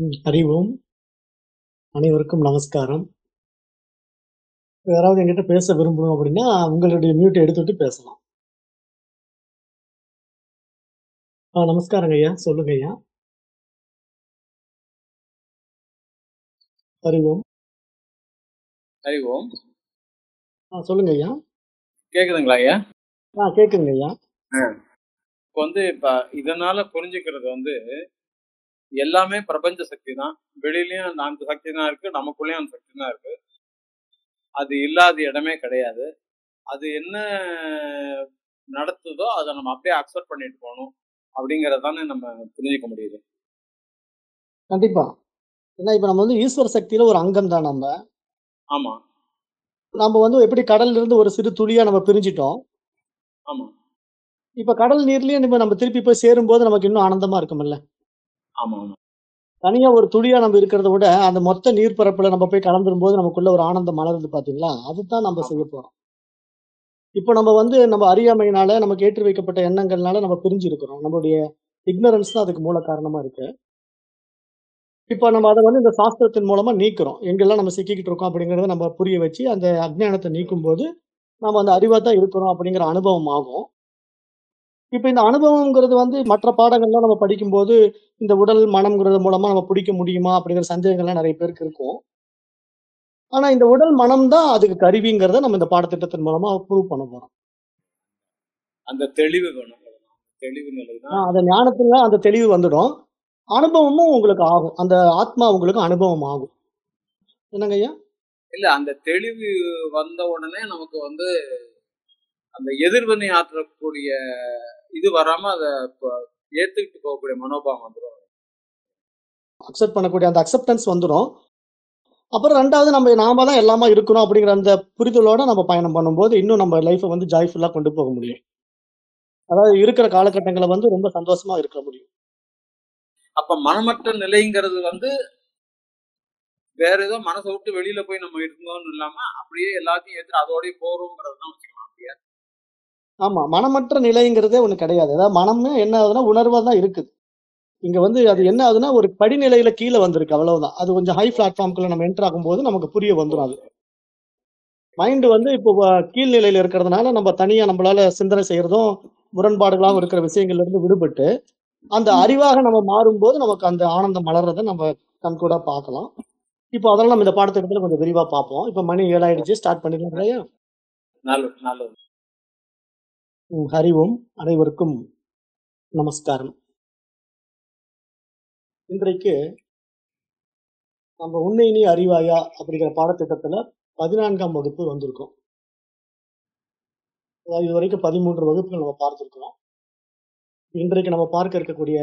ஹரி ஓம் அனைவருக்கும் நமஸ்காரம். யாராவது என்கிட்ட பேச விரும்பணும் அப்படின்னா உங்களுடைய மியூட்டை எடுத்துட்டு பேசலாம். ஆ நமஸ்காரங்க ஐயா சொல்லுங்க ஐயா. ஹரி ஓம் ஹரி ஓம் ஆ சொல்லுங்க ஐயா. கேக்குதுங்களா ஐயா? ஆ கேட்குங்க ஐயா. இப்போ வந்து இப்ப இதனால புரிஞ்சுக்கிறது வந்து எல்லாமே பிரபஞ்ச சக்தி தான் வெளியிலயும் அந்த சக்தி தான் இருக்கு நமக்குள்ளேயும் அந்த சக்தி தான் இருக்கு. அது இல்லாத இடமே கிடையாது. அது என்ன நடத்துதோ அதை நம்ம அப்படியே அக்செப்ட் பண்ணிட்டு போகணும் அப்படிங்கறத தானே நம்ம புரிஞ்சுக்க முடியுது. கண்டிப்பா. ஏன்னா இப்ப நம்ம வந்து ஈஸ்வர சக்தியில ஒரு அங்கம் தான் நம்ம. ஆமா. நம்ம வந்து எப்படி கடல்ல இருந்து ஒரு சிறு துளியா நம்ம பிரிஞ்சிட்டோம். ஆமா. இப்ப கடல் நீர்லயே நம்ம நம்ம திருப்பி போய் சேரும்போது நமக்கு இன்னும் ஆனந்தமா இருக்கும்ல. ஆமா ஆமா தனியா ஒரு துளியா நம்ம இருக்கிறத விட அந்த மொத்த நீர்ப்பரப்புல நம்ம போய் கலந்துரும் போது நமக்குள்ள ஒரு ஆனந்தம் மலருது பாத்தீங்களா? அதுதான் நம்ம செய்ய போறோம். இப்போ நம்ம வந்து நம்ம அறியாமையினால நமக்கு ஏற்றி வைக்கப்பட்ட எண்ணங்கள்னால நம்ம பிரிஞ்சு இருக்கிறோம் நம்மளுடைய இக்னரன்ஸ் தான் அதுக்கு மூல காரணமா இருக்கு. இப்போ நம்ம அதை வந்து இந்த சாஸ்திரத்தின் மூலமா நீக்கிறோம். எங்கெல்லாம் நம்ம சிக்கிக்கிட்டு இருக்கோம் அப்படிங்கறத நம்ம புரிய வச்சு அந்த அஜ்ஞானத்தை நீக்கும் போது நம்ம அந்த அறிவா தான் இருக்கிறோம் அப்படிங்கிற அனுபவம் ஆகும். இப்போ இந்த அனுபவம்ங்கிறது வந்து மற்ற பாடங்கள்லாம் நம்ம படிக்கும்போது இந்த உடல் மனம்ங்கிறது மூலமா நம்ம பிடிக்க முடியுமா அப்படிங்கிற சந்தேகங்கள்லாம் நிறைய பேருக்கு இருக்கும். ஆனா இந்த உடல் மனம் தான் அதுக்கு கருவிங்கிறத நம்ம இந்த பாடத்திட்டத்தின் மூலமா ப்ரூவ் பண்ண போறோம். அந்த தெளிவு வேணும். தெளிவு அந்த ஞானத்துல அந்த தெளிவு வந்துடும். அனுபவமும் உங்களுக்கு ஆகும். அந்த ஆத்மா உங்களுக்கு அனுபவம் ஆகும். என்னங்க ஐயா? இல்ல அந்த தெளிவு வந்த உடனே நமக்கு வந்து அந்த எதிர்வினை ஆற்றக்கூடிய இது வராம அதை ஏத்துக்கிட்டு போகக்கூடிய மனோபாவம் வந்துடும் அக்செப்ட் பண்ணக்கூடிய அந்த அக்செப்டன்ஸ் வந்துடும் அப்புறம் ரெண்டாவது நம்ம நாம தான் எல்லாமா இருக்கணும் அப்படிங்கிற அந்த புரிதலோட நம்ம பயணம் பண்ணும்போது இன்னும் நம்ம லைஃப்பை வந்து ஜாய்ஃபுல்லா கொண்டு போக முடியும். அதாவது இருக்கிற காலகட்டங்களை வந்து ரொம்ப சந்தோஷமா இருக்க முடியும். அப்ப மனமற்ற நிலைங்கிறது வந்து வேற ஏதோ மனசை விட்டு வெளியில போய் நம்ம இருந்தோம்னு இல்லாம அப்படியே எல்லாத்தையும் ஏத்துட்டு அதோடய போறோங்கிறது தான் ஆமா மனமற்ற நிலைங்கிறதே ஒண்ணு கிடையாது. அதாவது மனமே என்ன ஆகுதுன்னா உணர்வா தான் இருக்குது. இங்க வந்து அது என்ன ஆகுதுன்னா ஒரு படிநிலையில கீழே வந்திருக்கு அவ்வளவுதான். அது கொஞ்சம் ஹை பிளாட்ஃபார்ம்குள்ள நம்ம என்டர் ஆகும்போது நமக்கு புரிய வந்துடும் அது. மைண்ட் வந்து இப்போ வ- கீழ் நிலையில இருக்கிறதுனால நம்ம தனியா நம்மளால சிந்தனை செய்யறதும் முரண்பாடுகளாகவும் இருக்கிற விஷயங்கள்ல இருந்து விடுபட்டு அந்த அறிவாக நம்ம மாறும்போது நமக்கு அந்த ஆனந்தம் மலர்றதை நம்ம கண்கூடா பார்க்கலாம். இப்போ அதெல்லாம் நம்ம இந்த பாடத்திட்டத்துல கொஞ்சம் விரிவா பார்ப்போம். இப்போ மணி ஏழாயிடுச்சு ஸ்டார்ட் பண்ணிடலாம் இல்லையா நல்லது ம், ஹரி ஓம் அனைவருக்கும் நமஸ்காரம். இன்றைக்கு நம்ம உன்னை நீ அறிவாயா அப்படிங்கிற பாடத்திட்டத்தில் பதினான்காம் வகுப்பு வந்திருக்கோம். இது வரைக்கும் பதிமூன்று வகுப்புகள் நம்ம பார்த்துருக்கிறோம். இன்றைக்கு நம்ம பார்க்க இருக்கக்கூடிய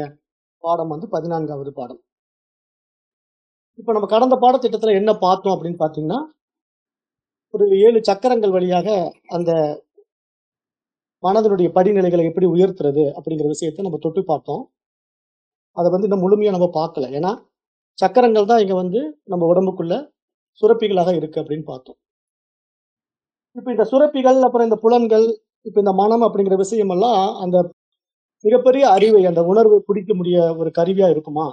பாடம் வந்து பதினான்காவது பாடம். இப்போ நம்ம கடந்த பாடத்திட்டத்தில் என்ன பார்த்தோம் அப்படின்னு பார்த்தீங்கன்னா ஒரு ஏழு சக்கரங்கள் வழியாக அந்த மனதனுடைய படிநிலைகளை எப்படி உயர்த்துறது அப்படிங்கிற விஷயத்தை நம்ம தொட்டு பார்த்தோம். அதை வந்து இன்னும் முழுமையாக நம்ம பார்க்கல. ஏன்னா சக்கரங்கள் தான் இங்கே வந்து நம்ம உடம்புக்குள்ள சுரப்பிகளாக இருக்கு அப்படின்னு பார்த்தோம். இப்போ இந்த சுரப்பிகள் அப்புறம் இந்த புலன்கள் இப்போ இந்த மனம் அப்படிங்கிற விஷயமெல்லாம் அந்த மிகப்பெரிய அறிவை அந்த உணர்வை பிடிக்க முடிய ஒரு கருவியாக இருக்குமா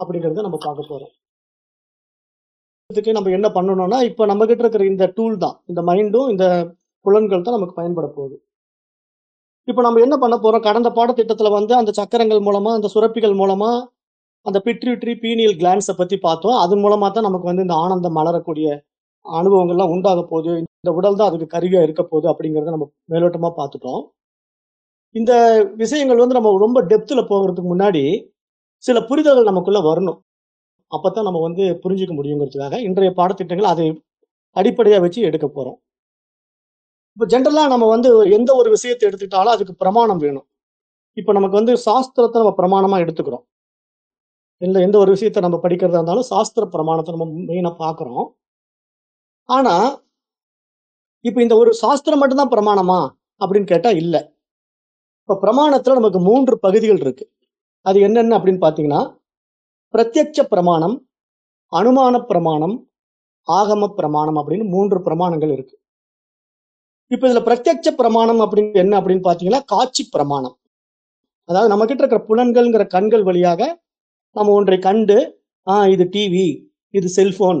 அப்படிங்கிறத நம்ம பார்க்க போகிறோம் இதுக்கு நம்ம என்ன பண்ணணும்னா இப்போ நம்மகிட்ட இருக்கிற இந்த டூல் தான் இந்த மைண்டும் இந்த புலன்கள் தான் நமக்கு பயன்பட போகுது. இப்போ நம்ம என்ன பண்ண போறோம்? கடந்த பாடத்திட்டத்தில் வந்து அந்த சக்கரங்கள் மூலமா அந்த சுரப்பிகள் மூலமா அந்த பிட்ரியூட்ரி பீனியல் கிளான்ஸை பத்தி பார்த்தோம். அது மூலமா தான் நமக்கு வந்து இந்த ஆனந்தம் மலரக்கூடிய அனுபவங்கள்லாம் உண்டாக போகுது. இந்த உடல் தான் அதுக்கு கருவியா இருக்க போகுது அப்படிங்கிறத நம்ம மேலோட்டமா பார்த்துட்டோம். இந்த விஷயங்கள் வந்து நம்ம ரொம்ப டெப்த்தில் போகிறதுக்கு முன்னாடி சில புரிதல்கள் நமக்குள்ள வரணும். அப்போ தான் நம்ம வந்து புரிஞ்சுக்க முடியுங்கிறதுக்காக இன்றைய பாடத்திட்டங்கள் அதை அடிப்படையாக வச்சு எடுக்க போகிறோம் இப்போ ஜென்ரலாக நம்ம வந்து எந்த ஒரு விஷயத்தை எடுத்துக்கிட்டாலும் அதுக்கு பிரமாணம் வேணும். இப்போ நமக்கு வந்து சாஸ்திரத்தை நம்ம பிரமாணமாக எடுத்துக்கிறோம். இல்லை எந்த ஒரு விஷயத்தை நம்ம படிக்கிறதா இருந்தாலும் சாஸ்திர பிரமாணத்தை நம்ம மெயினாக பார்க்குறோம். ஆனால் இப்போ இந்த ஒரு சாஸ்திரம் மட்டும்தான் பிரமாணமா அப்படின்னு கேட்டால் இல்லை. இப்போ பிரமாணத்தில் நமக்கு மூன்று பகுதிகள் இருக்கு. அது என்னென்ன அப்படின்னு பார்த்தீங்கன்னா பிரத்யட்ச பிரமாணம் அனுமான பிரமாணம் ஆகம பிரமாணம் அப்படின்னு மூன்று பிரமாணங்கள் இருக்கு. இப்போ இதுல பிரத்யட்ச பிரமாணம் அப்படின்னு என்ன அப்படின்னு பார்த்தீங்கன்னா காட்சி பிரமாணம். அதாவது நம்ம கிட்ட இருக்கிற புலன்கள்ங்கிற கண்கள் வழியாக நம்ம ஒன்றை கண்டு ஆ இது டிவி இது செல்போன்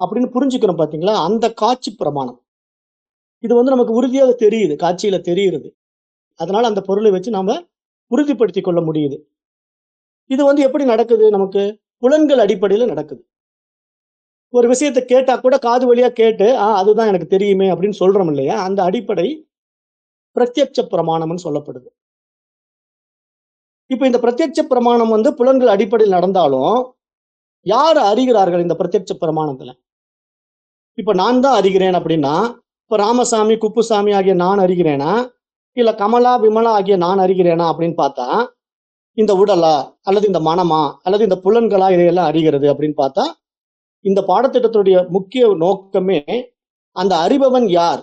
அப்படின்னு புரிஞ்சுக்கிறோம் பாத்தீங்களா? அந்த காட்சி பிரமாணம். இது வந்து நமக்கு உறுதியாக தெரியுது காட்சியில தெரியுது அதனால அந்த பொருளை வச்சு நாம உறுதிப்படுத்தி கொள்ள முடியுது. இது வந்து எப்படி நடக்குது? நமக்கு புலன்கள் அடிப்படையில நடக்குது. ஒரு விஷயத்தை கேட்டா கூட காது வழியா கேட்டு ஆ அதுதான் எனக்கு தெரியுமே அப்படின்னு சொல்றோம் இல்லையா? அந்த அடிப்படை பிரத்யட்ச பிரமாணம்னு சொல்லப்படுது. இப்ப இந்த பிரத்யட்ச பிரமாணம் வந்து புலன்கள் அடிப்படையில் நடந்தாலும் யார் அறிகிறார்கள் இந்த பிரத்யட்ச பிரமாணத்துல? இப்ப நான் தான் அறிகிறேன் அப்படின்னா இப்ப ராமசாமி குப்புசாமி ஆகிய நான் அறிகிறேனா? இல்ல கமலா விமலா ஆகிய நான் அறிகிறேனா அப்படின்னு பார்த்தா இந்த உடலா அல்லது இந்த மனமா அல்லது இந்த புலன்களா இதையெல்லாம் அறிகிறது அப்படின்னு பார்த்தா இந்த பாடத்திட்டத்துடைய முக்கிய நோக்கமே அந்த அறிபவன் யார்?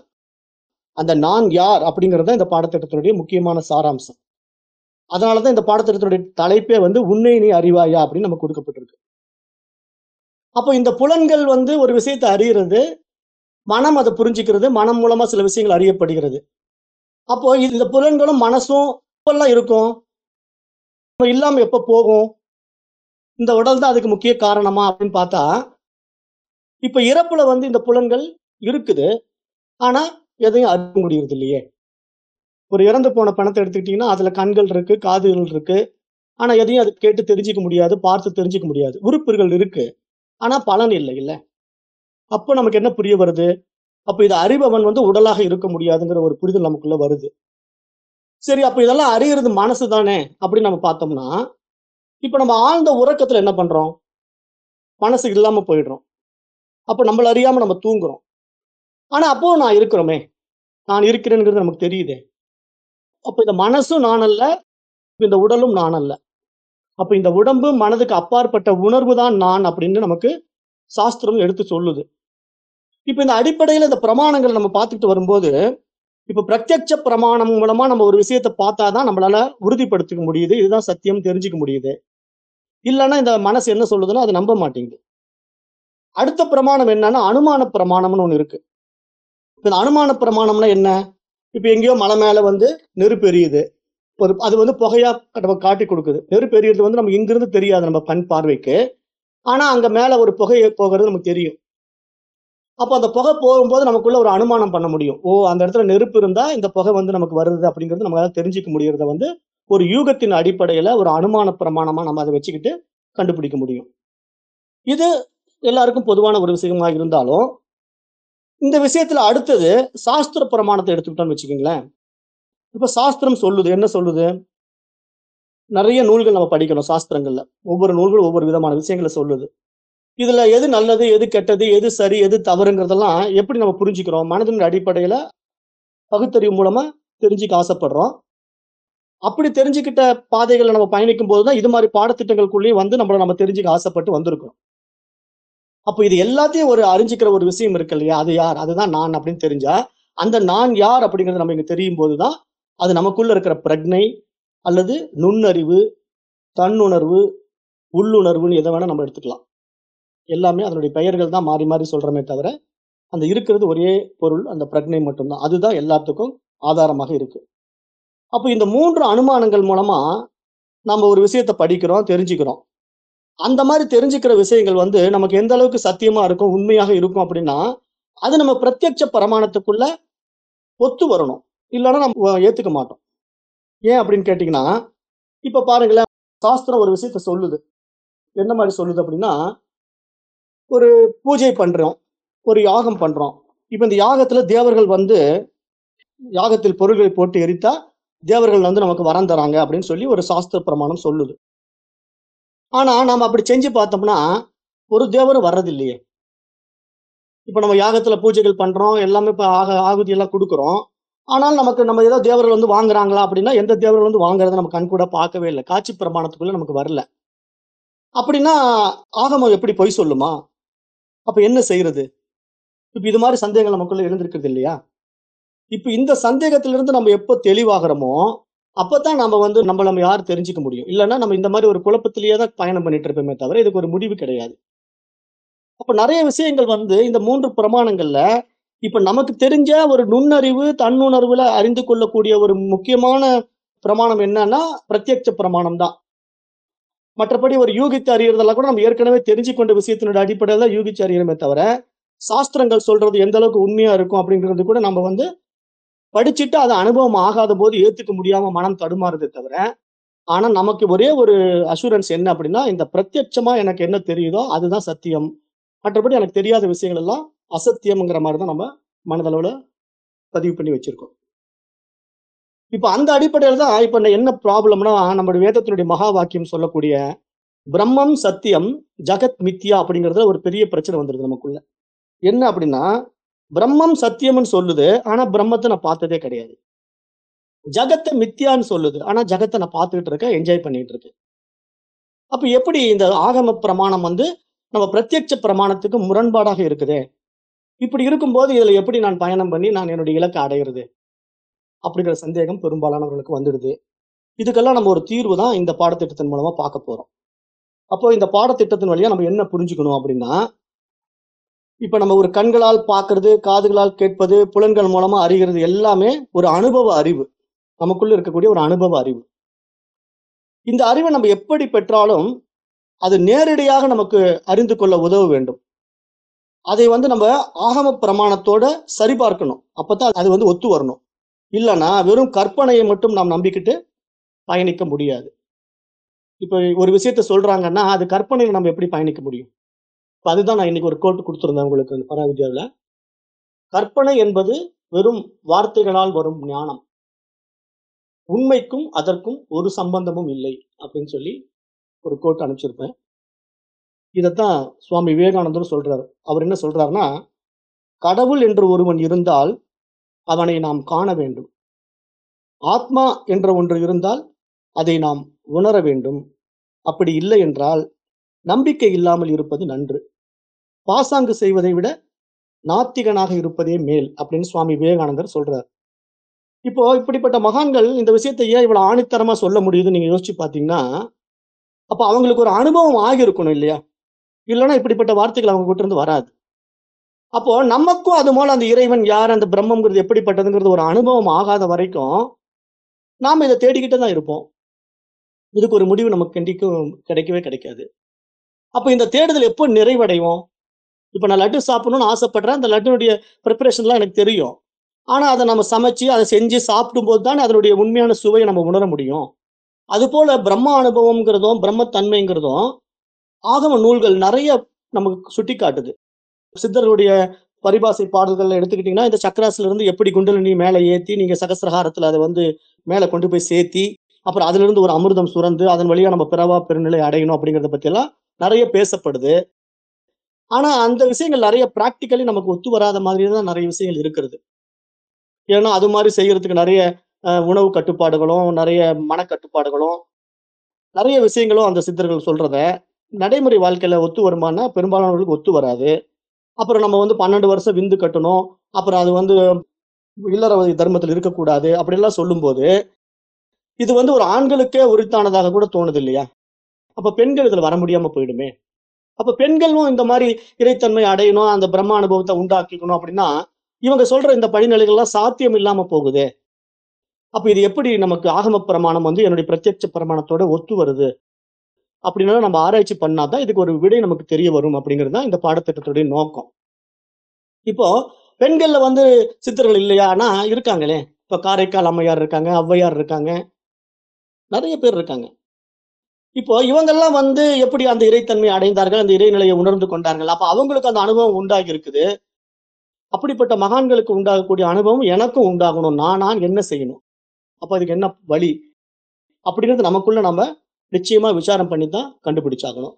அந்த நான் யார் அப்படிங்கறது இந்த பாடத்திட்டத்தினுடைய முக்கியமான சாராம்சம். அதனாலதான் இந்த பாடத்திட்டத்துடைய தலைப்பே வந்து உன்னை நீ அறிவாயா அப்படின்னு நமக்கு கொடுக்கப்பட்டிருக்கு. அப்போ இந்த புலன்கள் வந்து ஒரு விஷயத்தை அறிகிறது மனம் அதை புரிஞ்சுக்கிறது மனம் மூலமா சில விஷயங்கள் அறியப்படுகிறது. அப்போ இந்த புலன்களும் மனசும் எப்பெல்லாம் இருக்கும்? இல்லாம எப்ப போகும்? இந்த உடல் தான் அதுக்கு முக்கிய காரணமா அப்படின்னு பார்த்தா இப்ப இறப்புல வந்து இந்த புலன்கள் இருக்குது. ஆனா எதையும் அறிய முடியறது இல்லையே ஒரு இறந்து போன பணத்தை எடுத்துக்கிட்டீங்கன்னா அதுல கண்கள் இருக்கு காதுகள் இருக்கு. ஆனா எதையும் அது கேட்டு தெரிஞ்சுக்க முடியாது பார்த்து தெரிஞ்சுக்க முடியாது. உறுப்புகள் இருக்கு. ஆனா பலன் இல்லை இல்ல. அப்போ நமக்கு என்ன புரிய வருது? அப்ப இது அறிபவன் வந்து உடலாக இருக்க முடியாதுங்கிற ஒரு புரிதல் நமக்குள்ள வருது. சரி அப்ப இதெல்லாம் அறியறது மனசு தானே அப்படின்னு நம்ம பார்த்தோம்னா இப்ப நம்ம ஆழ்ந்த உறக்கத்துல என்ன பண்றோம்? மனசு இல்லாம போயிடுறோம். அப்போ நம்மள அறியாம நம்ம தூங்குறோம். ஆனா அப்போ நான் இருக்கிறோமே. நான் இருக்கிறேங்கிறது நமக்கு தெரியுதே. அப்போ இந்த மனசும் நான் அல்ல இந்த உடலும் நான் அல்ல. அப்போ இந்த உடம்பு மனதுக்கு அப்பாற்பட்ட உணர்வு தான் நான் அப்படின்னு நமக்கு சாஸ்திரம் எடுத்து சொல்லுது. இப்போ இந்த அடிப்படையில இந்த பிரமாணங்கள் நம்ம பார்த்துட்டு வரும்போது இப்போ பிரத்யட்ச பிரமாணம் மூலமா நம்ம ஒரு விஷயத்தை பார்த்தாதான் நம்மளால உறுதிப்படுத்திக்க முடியுது. இதுதான் சத்தியம் தெரிஞ்சுக்க முடியுது. இல்லைன்னா இந்த மனசு என்ன சொல்லுதுன்னா அது நம்ப மாட்டேங்குது. அடுத்த பிரமாணம் என்னன்னா அனுமான பிரமாணம்னு ஒன்று இருக்கு. இந்த அனுமான பிரமாணம்னா என்ன? இப்போ எங்கேயோ மலை மேலே வந்து நெருப்பு எரியுது ஒரு அது வந்து புகையா நம்ம காட்டி கொடுக்குது. நெருப்பு எரியுறது வந்து நமக்கு இங்கிருந்து தெரியாது நம்ம கண் பார்வைக்கு. ஆனா அங்க மேல ஒரு புகை போகிறது நமக்கு தெரியும். அப்போ அந்த புகை போகும்போது நமக்குள்ள ஒரு அனுமானம் பண்ண முடியும். ஓ அந்த இடத்துல நெருப்பு இருந்தா இந்த புகை வந்து நமக்கு வருது அப்படிங்கிறது நம்மளால தெரிஞ்சுக்க முடியறத வந்து ஒரு யூகத்தின் அடிப்படையில ஒரு அனுமான பிரமாணமா நம்ம அதை வச்சுக்கிட்டு கண்டுபிடிக்க முடியும். இது எல்லாருக்கும் பொதுவான ஒரு விஷயமாக இருந்தாலும் இந்த விஷயத்துல அடுத்தது சாஸ்திர பிரமாணத்தை எடுத்துக்கிட்டோம்னு வச்சுக்கோங்களேன். இப்ப சாஸ்திரம் சொல்லுது என்ன சொல்லுது? நிறைய நூல்கள் நம்ம படிக்கணும் சாஸ்திரங்கள்ல. ஒவ்வொரு நூல்களும் ஒவ்வொரு விதமான விஷயங்களை சொல்லுது. இதுல எது நல்லது எது கெட்டது எது சரி எது தவறுங்கிறதெல்லாம் எப்படி நம்ம புரிஞ்சுக்கிறோம்? மனதின் அடிப்படையில பகுத்தறிவு மூலமா தெரிஞ்சுக்க ஆசைப்படுறோம். அப்படி தெரிஞ்சுக்கிட்ட பாதைகளை நம்ம பயணிக்கும் போதுதான் இது மாதிரி பாடத்திட்டங்களுக்குள்ளேயும் வந்து நம்மளை நம்ம தெரிஞ்சுக்க ஆசைப்பட்டு வந்திருக்கோம் அப்போ இது எல்லாத்தையும் ஒரு அறிஞ்சிக்கிற ஒரு விஷயம் இருக்கு இல்லையா? அது யார்? அதுதான் நான் அப்படின்னு தெரிஞ்சா அந்த நான் யார் அப்படிங்கிறது நம்ம இங்க தெரியும் போதுதான் அது நமக்குள்ள இருக்கிற பிரக்னை அல்லது நுண்ணறிவு தன்னுணர்வு உள்ளுணர்வுன்னு எதை வேணா நம்ம எடுத்துக்கலாம். எல்லாமே அதனுடைய பெயர்கள் தான் மாறி மாறி சொல்றமே தவிர அந்த இருக்கிறது ஒரே பொருள் அந்த பிரக்னை மட்டும்தான். அதுதான் எல்லாத்துக்கும் ஆதாரமாக இருக்கு. அப்போ இந்த மூன்று அனுமானங்கள் மூலமா நம்ம ஒரு விஷயத்தை படிக்கிறோம் தெரிஞ்சுக்கிறோம். அந்த மாதிரி தெரிஞ்சுக்கிற விஷயங்கள் வந்து நமக்கு எந்த அளவுக்கு சத்தியமா இருக்கும் உண்மையாக இருக்கும் அப்படின்னா அது நம்ம பிரத்யட்ச பிரமாணத்துக்குள்ள ஒத்து வரணும். இல்லைன்னா நம்ம ஏத்துக்க மாட்டோம். ஏன் அப்படின்னு கேட்டீங்கன்னா இப்ப பாருங்களேன் சாஸ்திரம் ஒரு விஷயத்த சொல்லுது. என்ன மாதிரி சொல்லுது அப்படின்னா ஒரு பூஜை பண்றோம் ஒரு யாகம் பண்றோம். இப்ப இந்த யாகத்துல தேவர்கள் வந்து யாகத்தில் பொருள்களை போட்டு எரித்தா தேவர்கள் வந்து நமக்கு வரம் தராங்க அப்படின்னு சொல்லி ஒரு சாஸ்திர பிரமாணம் சொல்லுது. ஆனால் நாம் அப்படி செஞ்சு பார்த்தோம்னா ஒரு தேவரும் வர்றதில்லையே. இப்போ நம்ம யாகத்தில் பூஜைகள் பண்ணுறோம் எல்லாமே இப்போ ஆக ஆகுதி எல்லாம் கொடுக்குறோம். ஆனால் நமக்கு நம்ம ஏதோ தேவர்கள் வந்து வாங்குறாங்களா அப்படின்னா எந்த தேவர்கள் வந்து வாங்குறத நம்ம கண் கூட பார்க்கவே இல்லை. காட்சி பிரமாணத்துக்குள்ளே நமக்கு வரல. அப்படின்னா ஆகமம் எப்படி பொய் சொல்லுமா? அப்போ என்ன செய்யறது? இப்போ இது மாதிரி சந்தேகங்கள் நமக்குள்ள எழுந்திருக்கிறது இல்லையா? இப்போ இந்த சந்தேகத்திலிருந்து நம்ம எப்போ தெளிவாகிறோமோ அப்பதான் நம்ம வந்து நம்ம நம்ம யார் தெரிஞ்சுக்க முடியும். இல்லைன்னா நம்ம இந்த மாதிரி ஒரு குழப்பத்திலேயே தான் பயணம் பண்ணிட்டு இருப்போமே தவிர இதுக்கு ஒரு முடிவு கிடையாது. அப்ப நிறைய விஷயங்கள் வந்து இந்த மூன்று பிரமாணங்கள்ல இப்ப நமக்கு தெரிஞ்ச ஒரு நுண்ணறிவு தன்னுணர்வுல அறிந்து கொள்ளக்கூடிய ஒரு முக்கியமான பிரமாணம் என்னன்னா பிரத்யட்ச பிரமாணம் தான். மற்றபடி ஒரு யூகித்து அறியறதெல்லாம் கூட நம்ம ஏற்கனவே தெரிஞ்சு கொண்ட விஷயத்தினுடைய அடிப்படையில் தான் யூகிச்சு அறியணுமே தவிர சாஸ்திரங்கள் சொல்றது எந்த அளவுக்கு உண்மையா இருக்கும் அப்படிங்கிறது கூட நம்ம வந்து படிச்சுட்டு அது அனுபவம் ஆகாத போது ஏத்துக்க முடியாம மனம் தடுமாறுதே தவிர ஆனா நமக்கு ஒரே ஒரு அஷூரன்ஸ் என்ன அப்படின்னா இந்த பிரத்யட்சமா எனக்கு என்ன தெரியுதோ அதுதான் சத்தியம். மற்றபடி எனக்கு தெரியாத விஷயங்கள் எல்லாம் அசத்தியம்ங்கிற மாதிரி தான் நம்ம மனதளவுல பதிவு பண்ணி வச்சிருக்கோம். இப்ப அந்த அடிப்படையில் தான் இப்ப என்ன ப்ராப்ளம்னா நம்மளுடைய வேதத்தினுடைய மகா வாக்கியம் சொல்லக்கூடிய பிரம்மம் சத்தியம் ஜகத் மித்யா அப்படிங்கறதுல ஒரு பெரிய பிரச்சனை வந்துருது நமக்குள்ள. என்ன அப்படின்னா பிரம்மம் சத்தியம்னு சொல்லுது ஆனா பிரம்மத்தை நான் பார்த்ததே கிடையாது. ஜகத்தை மித்யான்னு சொல்லுது ஆனா ஜகத்தை நான் பார்த்துக்கிட்டு இருக்கேன் என்ஜாய் பண்ணிட்டு இருக்கேன். அப்ப எப்படி இந்த ஆகம பிரமாணம் வந்து நம்ம பிரத்யட்ச பிரமாணத்துக்கு முரண்பாடாக இருக்குதே? இப்படி இருக்கும்போது இதுல எப்படி நான் பயணம் பண்ணி நான் என்னுடைய இலக்கை அடையிறது? அப்படிங்கிற சந்தேகம் பெரும்பாலானவர்களுக்கு வந்துடுது. இதுக்கெல்லாம் நம்ம ஒரு தீர்வு தான் இந்த பாடத்திட்டத்தின் மூலமா பார்க்க போறோம். அப்போ இந்த பாடத்திட்டத்தின் வழியா நம்ம என்ன புரிஞ்சுக்கணும் அப்படின்னா இப்ப நம்ம ஒரு கண்களால் பார்க்கறது காதுகளால் கேட்பது புலன்கள் மூலமா அறிகிறது எல்லாமே ஒரு அனுபவ அறிவு. நமக்குள்ள இருக்கக்கூடிய ஒரு அனுபவ அறிவு. இந்த அறிவை நம்ம எப்படி பெற்றாலும் அது நேரடியாக நமக்கு அறிந்து கொள்ள உதவ வேண்டும். அதை வந்து நம்ம ஆகம பிரமாணத்தோட சரிபார்க்கணும். அப்பதான் அது வந்து ஒத்து வரணும். இல்லைன்னா வெறும் கற்பனையை மட்டும் நாம் நம்பிக்கிட்டு பயணிக்க முடியாது. இப்ப ஒரு விஷயத்த சொல்றாங்கன்னா அது கற்பனையில நம்ம எப்படி பயணிக்க முடியும்? அதுதான் நான் இன்னைக்கு ஒரு கோட்டு கொடுத்துருந்தேன் உங்களுக்கு அந்த பராவித்யாவில் கற்பனை என்பது வெறும் வார்த்தைகளால் வரும் ஞானம். உண்மைக்கும் அதற்கும் ஒரு சம்பந்தமும் இல்லை அப்படின்னு சொல்லி ஒரு கோட் அனுப்பிச்சிருப்பேன். இதைத்தான் சுவாமி விவேகானந்தர் சொல்றாரு. அவர் என்ன சொல்றாருன்னா கடவுள் என்று ஒருவன் இருந்தால் அவனை நாம் காண வேண்டும். ஆத்மா என்ற ஒன்று இருந்தால் அதை நாம் உணர வேண்டும். அப்படி இல்லை என்றால் நம்பிக்கை இல்லாமல் இருப்பது நன்று. பாசாங்கு செய்வதை விட நாத்திகனாக இருப்பதே மேல் அப்படின்னு சுவாமி விவேகானந்தர் சொல்றார். இப்போ இப்படிப்பட்ட மகான்கள் இந்த விஷயத்தை ஏன் இவ்வளவு ஆணித்தரமா சொல்ல முடியுதுன்னு நீங்க யோசிச்சு பாத்தீங்கன்னா அப்ப அவங்களுக்கு ஒரு அனுபவம் ஆகியிருக்கணும் இல்லையா? இல்லைன்னா இப்படிப்பட்ட வார்த்தைகள் அவங்க கிட்ட இருந்து வராது. அப்போ நமக்கும் அது போல அந்த இறைவன் யார் அந்த பிரம்மங்கிறது எப்படிப்பட்டதுங்கிறது ஒரு அனுபவம் ஆகாத வரைக்கும் நாம இதை தேடிக்கிட்டே தான் இருப்போம். இதுக்கு ஒரு முடிவு நமக்கு கண்டிக்கும் கிடைக்கவே கிடைக்காது. அப்போ இந்த தேடுதல் எப்போ நிறைவடையும்? இப்போ நான் லட்டு சாப்பிடணும்னு ஆசைப்படுறேன். அந்த லட்டுனுடைய ப்ரிப்பரேஷன்லாம் எனக்கு தெரியும். ஆனால் அதை நம்ம சமைச்சு அதை செஞ்சு சாப்பிடும் போது தான் அதனுடைய உண்மையான சுவையை நம்ம உணர முடியும். அதுபோல் பிரம்ம அனுபவம்ங்கிறதும் பிரம்மத்தன்மைங்கிறதும் ஆகம நூல்கள் நிறைய நமக்கு சுட்டி காட்டுது. சித்தர்களுடைய பரிபாசை பாடல்கள் எடுத்துக்கிட்டீங்கன்னா இந்த சக்கராசுல இருந்து எப்படி குண்டலினி மேலே ஏற்றி நீங்கள் சகசிரஹாரத்துல அதை வந்து மேலே கொண்டு போய் சேர்த்தி அப்புறம் அதுலேருந்து ஒரு அமிர்தம் சுரந்து அதன் வழியாக நம்ம பிறவா பெருநிலை அடையணும் அப்படிங்கிறத பற்றியெல்லாம் நிறைய பேசப்படுது. ஆனா அந்த விஷயங்கள் நிறைய ப்ராக்டிக்கலி நமக்கு ஒத்து வராத மாதிரி தான் நிறைய விஷயங்கள் இருக்கிறது. ஏன்னா அது மாதிரி செய்யறதுக்கு நிறைய உணவு கட்டுப்பாடுகளும் நிறைய மனக்கட்டுப்பாடுகளும் நிறைய விஷயங்களும் அந்த சித்தர்கள் சொல்றத நடைமுறை வாழ்க்கையில ஒத்து வருமானா பெரும்பாலானவர்களுக்கு ஒத்து வராது. அப்புறம் நம்ம வந்து பன்னெண்டு வருஷம் விந்து கட்டணும் அப்புறம் அது வந்து இல்லறவதி தர்மத்தில் இருக்கக்கூடாது அப்படிலாம் சொல்லும்போது இது வந்து ஒரு ஆண்களுக்கே உரித்தானதாக கூட தோணுது இல்லையா? அப்ப பெண்கள் இதுல வர முடியாம போயிடுமே. அப்ப பெண்களும் இந்த மாதிரி இறைத்தன்மை அடையணும் அந்த பிரம்ம அனுபவத்தை உண்டாக்கிக்கணும் அப்படின்னா இவங்க சொல்ற இந்த படிநிலைகள்லாம் சாத்தியம் இல்லாம போகுதே. அப்ப இது எப்படி நமக்கு ஆகம பிரமாணம் வந்து என்னுடைய பிரத்யட்ச பிரமாணத்தோட ஒத்து வருது? அப்படின்னா நம்ம ஆராய்ச்சி பண்ணாதான் இதுக்கு ஒரு விடை நமக்கு தெரிய வரும் அப்படிங்கிறது தான் இந்த பாடத்திட்டத்துடைய நோக்கம். இப்போ பெண்கள்ல வந்து சித்தர்கள் இல்லையானா இருக்காங்களே. இப்ப காரைக்கால் அம்மையார் இருக்காங்க ஔவையார் இருக்காங்க. நிறைய பேர் இருக்காங்க. இப்போ இவங்கெல்லாம் வந்து எப்படி அந்த இறைத்தன்மை அடைந்தார்கள் அந்த இறைநிலையை உணர்ந்து கொண்டார்கள்? அப்ப அவங்களுக்கு அந்த அனுபவம் உண்டாகி இருக்குது அப்படிப்பட்ட மகான்களுக்கு உண்டாகக்கூடிய அனுபவம் எனக்கும் உண்டாகணும். நான் நான் என்ன செய்யணும்? அப்ப அதுக்கு என்ன வழி? அப்படிங்கிறது நமக்குள்ள நம்ம நிச்சயமா விசாரம் பண்ணி தான் கண்டுபிடிச்சாகணும்.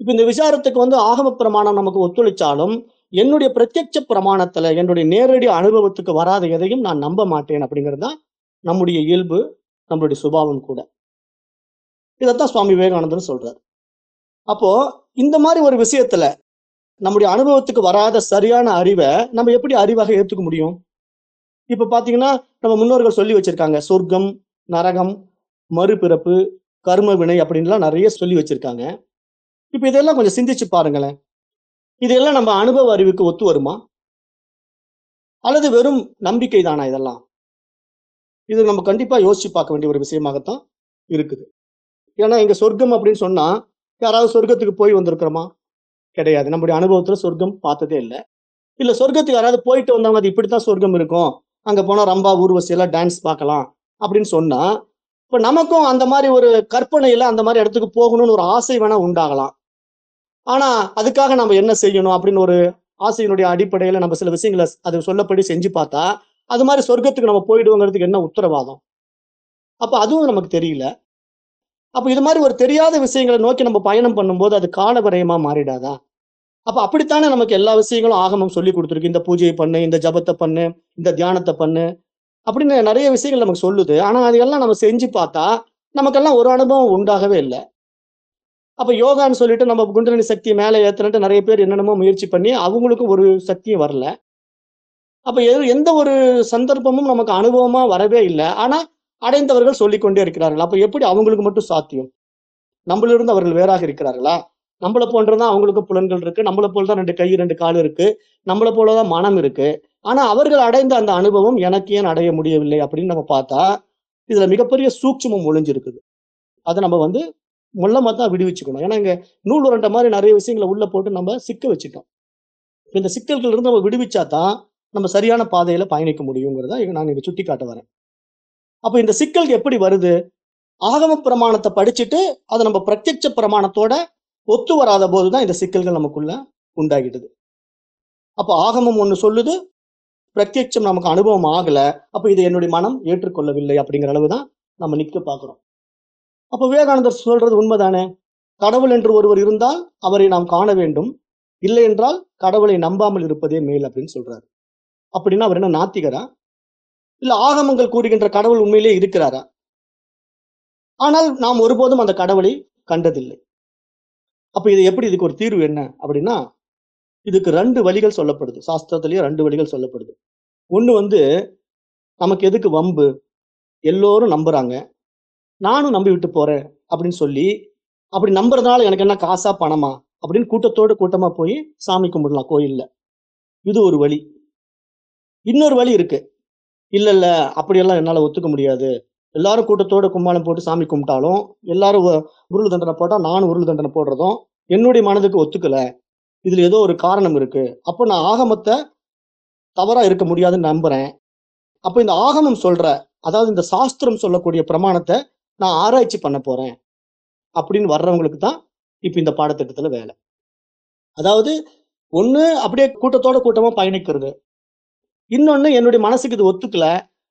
இப்ப இந்த விசாரத்துக்கு வந்து ஆகம பிரமாணம் நமக்கு ஒத்துழைச்சாலும் என்னுடைய பிரத்யட்ச பிரமாணத்துல என்னுடைய நேரடி அனுபவத்துக்கு வராத எதையும் நான் நம்ப மாட்டேன் அப்படிங்கிறது தான் நம்முடைய இயல்பு நம்மளுடைய சுபாவம் கூட. இதைத்தான் சுவாமி விவேகானந்தர் சொல்றார். அப்போ இந்த மாதிரி ஒரு விஷயத்துல நம்முடைய அனுபவத்துக்கு வராத சரியான அறிவை நம்ம எப்படி அறிவாக ஏற்றுக்க முடியும்? இப்ப பாத்தீங்கன்னா நம்ம முன்னோர்கள் சொல்லி வச்சிருக்காங்க சொர்க்கம் நரகம் மறுபிறப்பு கர்ம வினை அப்படின்லாம் நிறைய சொல்லி வச்சிருக்காங்க. இப்ப இதெல்லாம் கொஞ்சம் சிந்திச்சு பாருங்களேன். இதெல்லாம் நம்ம அனுபவ அறிவுக்கு ஒத்து வருமா? அல்லது வெறும் நம்பிக்கை தானா இதெல்லாம்? இது நம்ம கண்டிப்பா யோசிச்சு பார்க்க வேண்டிய ஒரு விஷயமாகத்தான் இருக்குது. ஏன்னா இங்க சொர்க்கம் அப்படின்னு சொன்னா யாராவது சொர்க்கத்துக்கு போய் வந்திருக்கிறோமா? கிடையாது. நம்முடைய அனுபவத்துல சொர்க்கம் பார்த்ததே இல்லை. இல்ல சொர்க்கத்துக்கு யாராவது போயிட்டு வந்தவங்க அது இப்படித்தான் சொர்க்கம் இருக்கும். அங்க போனா ரம்பா ஊர்வசி எல்லாம் டான்ஸ் பார்க்கலாம் அப்படின்னு சொன்னா இப்ப நமக்கும் அந்த மாதிரி ஒரு கற்பனையில அந்த மாதிரி இடத்துக்கு போகணும்னு ஒரு ஆசை வேணா உண்டாகலாம். ஆனா அதுக்காக நம்ம என்ன செய்யணும் அப்படின்னு ஒரு ஆசையினுடைய அடிப்படையில நம்ம சில விஷயங்களை அது சொல்லப்படி செஞ்சு பார்த்தா அது மாதிரி சொர்க்கத்துக்கு நம்ம போயிடுவோங்கிறதுக்கு என்ன உத்தரவாதம்? அப்ப அதுவும் நமக்கு தெரியல. அப்போ இது மாதிரி ஒரு தெரியாத விஷயங்களை நோக்கி நம்ம பயணம் பண்ணும்போது அது காலவரையமா மாறிடாதா? அப்போ அப்படித்தானே நமக்கு எல்லா விஷயங்களும் ஆகமம் சொல்லி கொடுத்துருக்கு. இந்த பூஜையை பண்ணு இந்த ஜபத்தை பண்ணு இந்த தியானத்தை பண்ணு அப்படின்னு நிறைய விஷயங்கள் நமக்கு சொல்லுது. ஆனால் அதையெல்லாம் நம்ம செஞ்சு பார்த்தா நமக்கெல்லாம் ஒரு அனுபவம் உண்டாகவே இல்லை. அப்போ யோகான்னு சொல்லிட்டு நம்ம குண்டலினி சக்தியை மேலே ஏற்றுனட்டு நிறைய பேர் என்னென்னமோ முயற்சி பண்ணி அவங்களுக்கும் ஒரு சக்தியும் வரல. அப்போ எது- எந்த ஒரு சந்தர்ப்பமும் நமக்கு அனுபவமாக வரவே இல்லை. ஆனால் அடைந்தவர்கள் சொல்லிக்கொண்டே இருக்கிறார்கள். அப்ப எப்படி அவங்களுக்கு மட்டும் சாத்தியம்? நம்மளிருந்து அவர்கள் வேறாக இருக்கிறார்களா? நம்மளை போன்றதான் அவங்களுக்கு புலன்கள் இருக்கு. நம்மளை போலதான் ரெண்டு கை ரெண்டு கால் இருக்கு. நம்மளை போலதான் மனம் இருக்கு. ஆனா அவர்கள் அடைந்த அந்த அனுபவம் எனக்கு ஏன் அடைய முடியவில்லை அப்படின்னு நம்ம பார்த்தா இதுல மிகப்பெரிய சூட்சமம் ஒளிஞ்சிருக்குது. அதை நம்ம வந்து முள்ளமா தான் விடுவிச்சுக்கணும். ஏன்னா இங்க நூல் உரண்ட மாதிரி நிறைய விஷயங்களை உள்ள போட்டு நம்ம சிக்க வச்சுட்டோம். இந்த சிக்கல்கள் இருந்து நம்ம விடுவிச்சா தான் நம்ம சரியான பாதையில பயணிக்க முடியுங்கிறத நான் இங்க சுட்டி காட்ட வரேன். அப்போ இந்த சிக்கல் எப்படி வருது? ஆகம பிரமாணத்தை படிச்சுட்டு அதை நம்ம பிரத்யட்ச பிரமாணத்தோட ஒத்து வராத போது தான் இந்த சிக்கல்கள் நமக்குள்ள உண்டாகிடுது. அப்போ ஆகமம் ஒண்ணு சொல்லுது பிரத்யட்சம் நமக்கு அனுபவம் ஆகல அப்போ இதை என்னுடைய மனம் ஏற்றுக்கொள்ளவில்லை அப்படிங்கிற அளவு தான் நம்ம நிற்க பார்க்குறோம். அப்ப விவேகானந்தர் சொல்றது உண்மைதானே? கடவுள் என்று ஒருவர் இருந்தால் அவரை நாம் காண வேண்டும். இல்லை என்றால் கடவுளை நம்பாமல் இருப்பதே மேல் அப்படின்னு சொல்றாரு. அப்படின்னா அவர் என்ன நாத்திகரா? இல்ல ஆகமங்கள் கூறுகின்ற கடவுள் உண்மையிலே இருக்கிறாரா? ஆனால் நாம் ஒருபோதும் அந்த கடவுளை கண்டதில்லை. அப்ப இது எப்படி இதுக்கு ஒரு தீர்வு என்ன அப்படின்னா இதுக்கு ரெண்டு வழிகள் சொல்லப்படுது. சாஸ்திரத்திலேயே ரெண்டு வழிகள் சொல்லப்படுது. ஒண்ணு வந்து நமக்கு எதுக்கு வம்பு? எல்லோரும் நம்புறாங்க. நானும் நம்பி விட்டு போறேன் அப்படின்னு சொல்லி அப்படி நம்புறதுனால எனக்கு என்ன காசா பணமா? அப்படின்னு கூட்டத்தோடு கூட்டமா போய் சாமி கும்பிடலாம் கோயில்ல. இது ஒரு வழி. இன்னொரு வழி இருக்கு. இல்லை இல்லை. அப்படியெல்லாம் என்னால் ஒத்துக்க முடியாது. எல்லாரும் கூட்டத்தோட கும்மாளம் போட்டு சாமி கும்பிட்டாலும் எல்லாரும் உருள் தண்டனை போட்டால் நானும் உருள் தண்டனை போடுறதும் என்னுடைய மனதுக்கு ஒத்துக்கலை. இதில் ஏதோ ஒரு காரணம் இருக்குது அப்போ நான் ஆகமத்தை தவறாக இருக்க முடியாதுன்னு நம்புறேன். அப்போ இந்த ஆகமம் சொல்கிற அதாவது இந்த சாஸ்திரம் சொல்லக்கூடிய பிரமாணத்தை நான் ஆராய்ச்சி பண்ண போகிறேன் அப்படின்னு வர்றவங்களுக்கு தான் இப்போ இந்த பாடத்திட்டத்தில் வேலை. அதாவது ஒன்று அப்படியே கூட்டத்தோட கூட்டமாக பயணிக்கிறது. இன்னொன்று என்னுடைய மனசுக்கு இது ஒத்துக்கல.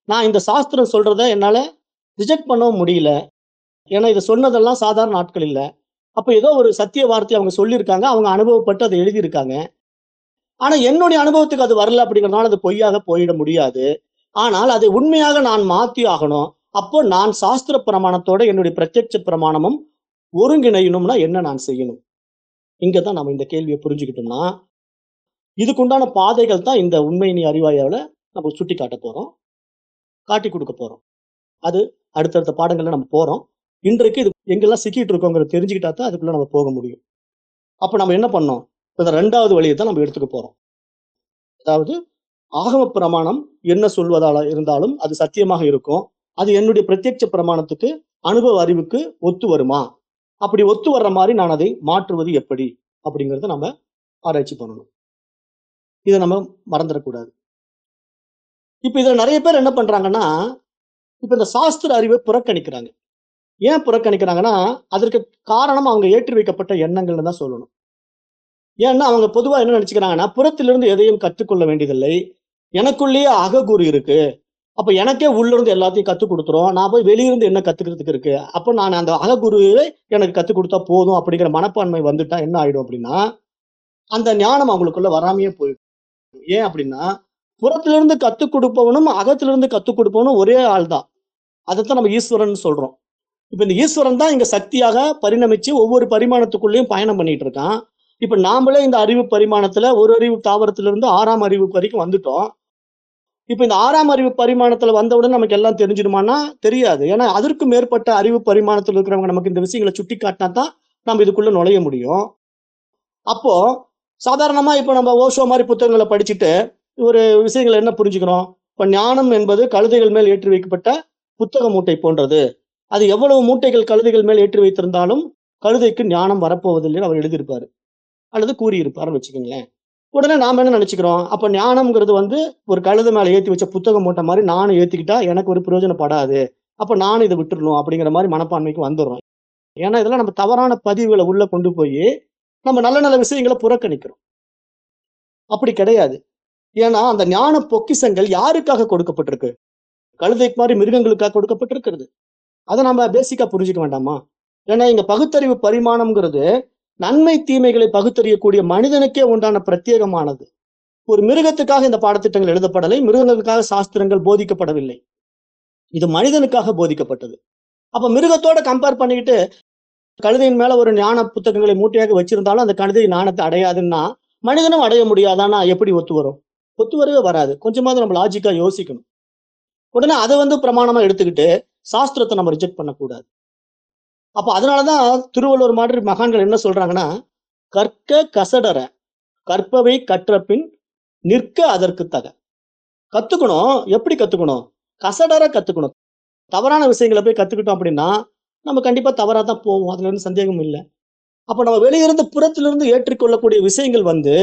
நான் இந்த சாஸ்திரம் சொல்றத என்னால் ரிஜெக்ட் பண்ணவும் முடியல. ஏன்னா இதை சொன்னதெல்லாம் சாதாரண ஆட்கள் இல்லை. அப்போ ஏதோ ஒரு சத்திய வார்த்தை அவங்க சொல்லியிருக்காங்க. அவங்க அனுபவப்பட்டு அதை எழுதியிருக்காங்க. ஆனால் என்னுடைய அனுபவத்துக்கு அது வரல அப்படிங்கிறதுனால அது பொய்யாக போயிட முடியாது. ஆனால் அதை உண்மையாக நான் மாற்றி ஆகணும். அப்போ நான் சாஸ்திர பிரமாணத்தோட என்னுடைய பிரத்யட்ச பிரமாணமும் ஒருங்கிணையணும்னா என்ன நான் செய்யணும்? இங்கே தான் நம்ம இந்த கேள்வியை புரிஞ்சுக்கிட்டோம்னா இதுக்குண்டான பாதைகள் தான் இந்த உண்மையினி அறிவாயாவில் நம்ம சுட்டி காட்ட போகிறோம் காட்டி கொடுக்க போகிறோம் அது அடுத்தடுத்த பாடங்களில் நம்ம போகிறோம் இன்றைக்கு இது எங்கெல்லாம் சிக்கிட்டு இருக்கோங்கிறத தெரிஞ்சுக்கிட்டா தான் அதுக்குள்ளே நம்ம போக முடியும். அப்போ நம்ம என்ன பண்ணோம்? இப்போ இந்த ரெண்டாவது வழியை தான் நம்ம எடுத்துக்க போகிறோம் அதாவது ஆகம பிரமாணம் என்ன சொல்வதால இருந்தாலும் அது சத்தியமாக இருக்கும். அது என்னுடைய பிரத்யட்ச பிரமாணத்துக்கு அனுபவ அறிவுக்கு ஒத்து வருமா? அப்படி ஒத்து வர்ற மாதிரி நான் அதை மாற்றுவது எப்படி? அப்படிங்கிறத நம்ம ஆராய்ச்சி பண்ணணும். இதை நம்ம மறந்துடக்கூடாது. இப்ப இதுல நிறைய பேர் என்ன பண்றாங்கன்னா இப்ப இந்த சாஸ்திர அறிவை புறக்கணிக்கிறாங்க. ஏன் புறக்கணிக்கிறாங்கன்னா அதற்கு காரணம் அவங்க ஏற்றி வைக்கப்பட்ட எண்ணங்கள்னு தான் சொல்லணும். ஏன்னா அவங்க பொதுவா என்ன நினைச்சுக்கிறாங்கன்னா புறத்திலிருந்து எதையும் கற்றுக்கொள்ள வேண்டியதில்லை. எனக்குள்ளேயே அககுரு இருக்கு. அப்ப எனக்கே உள்ளிருந்து எல்லாத்தையும் கத்துக் கொடுத்துரும். நான் போய் வெளியிருந்து என்ன கத்துக்கிறதுக்கு இருக்கு? அப்ப நான் அந்த அககுருவே எனக்கு கத்துக் கொடுத்தா போதும் அப்படிங்கிற மனப்பான்மை வந்துட்டா என்ன ஆயிடும் அப்படின்னா அந்த ஞானம் அவங்களுக்குள்ள வராமையே போயிடும். ஏன் அப்படின்னா புறத்திலிருந்து கத்துக் கொடுப்பவனும் அகத்திலிருந்து கத்துக் கொடுப்பவனும் ஒரே ஆள் தான் அதைத்தான் நம்ம ஈஸ்வரன் சொல்றோம். இப்ப இந்த ஈஸ்வரன் தான் இங்க சக்தியாக பரிணமிச்சு ஒவ்வொரு பரிமாணத்துக்குள்ளேயும் பயணம் பண்ணிட்டு இருக்கான். இப்ப நாமளே இந்த அறிவு பரிமாணத்துல ஒரு அறிவு தாவரத்திலிருந்து ஆறாம் அறிவு வரைக்கும் வந்துட்டோம். இப்ப இந்த ஆறாம் அறிவு பரிமாணத்துல வந்தவுடன் நமக்கு எல்லாம் தெரிஞ்சிடுமான்னா தெரியாது. ஏன்னா அதற்கு மேற்பட்ட அறிவு பரிமாணத்தில் இருக்கிறவங்க நமக்கு இந்த விஷயங்களை சுட்டி காட்டினா தான் நம்ம இதுக்குள்ள நுழைய முடியும். அப்போ சாதாரணமாக இப்போ நம்ம ஓஷோ மாதிரி புத்தகங்களை படிச்சுட்டு ஒரு விஷயங்களை என்ன புரிஞ்சுக்கிறோம்? இப்போ ஞானம் என்பது கழுதைகள் மேல் ஏற்றி வைக்கப்பட்ட புத்தக மூட்டை போன்றது. அது எவ்வளவு மூட்டைகள் கழுதைகள் மேல் ஏற்றி வைத்திருந்தாலும் கழுதைக்கு ஞானம் வரப்போவதில்லைன்னு அவர் எழுதியிருப்பாரு. அல்லது கூறியிருப்பாருன்னு வச்சுக்கோங்களேன். உடனே நாம் என்ன நினைச்சுக்கிறோம்? அப்போ ஞானம்ங்கிறது வந்து ஒரு கழுத மேலே ஏற்றி வச்ச புத்தகம் மூட்டை மாதிரி நானும் ஏற்றிக்கிட்டா எனக்கு ஒரு பிரயோஜனப்படாது. அப்போ நானும் இதை விட்டுறணும் அப்படிங்கிற மாதிரி மனப்பான்மைக்கு வந்துடுறோம். ஏன்னா இதெல்லாம் நம்ம தவறான பதிவுகளை உள்ளே கொண்டு போய் நம்ம நல்ல நல்ல விஷயங்களை புறக்கணிக்கிறோம். அப்படி கிடையாது. ஏன்னா அந்த ஞான பொக்கிஷங்கள் யாருக்காக கொடுக்கப்பட்டிருக்கு? கழுதை மாதிரி மிருகங்களுக்காக கொடுக்கப்பட்டிருக்கிறது. அதை நம்ம பேசிக்கா புரிஞ்சுக்க வேண்டாமா? ஏன்னா இங்க பகுத்தறிவு பரிமாணம்ங்கிறது நன்மை தீமைகளை பகுத்தறியக்கூடிய மனிதனுக்கே உண்டான பிரத்யேகமானது. ஒரு மிருகத்துக்காக இந்த பாடத்திட்டங்கள் எழுதப்படலை மிருகங்களுக்காக சாஸ்திரங்கள் போதிக்கப்படவில்லை. இது மனிதனுக்காக போதிக்கப்பட்டது. அப்ப மிருகத்தோட கம்பேர் பண்ணிக்கிட்டு கழுதையின் மேல ஒரு ஞான புத்தகங்களை மூட்டையாக வச்சிருந்தாலும் அந்த கழுதை ஞானத்தை அடையாதுன்னா மனிதனும் அடைய முடியாதானா எப்படி ஒத்து வரும்? ஒத்து வரவே வராது. கொஞ்சமாவது நம்ம லாஜிக்கா யோசிக்கணும். உடனே அதை வந்து பிரமாணமா எடுத்துக்கிட்டு சாஸ்திரத்தை நம்ம ரிஜெக்ட் பண்ணக்கூடாது. அப்ப அதனாலதான் திருவள்ளுவர் மாதிரி மகான்கள் என்ன சொல்றாங்கன்னா கற்க கசடற கற்பவை கற்ற பின் நிற்க அதற்கு தக. கத்துக்கணும். எப்படி கத்துக்கணும்? கசடற கத்துக்கணும். தவறான விஷயங்களை போய் கத்துக்கிட்டோம் அப்படின்னா நம்ம கண்டிப்பா தவறாக தான் போவோம். அதுல இருந்து சந்தேகம் இல்லை. அப்ப நம்ம வெளியிருந்து புறத்திலிருந்து ஏற்றுக்கொள்ளக்கூடிய விஷயங்கள் வந்து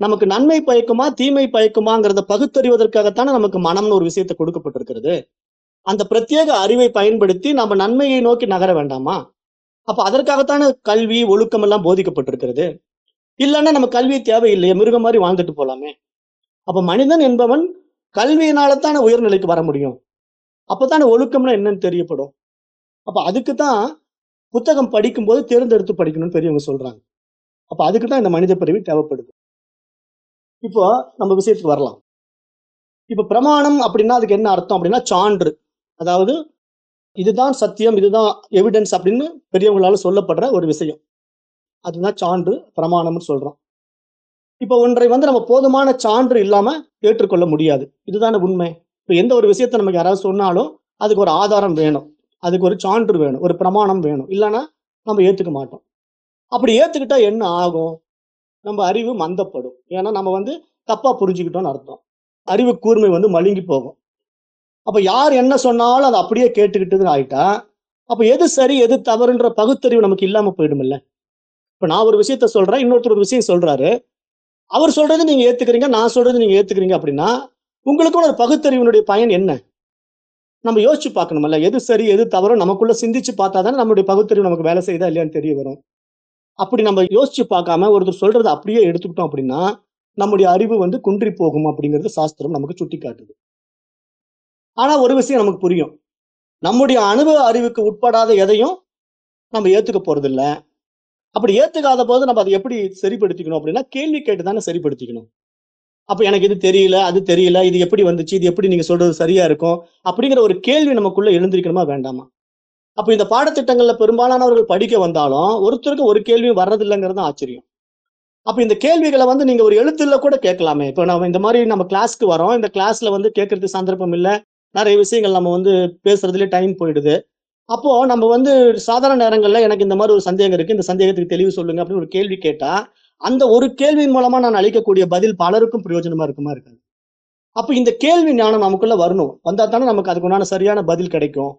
நமக்கு நன்மை பயக்குமா தீமை பயக்குமாங்கிறத பகுத்தறிவதற்காகத்தானே நமக்கு மனம்னு ஒரு விஷயத்தை கொடுக்கப்பட்டிருக்கிறது. அந்த பிரத்யேக அறிவை பயன்படுத்தி நம்ம நன்மையை நோக்கி நகர வேண்டாமா? அப்ப அதற்காகத்தானே கல்வி ஒழுக்கம் எல்லாம் போதிக்கப்பட்டிருக்கிறது. இல்லைன்னா நம்ம கல்வி தேவையில்லையே மிருகம் மாதிரி வாழ்ந்துட்டு போலாமே. அப்ப மனிதன் என்பவன் கல்வியினால தானே உயர்நிலைக்கு வர முடியும். அப்பதானே ஒழுக்கம்னா என்னன்னு தெரியப்படும். அப்ப அதுக்கு தான் புத்தகம் படிக்கும்போது தேர்ந்தெடுத்து படிக்கணும்னு பெரியவங்க சொல்றாங்க. அப்ப அதுக்கு தான் இந்த மனித பிறவி தேவைப்படுது. இப்போ நம்ம விஷயத்துக்கு வரலாம். இப்ப பிரமாணம் அப்படின்னா அதுக்கு என்ன அர்த்தம் அப்படின்னா சான்று. அதாவது இதுதான் சத்தியம் இதுதான் எவிடன்ஸ் அப்படின்னு பெரியவங்களால சொல்லப்படுற ஒரு விஷயம். அதுதான் சான்று பிரமாணம்னு சொல்றோம். இப்போ ஒன்றை வந்து நம்ம போதுமான சான்று இல்லாம ஏற்றுக்கொள்ள முடியாது. இதுதான உண்மை. இப்போ எந்த ஒரு விஷயத்தை நமக்கு யாராவது சொன்னாலும் அதுக்கு ஒரு ஆதாரம் வேணும். அதுக்கு ஒரு சான்று வேணும் ஒரு பிரமாணம் வேணும். இல்லைன்னா நம்ம ஏற்றுக்க மாட்டோம். அப்படி ஏற்றுக்கிட்டா என்ன ஆகும்? நம்ம அறிவு மந்தப்படும். ஏன்னா நம்ம வந்து தப்பாக புரிஞ்சுக்கிட்டோம்னு அர்த்தம். அறிவு கூர்மை வந்து மழுங்கி போகும். அப்போ யார் என்ன சொன்னாலும் அதை அப்படியே கேட்டுக்கிட்டுன்னு ஆயிட்டா அப்போ எது சரி எது தவறுன்ற பகுத்தறிவு நமக்கு இல்லாமல் போயிடும்ல. இப்போ நான் ஒரு விஷயத்த சொல்கிறேன் இன்னொருத்தர் ஒரு விஷயம் சொல்கிறாரு அவர் சொல்றது நீங்கள் ஏற்றுக்கிறீங்க நான் சொல்றது நீங்கள் ஏற்றுக்கிறீங்க அப்படின்னா உங்களுக்கும் ஒரு பகுத்தறிவினுடைய பயன் என்ன? நம்ம யோசிச்சு பார்க்கணும்ல. எது சரி எது தவறு நமக்குள்ள சிந்திச்சு பார்த்தா தானே நம்மளுடைய பகுத்தறிவு நமக்கு வேலை செய்யுதா இல்லையான்னு தெரிய வரும். அப்படி நம்ம யோசிச்சு பார்க்காம ஒருத்தர் சொல்றதை அப்படியே எடுத்துக்கிட்டோம் அப்படின்னா நம்முடைய அறிவு வந்து குன்றி போகும் அப்படிங்கிறது சாஸ்திரம் நமக்கு சுட்டி காட்டுது ஆனா ஒரு விஷயம் நமக்கு புரியும். நம்முடைய அனுபவ அறிவுக்கு உட்படாத எதையும் நம்ம ஏத்துக்க போறது அப்படி ஏத்துக்காத போது நம்ம அதை எப்படி சரிப்படுத்திக்கணும் அப்படின்னா கேள்வி கேட்டு தானே சரிப்படுத்திக்கணும். அப்ப எனக்கு இது தெரியல அது தெரியல இது எப்படி வந்துச்சு இது எப்படி நீங்க சொல்றது சரியா இருக்கும் அப்படிங்கிற ஒரு கேள்வி நமக்குள்ள எழுந்திருக்கணுமா வேண்டாமா? அப்ப இந்த பாடத்திட்டங்கள்ல பெரும்பாலானவர்கள் படிக்க வந்தாலும் ஒருத்தருக்கு ஒரு கேள்வியும் வர்றதில்லைங்கிறது தான் ஆச்சரியம். அப்ப இந்த கேள்விகளை வந்து நீங்க ஒரு எழுத்துல கூட கேட்கலாமே. இப்ப நம்ம இந்த மாதிரி நம்ம கிளாஸ்க்கு வரோம் இந்த கிளாஸ்ல வந்து கேட்கறதுக்கு சந்தர்ப்பம் இல்லை நிறைய விஷயங்கள் நம்ம வந்து பேசுறதுல டைம் போயிடுது. அப்போ நம்ம வந்து சாதாரண நேரங்கள்ல எனக்கு இந்த மாதிரி ஒரு சந்தேகம் இருக்கு இந்த சந்தேகத்துக்கு தெளிவு சொல்லுங்க அப்படின்னு ஒரு கேள்வி கேட்டா அந்த ஒரு கேள்வியின் மூலமா நான் அளிக்கக்கூடிய பதில் பலருக்கும் பிரயோஜனமா இருக்குமா இருக்காது. அப்ப இந்த கேள்வி ஞானம் நமக்குள்ள வரணும். வந்தா தானே நமக்கு அதுக்கு உண்டான சரியான பதில் கிடைக்கும்.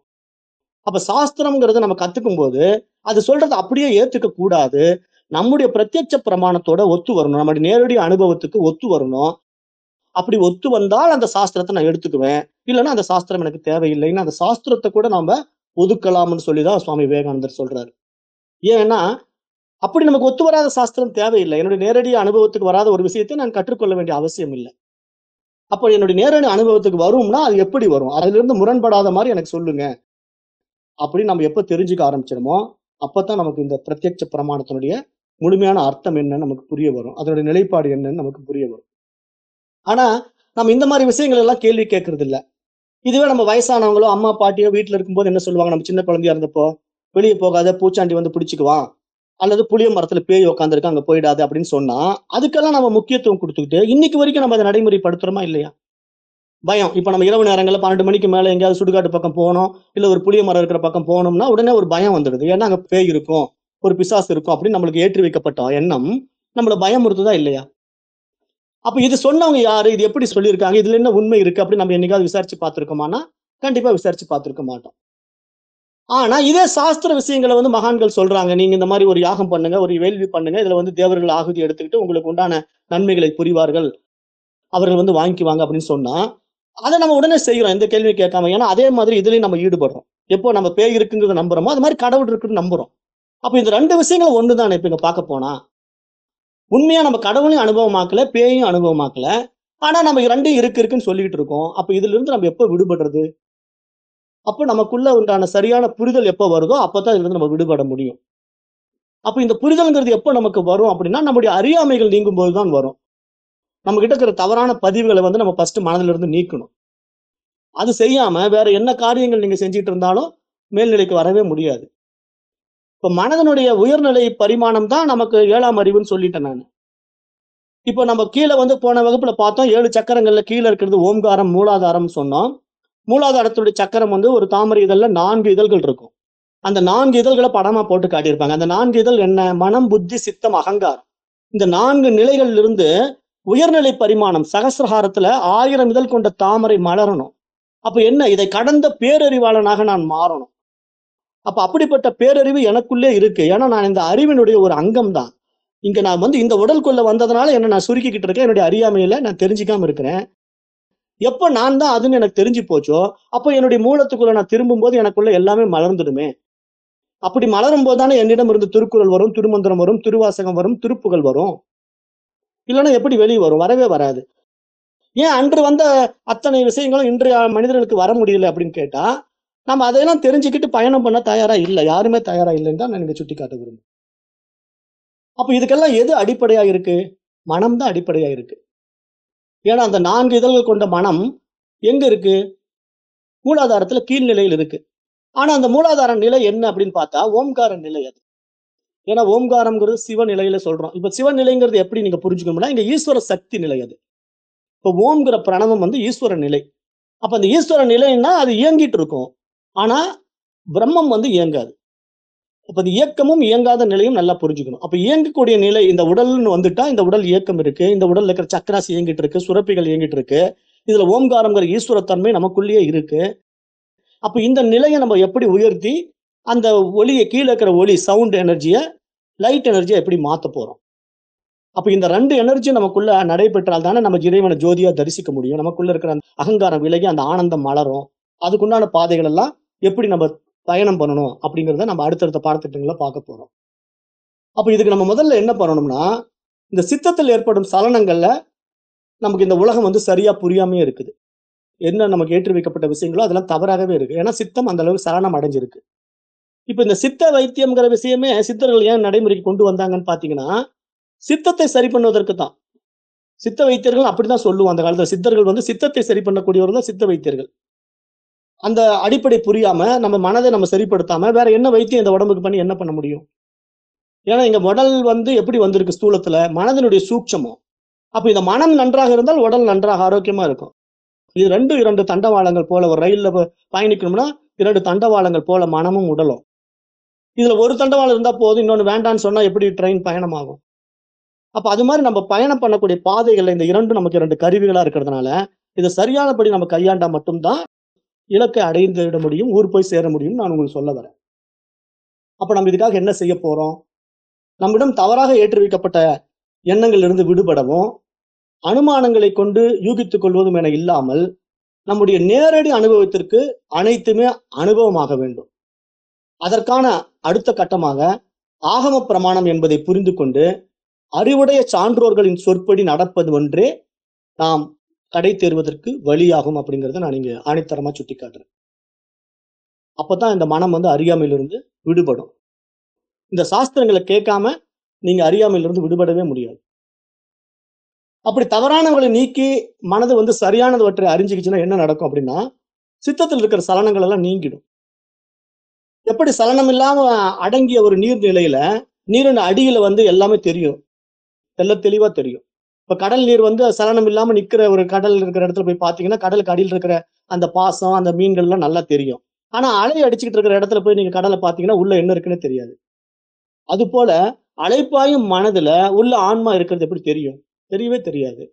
அப்ப சாஸ்திரம்ங்கிறத நம்ம கத்துக்கும் போது அது சொல்றது அப்படியே ஏத்துக்க கூடாது. நம்முடைய பிரத்யட்ச பிரமாணத்தோட ஒத்து வரணும். நம்முடைய நேரடி அனுபவத்துக்கு ஒத்து வரணும். அப்படி ஒத்து வந்தால் அந்த சாஸ்திரத்தை நான் எடுத்துக்குவேன். இல்லைன்னா அந்த சாஸ்திரம் எனக்கு தேவையில்லைன்னு அந்த சாஸ்திரத்தை கூட நாம ஒதுக்கலாம்னு சொல்லிதான் சுவாமி விவேகானந்தர் சொல்றாரு. ஏன்னா அப்படி நமக்கு ஒத்து வராத சாஸ்திரம் தேவையில்லை. என்னுடைய நேரடி அனுபவத்துக்கு வராத ஒரு விஷயத்தை நான் கற்றுக்கொள்ள வேண்டிய அவசியம் இல்லை. அப்போ என்னுடைய நேரடி அனுபவத்துக்கு வரும்னா அது எப்படி வரும்? அதுல இருந்து முரண்படாத மாதிரி எனக்கு சொல்லுங்க. அப்படின்னு நம்ம எப்ப தெரிஞ்சுக்க ஆரம்பிச்சிடுமோ அப்பதான் நமக்கு இந்த பிரத்யட்ச பிரமாணத்தினுடைய முழுமையான அர்த்தம் என்னன்னு நமக்கு புரிய வரும். அதனுடைய நிலைப்பாடு என்னன்னு நமக்கு புரிய வரும். ஆனா நம்ம இந்த மாதிரி விஷயங்கள் எல்லாம் கேள்வி கேட்கறது இல்லை இதுவே நம்ம வயசானவங்களோ அம்மா பாட்டியோ வீட்டுல இருக்கும்போது என்ன சொல்லுவாங்க? நம்ம சின்ன குழந்தையா இருந்தப்போ வெளியே போகாத பூச்சாண்டி வந்து பிடிச்சிக்குவான். அல்லது புளிய மரத்துல பேய் உட்காந்துருக்கு அங்க போயிடாது அப்படின்னு சொன்னா அதுக்கெல்லாம் நம்ம முக்கியத்துவம் கொடுத்துக்கிட்டு இன்னைக்கு வரைக்கும் நம்ம அதை நடைமுறைப்படுத்துறோமா இல்லையா? பயம். இப்ப நம்ம இரவு நேரங்களில் பன்னெண்டு மணிக்கு மேல எங்கேயாவது சுடுகாட்டு பக்கம் போகணும் இல்ல ஒரு புளிய மரம் இருக்கிற பக்கம் போகணும்னா உடனே ஒரு பயம் வந்துடுது. ஏன்னா அங்க பேய் இருக்கும் ஒரு பிசாசு இருக்கும் அப்படின்னு நம்மளுக்கு ஏற்றி வைக்கப்பட்ட எண்ணம் நம்மளை பயமுறுத்துதா இல்லையா? அப்ப இது சொன்னவங்க யாரு? இது எப்படி சொல்லியிருக்காங்க? இதுல என்ன உண்மை இருக்கு? அப்படின்னு நம்ம என்னைக்காவது விசாரிச்சு பார்த்திருக்கோமானா கண்டிப்பா விசாரிச்சு பார்த்திருக்க மாட்டோம். ஆனா இதே சாஸ்திர விஷயங்களை வந்து மகான்கள் சொல்றாங்க. நீங்க இந்த மாதிரி ஒரு யாகம் பண்ணுங்க ஒரு வேள்வி பண்ணுங்க. இதுல வந்து தேவர்கள் ஆகுதி எடுத்துக்கிட்டு உங்களுக்கு உண்டான நன்மைகளை புரிவார்கள். அவர்கள் வந்து வாங்கிக்குவாங்க அப்படின்னு சொன்னா அதை நம்ம உடனே செய்யறோம் எந்த கேள்வி கேட்காம ஏன்னா அதே மாதிரி இதுலயும் நம்ம ஈடுபடுறோம். எப்போ நம்ம பேய் இருக்குங்கிறத நம்புறோமோ அது மாதிரி கடவுள் இருக்குன்னு நம்புறோம். அப்ப இந்த ரெண்டு விஷயங்கள் ஒண்ணுதானே? இப்ப இங்க பார்க்க போனா. உண்மையா நம்ம கடவுளையும் அனுபவமாக்கல பேயும் அனுபவமாக்கல. ஆனா நம்ம ரெண்டும் இருக்கு இருக்குன்னு சொல்லிக்கிட்டு இருக்கோம். அப்ப இதுல இருந்து நம்ம எப்ப விடுபடுறது? அப்போ நமக்குள்ள உண்டான சரியான புரிதல் எப்போ வருதோ அப்பதான் இதுல இருந்து நம்ம விடுபட முடியும். அப்போ இந்த புரிதல்ங்கிறது எப்போ நமக்கு வரும் அப்படின்னா நம்முடைய அறியாமைகள் நீங்கும் போதுதான் வரும். நம்ம கிட்ட இருக்கிற தவறான பதிவுகளை வந்து நம்ம ஃபர்ஸ்ட் மனதில இருந்து நீக்கணும். அது செய்யாம வேற என்ன காரியங்கள் நீங்க செஞ்சுட்டு இருந்தாலும் மேல்நிலைக்கு வரவே முடியாது. இப்ப மனதனுடைய உயர்நிலை பரிமாணம் தான் நமக்கு ஏழாம் அறிவுன்னு சொல்லிட்டேன் நான். இப்போ நம்ம கீழே வந்து போன வகுப்புல பார்த்தோம் ஏழு சக்கரங்கள்ல கீழே இருக்கிறது ஓம்காரம் மூலாதாரம் சொன்னோம். மூலாதாரத்துடைய சக்கரம் வந்து ஒரு தாமரை இதழில் நான்கு இதழ்கள் இருக்கும். அந்த நான்கு இதழ்களை படமா போட்டு காட்டியிருப்பாங்க. அந்த நான்கு இதழ் என்ன? மனம் புத்தி சித்தம் அகங்காரம். இந்த நான்கு நிலைகளிலிருந்து உயர்நிலை பரிமாணம் சகசிரஹாரத்துல ஆயிரம் இதழ் கொண்ட தாமரை மலரணும். அப்ப என்ன? இதை கடந்த பேரறிவாளனாக நான் மாறணும். அப்ப அப்படிப்பட்ட பேரறிவு எனக்குள்ளே இருக்கு. ஏன்னா நான் இந்த அறிவினுடைய ஒரு அங்கம் தான் இங்க நான் வந்து இந்த உடலுக்குள்ள வந்ததுனால என்ன நான் சுருக்கிக்கிட்டு இருக்கேன். என்னுடைய அறியாமையில நான் தெரிஞ்சுக்காம இருக்கிறேன். எப்ப நான் தான் அதுன்னு எனக்கு தெரிஞ்சு போச்சோ அப்போ என்னுடைய மூலத்துக்குள்ள நான் திரும்பும் போது எனக்குள்ள எல்லாமே மலர்ந்துடுமே. அப்படி மலரும் போதுதானே என்னிடம் இருந்து திருக்குறள் வரும் திருமந்திரம் வரும் திருவாசகம் வரும் திருப்புகள் வரும். இல்லைன்னா எப்படி வெளியே வரும்? வரவே வராது. ஏன் அன்று வந்த அத்தனை விஷயங்களும் இன்றைய மனிதர்களுக்கு வர முடியல அப்படின்னு கேட்டா நம்ம அதையெல்லாம் தெரிஞ்சுக்கிட்டு பயணம் பண்ண தயாரா இல்லை. யாருமே தயாரா இல்லைன்னு தான் நான் இங்க சுட்டி காட்ட விரும்புகிறேன் அப்ப இதுக்கெல்லாம் எது அடிப்படையா இருக்கு மனம் தான் அடிப்படையா இருக்கு ஏன்னா அந்த நான்கு இதழ்கள் கொண்ட மனம் எங்க இருக்கு? மூலாதாரத்துல கீழ்நிலையில் இருக்கு. ஆனா அந்த மூலாதார நிலை என்ன அப்படின்னு பார்த்தா ஓம்கார நிலை அது. ஏன்னா ஓம்காரம்ங்கிறது சிவ நிலையில சொல்றோம். இப்ப சிவநிலைங்கிறது எப்படி நீங்க புரிஞ்சுக்கணும்னா இங்க ஈஸ்வர சக்தி நிலை அது. இப்ப ஓம்ங்கிற பிரணவம் வந்து ஈஸ்வர நிலை. அப்ப அந்த ஈஸ்வர நிலைன்னா அது இயங்கிட்டு இருக்கும். ஆனா பிரம்மம் வந்து இயங்காது. அப்ப அது இயக்கமும் இயங்காத நிலையும் நல்லா புரிஞ்சுக்கணும். அப்ப இயங்கக்கூடிய நிலை இந்த உடல்னு வந்துட்டா இந்த உடல் இயக்கம் இருக்கு இந்த உடல்ல இருக்கிற சக்கராசி இயங்கிட்டு இருக்கு சுரப்பிகள் இயங்கிட்டு இருக்கு இதுல ஓம்காரங்கிற ஈஸ்வரத்தன்மை நமக்குள்ளேயே இருக்கு. அப்ப இந்த நிலையை நம்ம எப்படி உயர்த்தி அந்த ஒளியை கீழே இருக்கிற ஒளி சவுண்ட் எனர்ஜியை லைட் எனர்ஜியை எப்படி மாத்த போறோம்? அப்ப இந்த ரெண்டு எனர்ஜி நமக்குள்ள நடைபெற்றால் தானே நம்ம இறைவனை ஜோதியா தரிசிக்க முடியும். நமக்குள்ள இருக்கிற அந்த அகங்காரம் விலகி அந்த ஆனந்தம் மலரும். அதுக்குண்டான பாதைகள் எல்லாம் எப்படி நம்ம பயணம் பண்ணணும் அப்படிங்கிறத நம்ம அடுத்தடுத்த பாடத்திட்டங்களை பார்க்க போகிறோம் அப்போ இதுக்கு நம்ம முதல்ல என்ன பண்ணணும்னா இந்த சித்தத்தில் ஏற்படும் சலனங்களில் நமக்கு இந்த உலகம் வந்து சரியாக புரியாமே இருக்குது. என்ன நமக்கு ஏற்றி வைக்கப்பட்ட விஷயங்களோ அதெல்லாம் தவறாகவே இருக்குது ஏன்னா சித்தம் அந்த அளவுக்கு சலனம் அடைஞ்சிருக்கு. இப்போ இந்த சித்த வைத்தியம்ங்கிற விஷயமே சித்தர்கள் ஏன் நடைமுறைக்கு கொண்டு வந்தாங்கன்னு பார்த்தீங்கன்னா சித்தத்தை சரி பண்ணுவதற்கு தான். சித்த வைத்தியர்கள் அப்படிதான் சொல்லுவோம் அந்த காலத்தில் சித்தர்கள் வந்து சித்தத்தை சரி பண்ணக்கூடியவர்கள் தான் சித்த வைத்தியர்கள். அந்த அடிப்படை புரியாம நம்ம மனதை நம்ம சரிப்படுத்தாம வேற என்ன வைத்தியம் இந்த உடம்புக்கு பண்ணி என்ன பண்ண முடியும்? ஏன்னா இங்க உடல் வந்து எப்படி வந்திருக்கு ஸ்தூலத்துல? மனதினுடைய சூட்சமும். அப்ப இந்த மனம் நன்றாக இருந்தால் உடல் நன்றாக ஆரோக்கியமா இருக்கும். இது ரெண்டு இரண்டு தண்டவாளங்கள் போல ஒரு ரயில்ல பயணிக்கணும்னா இரண்டு தண்டவாளங்கள் போல மனமும் உடலும். இதுல ஒரு தண்டவாளம் இருந்தா போதும் இன்னொன்னு வேண்டாம்னு சொன்னா எப்படி ட்ரெயின் பயணமாகும்? அப்ப அது மாதிரி நம்ம பயணம் பண்ணக்கூடிய பாதைகள்ல இந்த இரண்டு நமக்கு இரண்டு கருவிகளா இருக்கிறதுனால இதை சரியானபடி நம்ம கையாண்டா மட்டும்தான் இலக்கை அடைந்துவிட முடியும் ஊர் போய் சேர முடியும் நான் உங்களுக்கு சொல்ல வரேன். அப்ப நம்ம இதுக்காக என்ன செய்ய போறோம்? நம்மிடம் தவறாக ஏற்றுவிக்கப்பட்ட எண்ணங்களிலிருந்து விடுபடவும் அனுமானங்களை கொண்டு யூகித்துக் கொள்வதும் என இல்லாமல் நம்முடைய நேரடி அனுபவத்திற்கு அனைத்துமே அனுபவமாக வேண்டும். அதற்கான அடுத்த கட்டமாக ஆகம பிரமாணம் என்பதை புரிந்து கொண்டு அறிவுடைய சான்றோர்களின் சொற்படி நடப்பது ஒன்றே நாம் கடை தேர்வதற்கு வழியாகும் அப்படிங்கறத நான் இங்கே ஆணித்தரமாக சுட்டி காட்டுறேன் அப்பதான் இந்த மனம் வந்து அறியாமையிலிருந்து விடுபடும். இந்த சாஸ்திரங்களை கேட்காம நீங்க அறியாமையிலிருந்து விடுபடவே முடியாது. அப்படி தவறானவங்களை நீக்கி மனது வந்து சரியானதுவற்றை அறிஞ்சிக்கிச்சுன்னா என்ன நடக்கும் அப்படின்னா சித்தத்தில் இருக்கிற சலனங்கள் எல்லாம் நீங்கிடும். எப்படி சலனம் இல்லாம அடங்கிய ஒரு நீர்நிலையில நீரின் அடியில வந்து எல்லாமே தெரியும். எல்லாம் தெளிவா தெரியும். இப்ப கடல் நீர் வந்து சலனம் இல்லாம நிக்கிற ஒரு கடல் இருக்கிற இடத்துல போய் பாத்தீங்கன்னா கடலுக்கு அடியில் இருக்கிற அந்த பாசம் அந்த மீன்கள் எல்லாம் நல்லா தெரியும். ஆனா அலை அடிச்சுக்கிட்டு இருக்கிற இடத்துல போய் நீங்க கடலை பாத்தீங்கன்னா உள்ள என்ன இருக்குன்னு தெரியாது. அது போல மனதுல உள்ள ஆன்மா இருக்கிறது எப்படி தெரியும்? தெரியவே தெரியாது.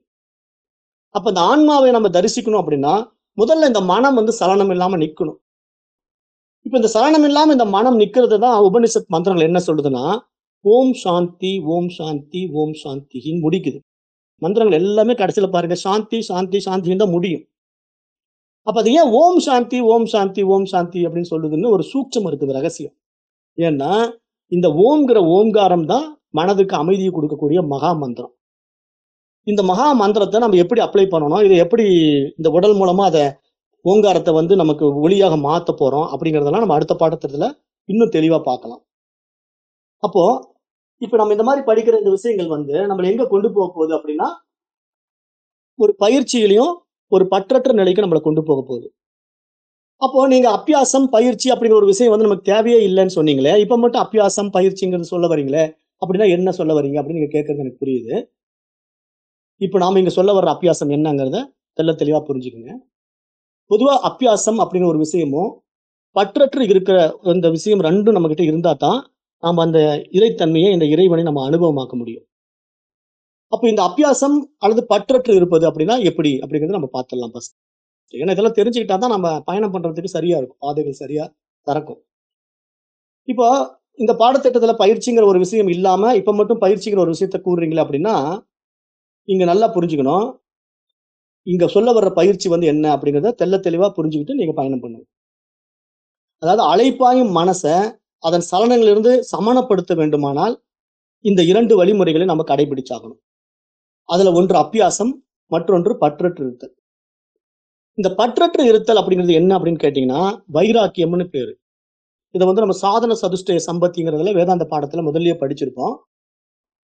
அப்ப இந்த ஆன்மாவை நம்ம தரிசிக்கணும் அப்படின்னா முதல்ல இந்த மனம் வந்து சலனம் இல்லாம நிக்கணும். இப்ப இந்த சலனம் இல்லாம இந்த மனம் நிக்கிறது தான் உபனிஷத் மந்திரங்கள் என்ன சொல்லுதுன்னா ஓம் சாந்தி ஓம் சாந்தி ஓம் சாந்தின்னு முடிக்குது. மந்திரங்கள் எல்லாமே கடைசியில் பாருங்க. சாந்தி சாந்தி சாந்தின்னு தான் முடியும். அப்ப அது ஏன் ஓம் சாந்தி ஓம் சாந்தி ஓம் சாந்தி அப்படின்னு சொல்லுதுன்னு ஒரு சூட்சம் இருக்குது ரகசியம். ஏன்னா இந்த ஓம்ங்கிற ஓம்காரம் தான் மனதுக்கு அமைதியை கொடுக்கக்கூடிய மகா மந்திரம். இந்த மகா மந்திரத்தை நம்ம எப்படி அப்ளை பண்ணணும்? இதை எப்படி இந்த உடல் மூலமா அதை ஓங்காரத்தை வந்து நமக்கு ஒளியாக மாற்ற போறோம் அப்படிங்கிறதெல்லாம் நம்ம அடுத்த பாடத்துல இன்னும் தெளிவா பார்க்கலாம். அப்போ இப்ப நம்ம இந்த மாதிரி படிக்கிற இந்த விஷயங்கள் வந்து நம்மளை எங்க கொண்டு போக போகுது அப்படின்னா ஒரு பயிற்சியிலையும் ஒரு பற்றற்ற நிலைக்கு நம்மளை கொண்டு போக போகுது. அப்போ நீங்க அப்பியாசம் பயிற்சி அப்படிங்கிற ஒரு விஷயம் வந்து நமக்கு தேவையே இல்லைன்னு சொன்னீங்களே இப்ப மட்டும் அப்பியாசம் பயிற்சிங்கிறது சொல்ல வரீங்களே அப்படின்னா என்ன சொல்ல வரீங்க அப்படின்னு நீங்க கேட்கறது எனக்கு புரியுது. இப்போ நாம இங்க சொல்ல வர்ற அப்பியாசம் என்னங்கிறத தெள்ள தெளிவா புரிஞ்சுக்கோங்க. பொதுவா அப்பியாசம் அப்படிங்கிற ஒரு விஷயமும் பற்றற்று இருக்கிற இந்த விஷயம் ரெண்டும் நம்ம கிட்ட இருந்தா தான் நாம் அந்த இறைத்தன்மையை இந்த இறைவனை நம்ம அனுபவமாக்க முடியும். அப்போ இந்த அபியாசம் அல்லது பற்றற்று இருப்பது அப்படின்னா எப்படி? அப்படிங்கிறத நம்ம பார்த்துடலாம் ஃபர்ஸ்ட் ஏன்னா இதெல்லாம் தெரிஞ்சுக்கிட்டா தான் நம்ம பயணம் பண்றதுக்கு சரியா இருக்கும். பாதைகள் சரியா திறக்கும். இப்போ இந்த பாடத்திட்டத்துல பயிற்சிங்கிற ஒரு விஷயம் இல்லாம இப்ப மட்டும் பயிற்சிங்கிற ஒரு விஷயத்த கூறுறீங்களா அப்படின்னா இங்கே நல்லா புரிஞ்சுக்கணும். இங்க சொல்ல வர்ற பயிற்சி வந்து என்ன அப்படிங்கிறத தெள்ள தெளிவா புரிஞ்சுக்கிட்டு நீங்க பயணம் பண்ணுங்க. அதாவது அழைப்பாயும் மனசை அதன் சலனங்களிலிருந்து சமணப்படுத்த வேண்டுமானால் இந்த இரண்டு வழிமுறைகளை நம்ம கடைபிடிச்சாகணும். அதுல ஒன்று அப்பியாசம் மற்றொன்று பற்றற்று இருத்தல் இந்த பற்றற்று இருத்தல் அப்படிங்கிறது என்ன அப்படின்னு கேட்டீங்கன்னா வைராக்கியம்னு பேரு. இதை வந்து நம்ம சாதன சதுஷ்டய சம்பத்திங்கிறதுல வேதாந்த பாடத்துல முதல்லயே படிச்சிருப்போம்.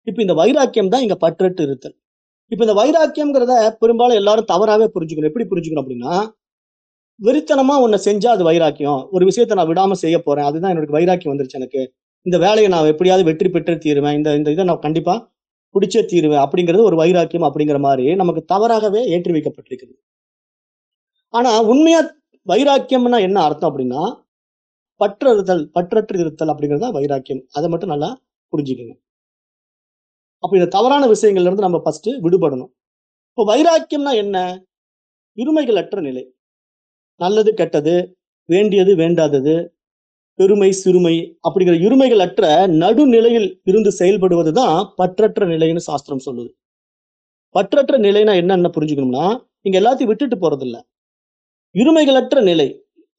இப்ப இந்த வைராக்கியம் தான் இங்க பற்றற்று இருத்தல். இப்ப இந்த வைராக்கியம்ங்கிறத பெரும்பாலும் எல்லாரும் தவறாவே புரிஞ்சுக்கணும். எப்படி புரிஞ்சுக்கணும் அப்படின்னா வெறித்தனமா உன்னை செஞ்சா அது வைராக்கியம். ஒரு விஷயத்த நான் விடாம செய்ய போறேன். அதுதான் என்னோட வைராக்கியம் வந்துருச்சு எனக்கு. இந்த வேலையை நான் எப்படியாவது வெற்றி பெற்று தீருவேன். இந்த இந்த இதை நான் கண்டிப்பா பிடிச்சே தீருவேன் அப்படிங்கிறது ஒரு வைராக்கியம் அப்படிங்கிற மாதிரி நமக்கு தவறாகவே ஏற்றி வைக்கப்பட்டிருக்குது ஆனா உண்மையா வைராக்கியம்னா என்ன அர்த்தம் அப்படின்னா பற்றறுதல் பற்றற்று இருத்தல் அப்படிங்கிறது தான் வைராக்கியம். அதை மட்டும் நல்லா புரிஞ்சுக்கணும் அப்போ இந்த தவறான விஷயங்கள்ல இருந்து நம்ம ஃபர்ஸ்ட் விடுபடணும். இப்போ வைராக்கியம்னா என்ன? இருமைகள் அற்ற நிலை. நல்லது கெட்டது வேண்டியது வேண்டாதது பெருமை சிறுமை அப்படிங்கிற இருமைகள் அற்ற நடுநிலையில் இருந்து செயல்படுவது தான் பற்றற்ற நிலைன்னு சாஸ்திரம் சொல்லுது. பற்றற்ற நிலைனா என்னென்ன புரிஞ்சுக்கணும்னா இங்க எல்லாத்தையும் விட்டுட்டு போறதில்ல. இருமைகளற்ற நிலை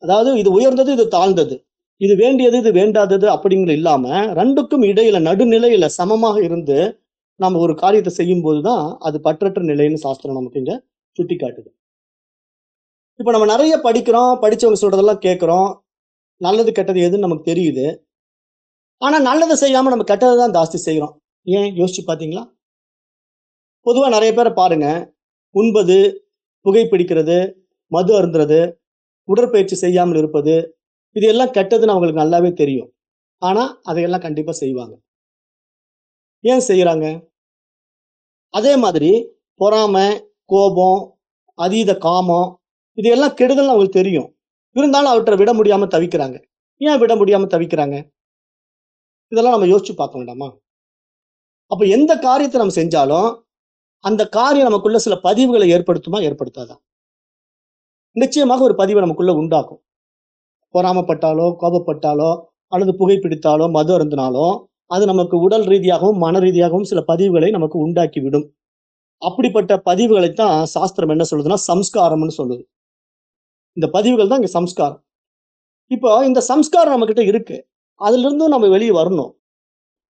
அதாவது இது உயர்ந்தது இது தாழ்ந்தது இது வேண்டியது இது வேண்டாதது அப்படிங்கிறது இல்லாம ரெண்டுக்கும் இடையில நடுநிலையில சமமாக இருந்து நம்ம ஒரு காரியத்தை செய்யும் போதுதான் அது பற்றற்ற நிலைன்னு சாஸ்திரம் நமக்கு இங்க சுட்டி காட்டுது இப்ப நம்ம நிறைய படிக்கிறோம் படிச்சவங்க சொல்றதெல்லாம் கேட்கிறோம் நல்லது கெட்டது எதுன்னு நமக்கு தெரியுது. ஆனா நல்லதை செய்யாம நம்ம கெட்டதை தான் ஜாஸ்தி செய்யறோம் ஏன்? யோசிச்சு பாத்தீங்களா? பொதுவா நிறைய பேரை பாருங்க. உண்பது புகைப்பிடிக்கிறது மது அருந்துறது உடற்பயிற்சி செய்யாமல் இருப்பது இது எல்லாம் கெட்டதுன்னு அவங்களுக்கு நல்லாவே தெரியும். ஆனா அதையெல்லாம் கண்டிப்பா செய்வாங்க. ஏன் செய்யறாங்க அதே மாதிரி பொறாமை கோபம் அதீத காமம் இது எல்லாம் கெடுதல் அவங்களுக்கு தெரியும். இருந்தாலும் அவற்றை விட முடியாம தவிக்கிறாங்க. ஏன் விட முடியாம தவிக்கிறாங்க? இதெல்லாம் நம்ம யோசிச்சு பார்க்க வேண்டாமா? அப்ப எந்த காரியத்தை நம்ம செஞ்சாலும் அந்த காரியம் நமக்குள்ள சில பதிவுகளை ஏற்படுத்துமா? ஏற்படுத்தாதா? நிச்சயமாக ஒரு பதிவை நமக்குள்ள உண்டாக்கும். பொறாமப்பட்டாலோ கோபப்பட்டாலோ அல்லது புகைப்பிடித்தாலோ மது அருந்தினாலோ அது நமக்கு உடல் ரீதியாகவும் மன ரீதியாகவும் சில பதிவுகளை நமக்கு உண்டாக்கி விடும். அப்படிப்பட்ட பதிவுகளைத்தான் சாஸ்திரம் என்ன சொல்லுதுன்னா சம்ஸ்காரம்னு சொல்லுது. இந்த பதிவுகள் தான் இங்க சம்ஸ்காரம். இப்போ இந்த சம்ஸ்காரம் நம்ம கிட்ட இருக்கு. அதுல இருந்தும் நம்ம வெளியே வரணும்.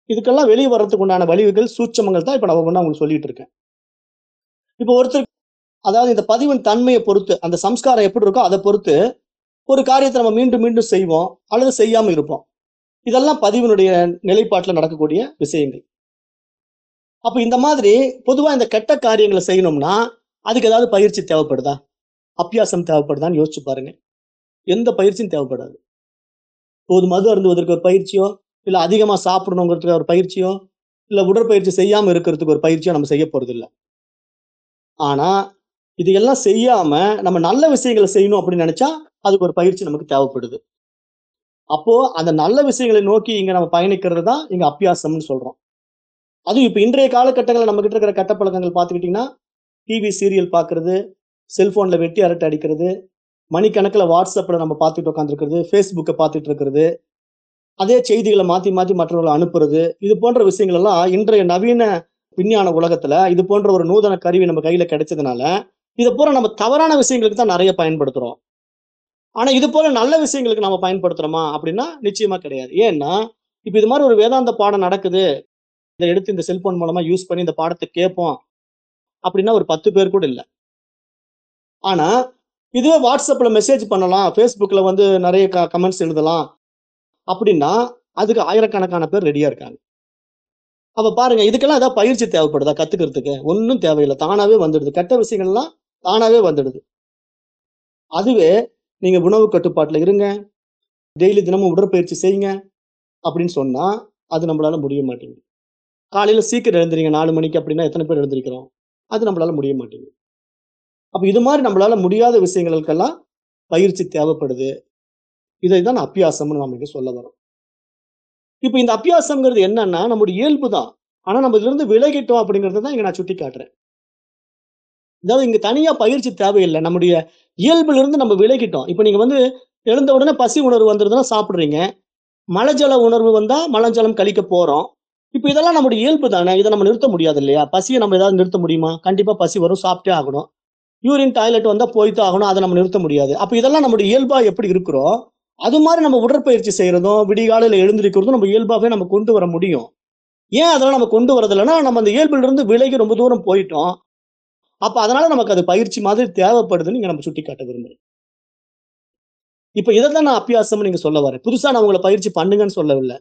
இதுக்கெல்லாம் வெளியே வர்றதுக்கு உண்டான வழிவுகள் சூட்சமங்கள் தான் இப்ப நம்ம ஒண்ணு உங்களுக்கு சொல்லிட்டு இருக்கேன். இப்போ ஒருத்தர் அதாவது இந்த பதிவின் தன்மையை பொறுத்து அந்த சம்ஸ்காரம் எப்படி இருக்கோ அதை பொறுத்து ஒரு காரியத்தை நம்ம மீண்டும் மீண்டும் செய்வோம் அல்லது செய்யாம இருப்போம். இதெல்லாம் பதிவினுடைய நிலைப்பாட்டில் நடக்கக்கூடிய விஷயங்கள். அப்ப இந்த மாதிரி பொதுவா இந்த கெட்ட காரியங்களை செய்யணும்னா அதுக்கு ஏதாவது பயிற்சி தேவைப்படுதா? அப்பியாசம் தேவைப்படுதான்னு யோசிச்சு பாருங்க. எந்த பயிற்சியும் தேவைப்படாது. போது மது அருந்துவதற்கு ஒரு பயிற்சியோ இல்லை அதிகமாக சாப்பிடணுங்கிறதுக்கு ஒரு பயிற்சியோ இல்லை உடற்பயிற்சி செய்யாமல் இருக்கிறதுக்கு ஒரு பயிற்சியோ நம்ம செய்ய போறது ஆனால் ஆனா இதையெல்லாம் செய்யாமல் நம்ம நல்ல விஷயங்களை செய்யணும் அப்படின்னு நினச்சா அதுக்கு ஒரு பயிற்சி நமக்கு தேவைப்படுது. அப்போ அந்த நல்ல விஷயங்களை நோக்கி இங்கே நம்ம பயணிக்கிறது தான் இங்கே அப்பியாசம்னு சொல்கிறோம் அதுவும் இப்போ இன்றைய காலகட்டங்களில் நம்மகிட்ட இருக்கிற கட்டப்பழக்கங்கள் பழக்கங்கள் டிவி சீரியல் பார்க்கறது செல்ஃபோனில் வெட்டி அரட்டை அடிக்கிறது மணிக்கணக்கில் வாட்ஸ்அப்பில் நம்ம பார்த்துட்டு உட்காந்துருக்கிறது ஃபேஸ்புக்கை பார்த்துட்டு இருக்கிறது அதே செய்திகளை மாற்றி மாற்றி மற்றவர்களை அனுப்புறது இது போன்ற விஷயங்கள் எல்லாம் இன்றைய நவீன விஞ்ஞான உலகத்தில் இது போன்ற ஒரு நூதன கருவி நம்ம கையில் கிடைச்சதுனால இதை போல நம்ம தவறான விஷயங்களுக்கு தான் நிறைய பயன்படுத்துகிறோம் ஆனால் இது போல நல்ல விஷயங்களுக்கு நம்ம பயன்படுத்துகிறோமா அப்படின்னா நிச்சயமாக கிடையாது. ஏன்னா இப்போ இது மாதிரி ஒரு வேதாந்த பாடம் நடக்குது. இதை எடுத்து இந்த செல்போன் மூலமாக யூஸ் பண்ணி இந்த பாடத்தை கேட்போம் அப்படின்னா ஒரு பத்து பேர் கூட இல்லை. ஆனால் இதுவே வாட்ஸ்அப்பில் மெசேஜ் பண்ணலாம் ஃபேஸ்புக்கில் வந்து நிறைய க கமெண்ட்ஸ் எழுதலாம். அப்படின்னா அதுக்கு ஆயிரக்கணக்கான பேர் ரெடியாக இருக்காங்க. அப்போ பாருங்க இதுக்கெல்லாம் ஏதாவது பயிற்சி தேவைப்படுதா கற்றுக்கிறதுக்கு ஒன்றும் தேவையில்லை. தானாகவே வந்துடுது. கெட்ட விஷயங்கள்லாம் தானாகவே வந்துடுது. அதுவே நீங்கள் உணவு கட்டுப்பாட்டில் இருங்க. டெய்லி தினமும் உடற்பயிற்சி செய்யுங்க. அப்படின்னு சொன்னால் அது நம்மளால முடிய மாட்டேங்குது. காலையில் சீக்கிரம் எழுந்திரிங்க. நாலு மணிக்கு அப்படின்னா எத்தனை பேர் எழுந்திருக்கிறோம்? அது நம்மளால முடிய மாட்டேங்குது. அப்ப இது மாதிரி நம்மளால முடியாத விஷயங்களுக்கெல்லாம் பயிற்சி தேவைப்படுது. இதை தான் அப்பியாசம்னு நம்ம இங்க சொல்ல வரோம் இப்ப இந்த அப்பியாசம்ங்கிறது என்னன்னா நம்முடைய இயல்பு தான். ஆனா நம்ம இதுல இருந்து விலகிட்டோம் அப்படிங்கறத தான் இங்க நான் சுட்டி காட்டுறேன். அதாவது இங்க தனியா பயிற்சி தேவையில்லை. நம்முடைய இயல்புல இருந்து நம்ம விலகிட்டோம். இப்ப நீங்க வந்து எழுந்த உடனே பசி உணர்வு வந்துருதுன்னா சாப்பிட்றீங்க. மலைஜல உணர்வு வந்தா மலஜலம் கழிக்க போறோம். இப்போ இதெல்லாம் நம்முடைய இயல்பு தானே. இதை நம்ம நிறுத்த முடியாது இல்லையா? பசியை நம்ம ஏதாவது நிறுத்த முடியுமா? கண்டிப்பா பசி வரும் சாப்பிட்டே ஆகணும். யூரின் டாய்லெட் வந்தால் போய்தான் ஆகணும். அதை நம்ம நிறுத்த முடியாது. அப்போ இதெல்லாம் நம்முடைய இயல்பாக எப்படி இருக்கிறோம்? அது மாதிரி நம்ம உடற்பயிற்சி செய்கிறதும் விடிகாலையில் எழுந்திருக்கிறதும் நம்ம இயல்பாகவே நம்ம கொண்டு வர முடியும். ஏன் அதெல்லாம் நம்ம கொண்டு வரதில்லைன்னா நம்ம அந்த இயல்பிலிருந்து விலகி ரொம்ப தூரம் போயிட்டோம். அப்போ அதனால நமக்கு அது பயிற்சி மாதிரி தேவைப்படுதுன்னு இங்கே நம்ம சுட்டி காட்ட விரும்புகிறேன் இப்போ இதை தான் நான் அப்பியாசம் நீங்கள் சொல்ல வரேன். புதுசாக நான் உங்களை பயிற்சி பண்ணுங்கன்னு சொல்லவில்லை.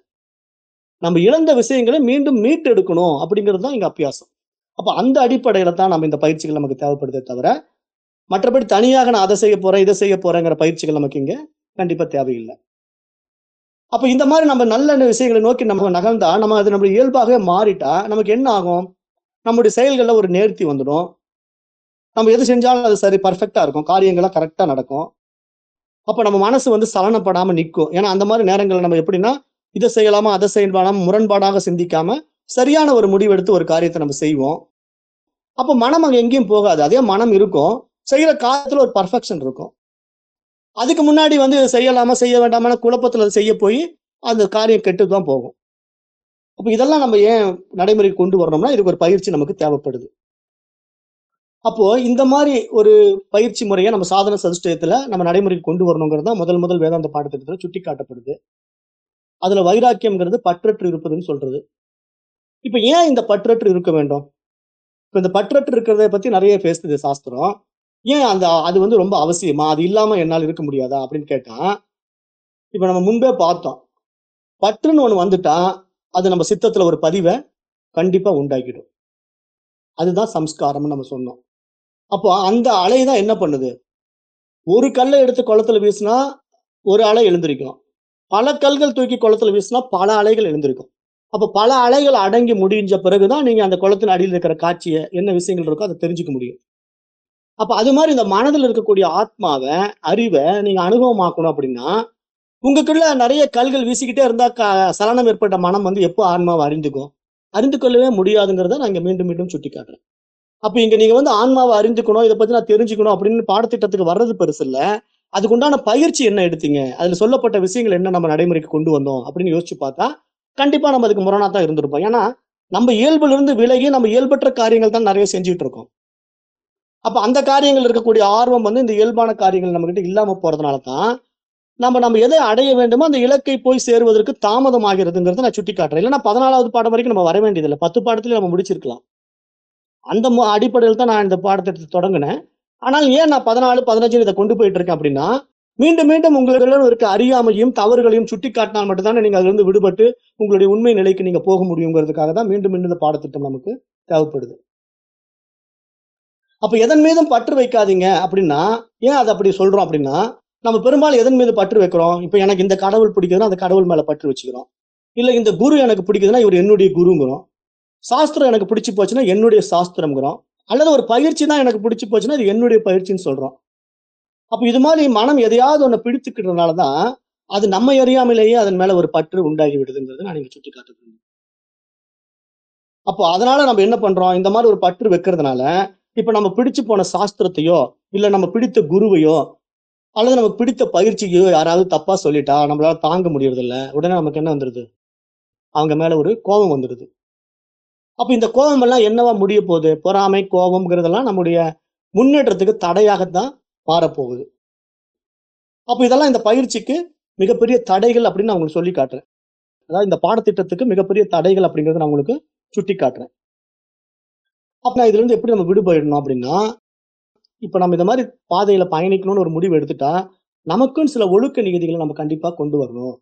நம்ம இழந்த விஷயங்களை மீண்டும் மீட்டு எடுக்கணும் அப்படிங்கிறது தான் இங்கே அபியாசம். அப்போ அந்த அடிப்படையில் தான் நம்ம இந்த பயிற்சிகள் நமக்கு தேவைப்படுதே தவிர மற்றபடி தனியாக நான் அதை செய்ய போறேன் இதை செய்ய போறேங்கிற பயிற்சிகள் நமக்கு இங்க கண்டிப்பா தேவையில்லை. அப்ப இந்த மாதிரி நம்ம நல்ல விஷயங்களை நோக்கி நம்ம நகர்ந்தா நம்ம அது நம்ம இயல்பாகவே மாறிட்டா நமக்கு என்ன ஆகும்? நம்முடைய செயல்களில் ஒரு நேர்த்தி வந்துடும். நம்ம எது செஞ்சாலும் அது சரி பர்ஃபெக்டா இருக்கும். காரியங்கள்லாம் கரெக்டா நடக்கும். அப்ப நம்ம மனசு வந்து சலனப்படாம நிற்கும். ஏன்னா அந்த மாதிரி நேரங்களில் நம்ம எப்படின்னா இதை செய்யலாமா அதை செய்யலாமா முரண்பாடாக சிந்திக்காம சரியான ஒரு முடிவெடுத்து ஒரு காரியத்தை நம்ம செய்வோம். அப்போ மனம் அங்கே எங்கேயும் போகாது. அதே மனம் இருக்கும். செய்யற காலத்தில் ஒரு பர்ஃபெக்ஷன் இருக்கும். அதுக்கு முன்னாடி வந்து செய்யலாமா செய்ய வேண்டாமான குழப்பத்துல அதை செய்ய போய் அந்த காரியம் கெட்டு தான் போகும். அப்போ இதெல்லாம் நம்ம ஏன் நடைமுறைக்கு கொண்டு வரணும்னா இதுக்கு ஒரு பயிற்சி நமக்கு தேவைப்படுது. அப்போ இந்த மாதிரி ஒரு பயிற்சி முறையை நம்ம சாதன சதுஷ்டயத்துல நம்ம நடைமுறைக்கு கொண்டு வரணுங்கிறது தான் முதல் முதல் வேதாந்த பாடத்திட்டத்தில் சுட்டி காட்டப்படுது அதுல வைராக்கியம்ங்கிறது பற்றற்று இருப்பதுன்னு சொல்றது. இப்ப ஏன் இந்த பற்றற்று இருக்க வேண்டும்? இப்போ இந்த பற்றற்று இருக்கிறத பத்தி நிறைய பேசுது சாஸ்திரம். ஏன் அந்த அது வந்து ரொம்ப அவசியமா? அது இல்லாம என்னால் இருக்க முடியாதா? அப்படின்னு கேட்டால் இப்ப நம்ம முன்பே பார்த்தோம். பற்றுன்னு ஒண்ணு வந்துட்டா அது நம்ம சித்தத்துல ஒரு பதிவை கண்டிப்பா உண்டாக்கிடும். அதுதான் சம்ஸ்காரம்னு நம்ம சொன்னோம். அப்போ அந்த அலை தான் என்ன பண்ணுது? ஒரு கல்லை எடுத்து குளத்துல வீசினா ஒரு அலை எழுந்திருக்கும். பல கல்கள் தூக்கி குளத்துல வீசினா பல அலைகள் எழுந்திருக்கும். அப்போ பல அலைகள் அடங்கி முடிஞ்ச பிறகுதான் நீங்க அந்த குளத்தின் அடியில் இருக்கிற காட்சியை என்ன விஷயங்கள் இருக்கோ அதை தெரிஞ்சுக்க முடியும். அப்ப அது மாதிரி இந்த மனதில் இருக்கக்கூடிய ஆத்மாவை அறிவை நீங்க அனுபவமாக்கணும் அப்படின்னா உங்ககிட்ட நிறைய கல்கள் வீசிக்கிட்டே இருந்தா க- சலனம் ஏற்பட்ட மனம் வந்து எப்போ ஆன்மாவை அறிந்துக்கும்? அறிந்து கொள்ளவே முடியாதுங்கிறத நான் இங்க மீண்டும் மீண்டும் சுட்டி காட்டுறேன் அப்ப இங்க நீங்க வந்து ஆன்மாவை அறிந்துக்கணும் இதை பத்தி நான் தெரிஞ்சுக்கணும் அப்படின்னு பாடத்திட்டத்துக்கு வர்றது பெருசு இல்ல. அதுக்குண்டான பயிற்சி என்ன எடுத்தீங்க? அதுல சொல்லப்பட்ட விஷயங்கள் என்ன நம்ம நடைமுறைக்கு கொண்டு வந்தோம் அப்படின்னு யோசிச்சு பார்த்தா கண்டிப்பா நம்ம அதுக்கு முரணா தான் இருந்திருப்போம். ஏன்னா நம்ம இயல்புல இருந்து விலகி நம்ம இயல்பற்ற காரியங்கள் தான் நிறைய செஞ்சுட்டு இருக்கோம். அப்ப அந்த காரியங்கள் இருக்கக்கூடிய ஆர்வம் வந்து இந்த இயல்பான காரியங்கள் நம்ம கிட்ட இல்லாம தான் நம்ம நம்ம எதை அடைய வேண்டுமோ அந்த இலக்கை போய் சேருவதற்கு தாமதம் ஆகிறதுங்கிறத நான் சுட்டி காட்டுறேன் இல்லைன்னா பதினாலாவது பாடம் வரைக்கும் நம்ம வர வேண்டியதில்லை. பத்து பாடத்துல நம்ம முடிச்சிருக்கலாம். அந்த அடிப்படையில் தான் நான் இந்த பாடத்திட்டத்தை தொடங்கினேன். ஆனால் ஏன் நான் பதினாலு பதினஞ்சுன்னு இதை கொண்டு போயிட்டு இருக்கேன் அப்படின்னா மீண்டும் மீண்டும் உங்களிடம் இருக்க அறியாமையும் தவறுகளையும் சுட்டி காட்டினால் மட்டும்தானே நீங்க அதுல இருந்து விடுபட்டு உங்களுடைய உண்மை நிலைக்கு நீங்க போக முடியுங்கிறதுக்காக தான் மீண்டும் மீண்டும் இந்த பாடத்திட்டம் நமக்கு தேவைப்படுது. அப்போ எதன் மீதும் பற்று வைக்காதீங்க அப்படின்னா ஏன் அதை அப்படி சொல்றோம் அப்படின்னா நம்ம பெரும்பாலும் எதன் மீது பற்று வைக்கிறோம்? இப்போ எனக்கு இந்த கடவுள் பிடிக்குதுன்னா அந்த கடவுள் மேல பற்று வச்சுக்கிறோம். இல்லை இந்த குரு எனக்கு பிடிக்குதுன்னா இவர் என்னுடைய குருங்கிறோம். சாஸ்திரம் எனக்கு பிடிச்சி போச்சுன்னா என்னுடைய சாஸ்திரம்ங்கிறோம். அல்லது ஒரு பயிற்சி தான் எனக்கு பிடிச்சி போச்சுன்னா இது என்னுடைய பயிற்சின்னு சொல்றோம். அப்போ இது மாதிரி மனம் எதையாவது ஒன்று பிடித்துக்கிறதுனால தான் அது நம்ம எறியாமலேயே அதன் மேலே ஒரு பற்று உண்டாகி விடுதுங்கிறது நான் இங்கே சுட்டி காட்டுறேன் அப்போ அதனால நம்ம என்ன பண்ணுறோம் இந்த மாதிரி ஒரு பற்று வைக்கிறதுனால இப்ப நம்ம பிடிச்சு போன சாஸ்திரத்தையோ இல்ல நம்ம பிடித்த குருவையோ அல்லது நமக்கு பிடித்த பயிற்சியோ யாராவது தப்பா சொல்லிட்டா நம்மளால தாங்க முடியறதில்ல. உடனே நமக்கு என்ன வந்துருது? அவங்க மேல ஒரு கோபம் வந்துடுது அப்ப இந்த கோபம் எல்லாம் என்னவா முடிய போகுது? பொறாமை கோபம்ங்கிறதெல்லாம் நம்முடைய முன்னேற்றத்துக்கு தடையாகத்தான் மாறப்போகுது. அப்ப இதெல்லாம் இந்த பயிற்சிக்கு மிகப்பெரிய தடைகள் அப்படின்னு நான் உங்களுக்கு சொல்லி காட்டுறேன். அதாவது இந்த பாடத்திட்டத்துக்கு மிகப்பெரிய தடைகள் அப்படிங்கிறத நான் உங்களுக்கு சுட்டி காட்டுறேன். அப்போ நான் இதுல இருந்து எப்படி நம்ம விடுபடணும் அப்படின்னா இப்ப நம்ம இந்த மாதிரி பாதையில பயணிக்கணும்னு ஒரு முடிவு எடுத்துட்டா நமக்கும் சில ஒழுக்க நியதிகளை நம்ம கண்டிப்பா கொண்டு வரணும்.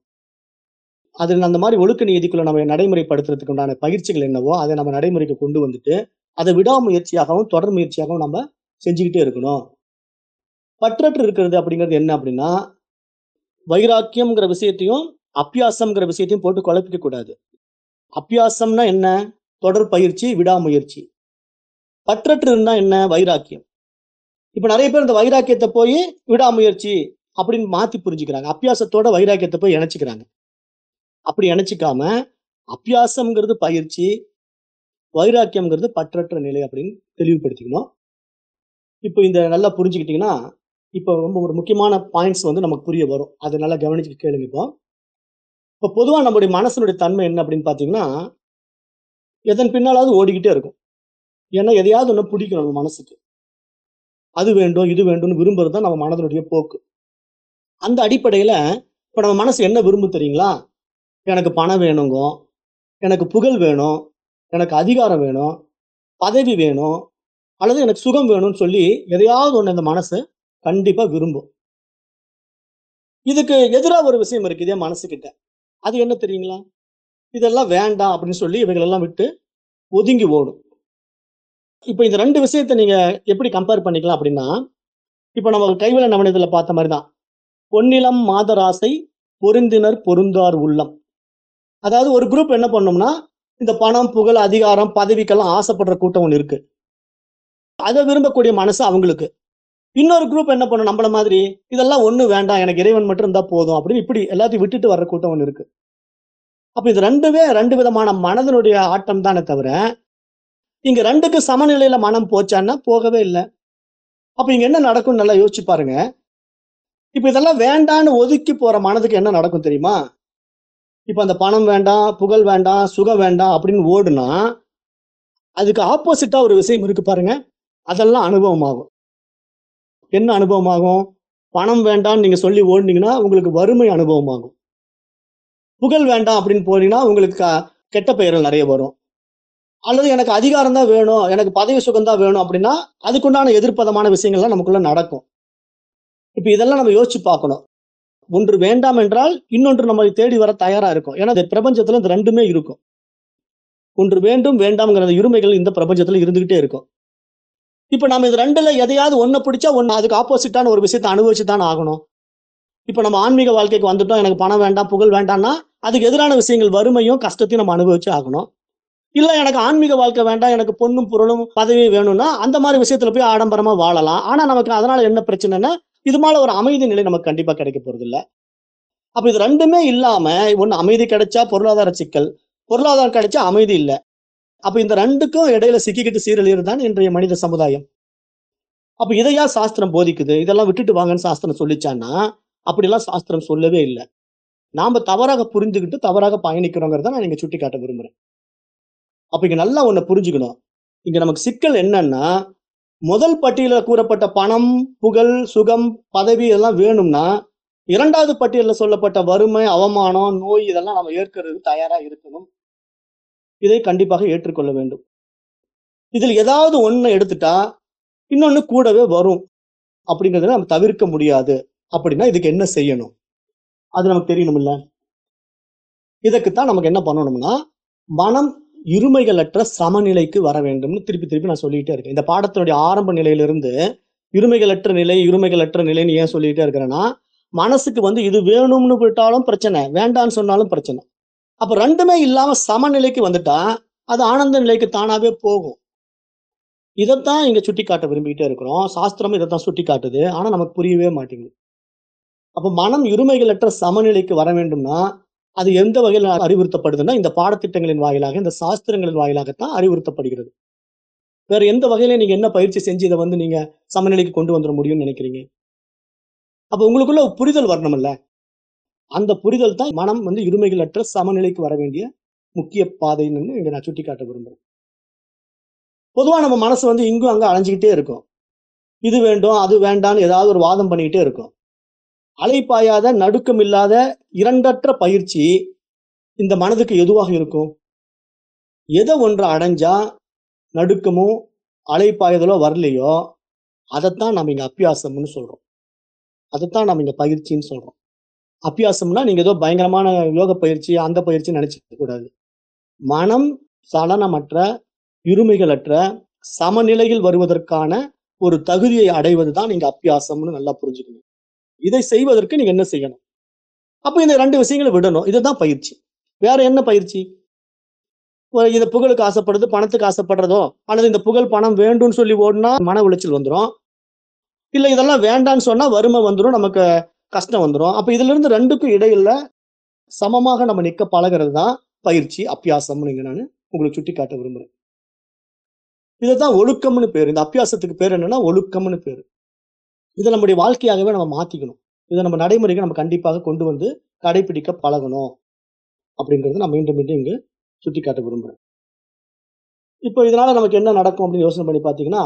அது அந்த மாதிரி ஒழுக்க நியதிக்குள்ள நம்ம நடைமுறைப்படுத்துறதுக்கு உண்டான பயிற்சிகள் என்னவோ அதை நம்ம நடைமுறைக்கு கொண்டு வந்துட்டு அதை விடாமுயற்சியாகவும் தொடர் முயற்சியாகவும் நம்ம செஞ்சுக்கிட்டே இருக்கணும். பற்றற்று இருக்கிறது அப்படிங்கிறது என்ன அப்படின்னா வைராக்கியம்ங்கிற விஷயத்தையும் அப்பியாசம்ங்கிற விஷயத்தையும் போட்டு குழப்பிக்க கூடாது. அப்பியாசம்னா என்ன? தொடர் பயிற்சி விடாமுயற்சி. பற்றற்று இருந்தா என்ன வைராக்கியம்? இப்ப நிறைய பேர் இந்த வைராக்கியத்தை போய் விடாமுயற்சி அப்படின்னு மாத்தி புரிஞ்சுக்கிறாங்க. அப்பியாசத்தோட வைராக்கியத்தை போய் இணைச்சிக்கிறாங்க. அப்படி இணைச்சிக்காம அப்பியாசம்ங்கிறது பயிற்சி வைராக்கியம்ங்கிறது பற்றற்ற நிலை அப்படின்னு தெளிவுபடுத்திக்கணும். இப்போ இந்த நல்லா புரிஞ்சுக்கிட்டீங்கன்னா இப்போ ரொம்ப ஒரு முக்கியமான பாயிண்ட்ஸ் வந்து நமக்கு புரிய வரும். அதை நல்லா கவனிச்சு கேளுங்க இப்போ. இப்போ பொதுவாக நம்முடைய மனசனுடைய தன்மை என்ன அப்படின்னு பார்த்தீங்கன்னா எதன் பின்னாலாவது ஓடிக்கிட்டே இருக்கும். ஏன்னா எதையாவது ஒன்று பிடிக்கும் நம்ம மனசுக்கு. அது வேண்டும் இது வேண்டும்னு விரும்புறது தான் நம்ம மனதனுடைய போக்கு. அந்த அடிப்படையில் இப்போ நம்ம மனசு என்ன விரும்பும் தெரியுங்களா? எனக்கு பணம் வேணுங்க எனக்கு புகழ் வேணும் எனக்கு அதிகாரம் வேணும் பதவி வேணும் அல்லது எனக்கு சுகம் வேணும்னு சொல்லி எதையாவது ஒன்று இந்த மனசு கண்டிப்பாக விரும்பும். இதுக்கு எதிராக ஒரு விஷயம் இருக்குது இதே மனசுக்கிட்ட. அது என்ன தெரியுங்களா? இதெல்லாம் வேண்டாம் அப்படின்னு சொல்லி இவைகளெல்லாம் விட்டு ஒதுங்கி ஓடும். இப்போ இந்த ரெண்டு விஷயத்தை நீங்க எப்படி கம்பேர் பண்ணிக்கலாம் அப்படின்னா இப்போ நம்ம கைவில நவனியத்துல பார்த்த மாதிரி தான் பொன்னிலம் மாதராசை பொருந்தினர் பொருந்தார் உள்ளம். அதாவது ஒரு குரூப் என்ன பண்ணோம்னா இந்த பணம் புகழ் அதிகாரம் பதவிக்கெல்லாம் ஆசைப்படுற கூட்டம் ஒன்று இருக்கு. அதை விரும்பக்கூடிய மனசு அவங்களுக்கு. இன்னொரு குரூப் என்ன பண்ணும்? நம்மள மாதிரி இதெல்லாம் ஒன்றும் வேண்டாம் எனக்கு இறைவன் மட்டும் இருந்தால் போதும் அப்படின்னு இப்படி எல்லாத்தையும் விட்டுட்டு வர்ற கூட்டம் ஒன்று இருக்கு. அப்போ இது ரெண்டுமே ரெண்டு விதமான மனதனுடைய ஆட்டம் தானே தவிர இங்க ரெண்டுக்கு சமநிலையில மனம் போச்சான்னா போகவே இல்லை. அப்ப இங்க என்ன நடக்கும் நல்லா யோசிச்சு பாருங்க. இப்ப இதெல்லாம் வேண்டான்னு ஒதுக்கி போற மனதுக்கு என்ன நடக்கும் தெரியுமா? இப்ப அந்த பணம் வேண்டாம் புகழ் வேண்டாம் சுகம் வேண்டாம் அப்படின்னு ஓடுனா அதுக்கு ஆப்போசிட்டா ஒரு விஷயம் இருக்கு பாருங்க. அதெல்லாம் அனுபவமாகும். என்ன அனுபவமாகும்? பணம் வேண்டாம்னு நீங்க சொல்லி ஓடுனீங்கன்னா உங்களுக்கு வறுமை அனுபவமாகும். புகழ் வேண்டாம் அப்படின்னு போனீங்கன்னா உங்களுக்கு க- கெட்ட பெயர்கள் நிறைய வரும். அல்லது எனக்கு அதிகாரம் தான் வேணும் எனக்கு பதவி சுகம் தான் வேணும் அப்படின்னா அதுக்குண்டான எதிர்ப்பதமான விஷயங்கள்லாம் நமக்குள்ள நடக்கும். இப்போ இதெல்லாம் நம்ம யோசிச்சு பார்க்கணும். ஒன்று வேண்டாம் என்றால் இன்னொன்று நம்மை தேடி வர தயாரா இருக்கும். ஏன்னா இந்த பிரபஞ்சத்துல இந்த ரெண்டுமே இருக்கும். ஒன்று வேண்டும் வேண்டாம்ங்கிற இருமைகள் இந்த பிரபஞ்சத்துல இருந்துகிட்டே இருக்கும். இப்ப நம்ம இது ரெண்டுல எதையாவது ஒன்ன பிடிச்சா ஒன்னு அதுக்கு ஆப்போசிட்டான ஒரு விஷயத்தை அனுபவிச்சு தான் ஆகணும். இப்ப நம்ம ஆன்மீக வாழ்க்கைக்கு வந்துட்டோம் எனக்கு பணம் வேண்டாம் புகழ் வேண்டாம்னா அதுக்கு எதிரான விஷயங்கள் வறுமையும் கஷ்டத்தையும் நம்ம அனுபவிச்சு ஆகணும். இல்ல எனக்கு ஆன்மீக வாழ்க்கை வேண்டாம் எனக்கு பொண்ணும் பொருளும் பதவியும் வேணும்னா அந்த மாதிரி விஷயத்துல போய் ஆடம்பரமா வாழலாம். ஆனா நமக்கு அதனால என்ன பிரச்சனைன்னா இது மேல ஒரு அமைதி நிலை நமக்கு கண்டிப்பா கிடைக்க போறது இல்ல அப்ப இது ரெண்டுமே இல்லாம ஒண்ணு அமைதி கிடைச்சா பொருளாதார சிக்கல் பொருளாதாரம் கிடைச்சா அமைதி இல்லை. அப்ப இந்த ரெண்டுக்கும் இடையில சிக்கிக்கிட்டு சீரழியறது தான் இன்றைய மனித சமுதாயம். அப்ப இதையா சாஸ்திரம் போதிக்குது? இதெல்லாம் விட்டுட்டு வாங்கன்னு சாஸ்திரம் சொல்லிச்சான்னா அப்படிலாம் சாஸ்திரம் சொல்லவே இல்லை. நாம தவறாக புரிஞ்சுக்கிட்டு தவறாக பயணிக்கிறோங்கிறத நான் நீங்க சுட்டி காட்ட விரும்புறேன். அப்ப இங்க நல்லா ஒண்ணு புரிஞ்சுக்கணும். இங்க நமக்கு சிக்கல் என்னன்னா முதல் பட்டியல கூறப்பட்ட பணம் புகழ் சுகம் பதவி இதெல்லாம் வேணும்னா இரண்டாவது பட்டியலில் சொல்லப்பட்ட வறுமை அவமானம் நோய் இதெல்லாம் நம்ம ஏற்கிறதுக்கு தயாரா இருக்கணும். இதை கண்டிப்பாக ஏற்றுக்கொள்ள வேண்டும். இதில் ஏதாவது ஒன்று எடுத்துட்டா இன்னொன்று கூடவே வரும். அப்படிங்கிறத நம்ம தவிர்க்க முடியாது. அப்படின்னா இதுக்கு என்ன செய்யணும்? அது நமக்கு தெரியணும்ல. இதுக்குத்தான் நமக்கு என்ன பண்ணணும்னா மனம் இருமைகளற்ற சமநிலைக்கு வர வேண்டும்னு திருப்பி திருப்பி நான் சொல்லிட்டே இருக்கேன். இந்த பாடத்தினுடைய ஆரம்ப நிலையிலிருந்து இருமைகளற்ற நிலை இருமைகளற்ற நிலைன்னு ஏன் சொல்லிட்டே இருக்கிறேன்னா மனசுக்கு வந்து இது வேணும்னு விட்டாலும் பிரச்சனை வேண்டான்னு சொன்னாலும் பிரச்சனை. அப்ப ரெண்டுமே இல்லாம சமநிலைக்கு வந்துட்டா அது ஆனந்த நிலைக்கு தானாவே போகும். இதைத்தான் இங்க சுட்டி காட்ட விரும்பிக்கிட்டே இருக்கிறோம். சாஸ்திரமும் இதைத்தான் சுட்டி காட்டுது ஆனா நமக்கு புரியவே மாட்டேங்குது. அப்போ மனம் இருமைகளற்ற சமநிலைக்கு வர வேண்டும்னா அது எந்த வகையில் அறிவுறுத்தப்படுதுன்னா இந்த பாடத்திட்டங்களின் வாயிலாக இந்த சாஸ்திரங்களின் வாயிலாகத்தான் அறிவுறுத்தப்படுகிறது. வேற எந்த வகையில நீங்க என்ன பயிற்சி செஞ்சு இதை வந்து நீங்க சமநிலைக்கு கொண்டு வந்துட முடியும்னு நினைக்கிறீங்க? அப்ப உங்களுக்குள்ள புரிதல் புரிதல் வரணும்ல. அந்த புரிதல் தான் மனம் வந்து இருமைகளற்ற சமநிலைக்கு வர வேண்டிய முக்கிய பாதைன்னு இங்க நான் சுட்டி காட்ட விரும்புறேன். பொதுவா நம்ம மனசு வந்து இங்கும் அங்க அலைஞ்சுக்கிட்டே இருக்கும். இது வேண்டும் அது வேண்டாம்னு ஏதாவது ஒரு வாதம் பண்ணிக்கிட்டே இருக்கும். அலைப்பாயாத நடுக்கம் இல்லாத இரண்டற்ற பயிற்சி இந்த மனதுக்கு எதுவாக இருக்கும்? எதை ஒன்று அடைஞ்சா நடுக்கமும் அலைப்பாயுதலோ வரலையோ அதைத்தான் நம்ம இங்கே அப்பியாசம்னு சொல்கிறோம் அதைத்தான் நம்ம இங்கே பயிற்சின்னு சொல்கிறோம் அப்பியாசம்னா நீங்கள் ஏதோ பயங்கரமான யோக பயிற்சி அந்த பயிற்சி நினச்சிக்கக்கூடாது கூடாது. மனம் சலனமற்ற இருமைகளற்ற சமநிலையில் வருவதற்கான ஒரு தகுதியை அடைவது தான் நீங்கள் அப்பியாசம்னு நல்லா புரிஞ்சுக்கணும். இதை செய்வதற்கு நீங்க என்ன செய்யணும்? அப்போ இந்த ரெண்டு விஷயங்களை விடணும். இதுதான் பயிற்சி. வேற என்ன பயிற்சி? இந்த புகழுக்கு ஆசைப்படுறது பணத்துக்கு ஆசைப்படுறதோ அல்லது இந்த புகழ் பணம் வேண்டும்னு சொல்லி ஓடுனா மன உளைச்சல் வந்துடும் இல்லை இதெல்லாம் வேண்டாம்னு சொன்னா வறுமை வந்துடும் நமக்கு கஷ்டம் வந்துடும் அப்போ இதுல இருந்து ரெண்டுக்கும் இடையில சமமாக நம்ம நிற்க பழகிறது தான் பயிற்சி அப்பியாசம்னு இங்கே நான் உங்களுக்கு சுட்டி காட்ட விரும்புறேன். இதுதான் ஒழுக்கம்னு பேர். இந்த அப்பியாசத்துக்கு பேர் என்னன்னா ஒழுக்கம்னு பேர். இதை நம்முடைய வாழ்க்கையாகவே நம்ம மாத்திக்கணும். இதை நம்ம நடைமுறைக்கு நம்ம கண்டிப்பாக கொண்டு வந்து கடைபிடிக்க பழகணும். அப்படிங்கிறது நான் மீண்டும் மீண்டும் இங்கு சுட்டி காட்ட விரும்புகிறேன் இப்போ இதனால நமக்கு என்ன நடக்கும் அப்படின்னு யோசனை பண்ணி பார்த்தீங்கன்னா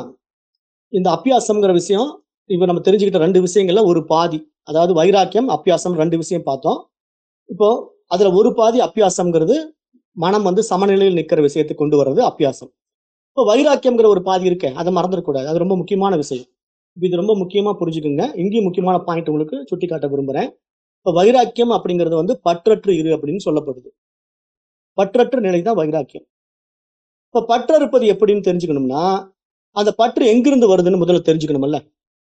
இந்த அப்பியாசம்ங்கிற விஷயம் இப்போ நம்ம தெரிஞ்சுக்கிட்ட ரெண்டு விஷயங்கள்ல ஒரு பாதி அதாவது வைராக்கியம் அப்பியாசம் ரெண்டு விஷயம் பார்த்தோம். இப்போ அதுல ஒரு பாதி அப்பியாசம்ங்கிறது மனம் வந்து சமநிலையில் நிற்கிற விஷயத்தை கொண்டு வர்றது அப்பியாசம் இப்போ வைராக்கியம்ங்கிற ஒரு பாதி இருக்கே அதை மறந்துடக்கூடாது. அது ரொம்ப முக்கியமான விஷயம். இது ரொம்ப முக்கியமாக புரிஞ்சுக்குங்க. இங்கேயும் முக்கியமான பாயிண்ட் உங்களுக்கு சுட்டி காட்ட விரும்புகிறேன் இப்போ வைராக்கியம் அப்படிங்கிறது வந்து பற்றற்று இரு அப்படின்னு சொல்லப்படுது. பற்றற்ற நிலை தான் வைராக்கியம். இப்ப பற்றறுப்பது எப்படின்னு தெரிஞ்சுக்கணும்னா அந்த பற்று எங்கிருந்து வருதுன்னு முதல்ல தெரிஞ்சுக்கணும்ல.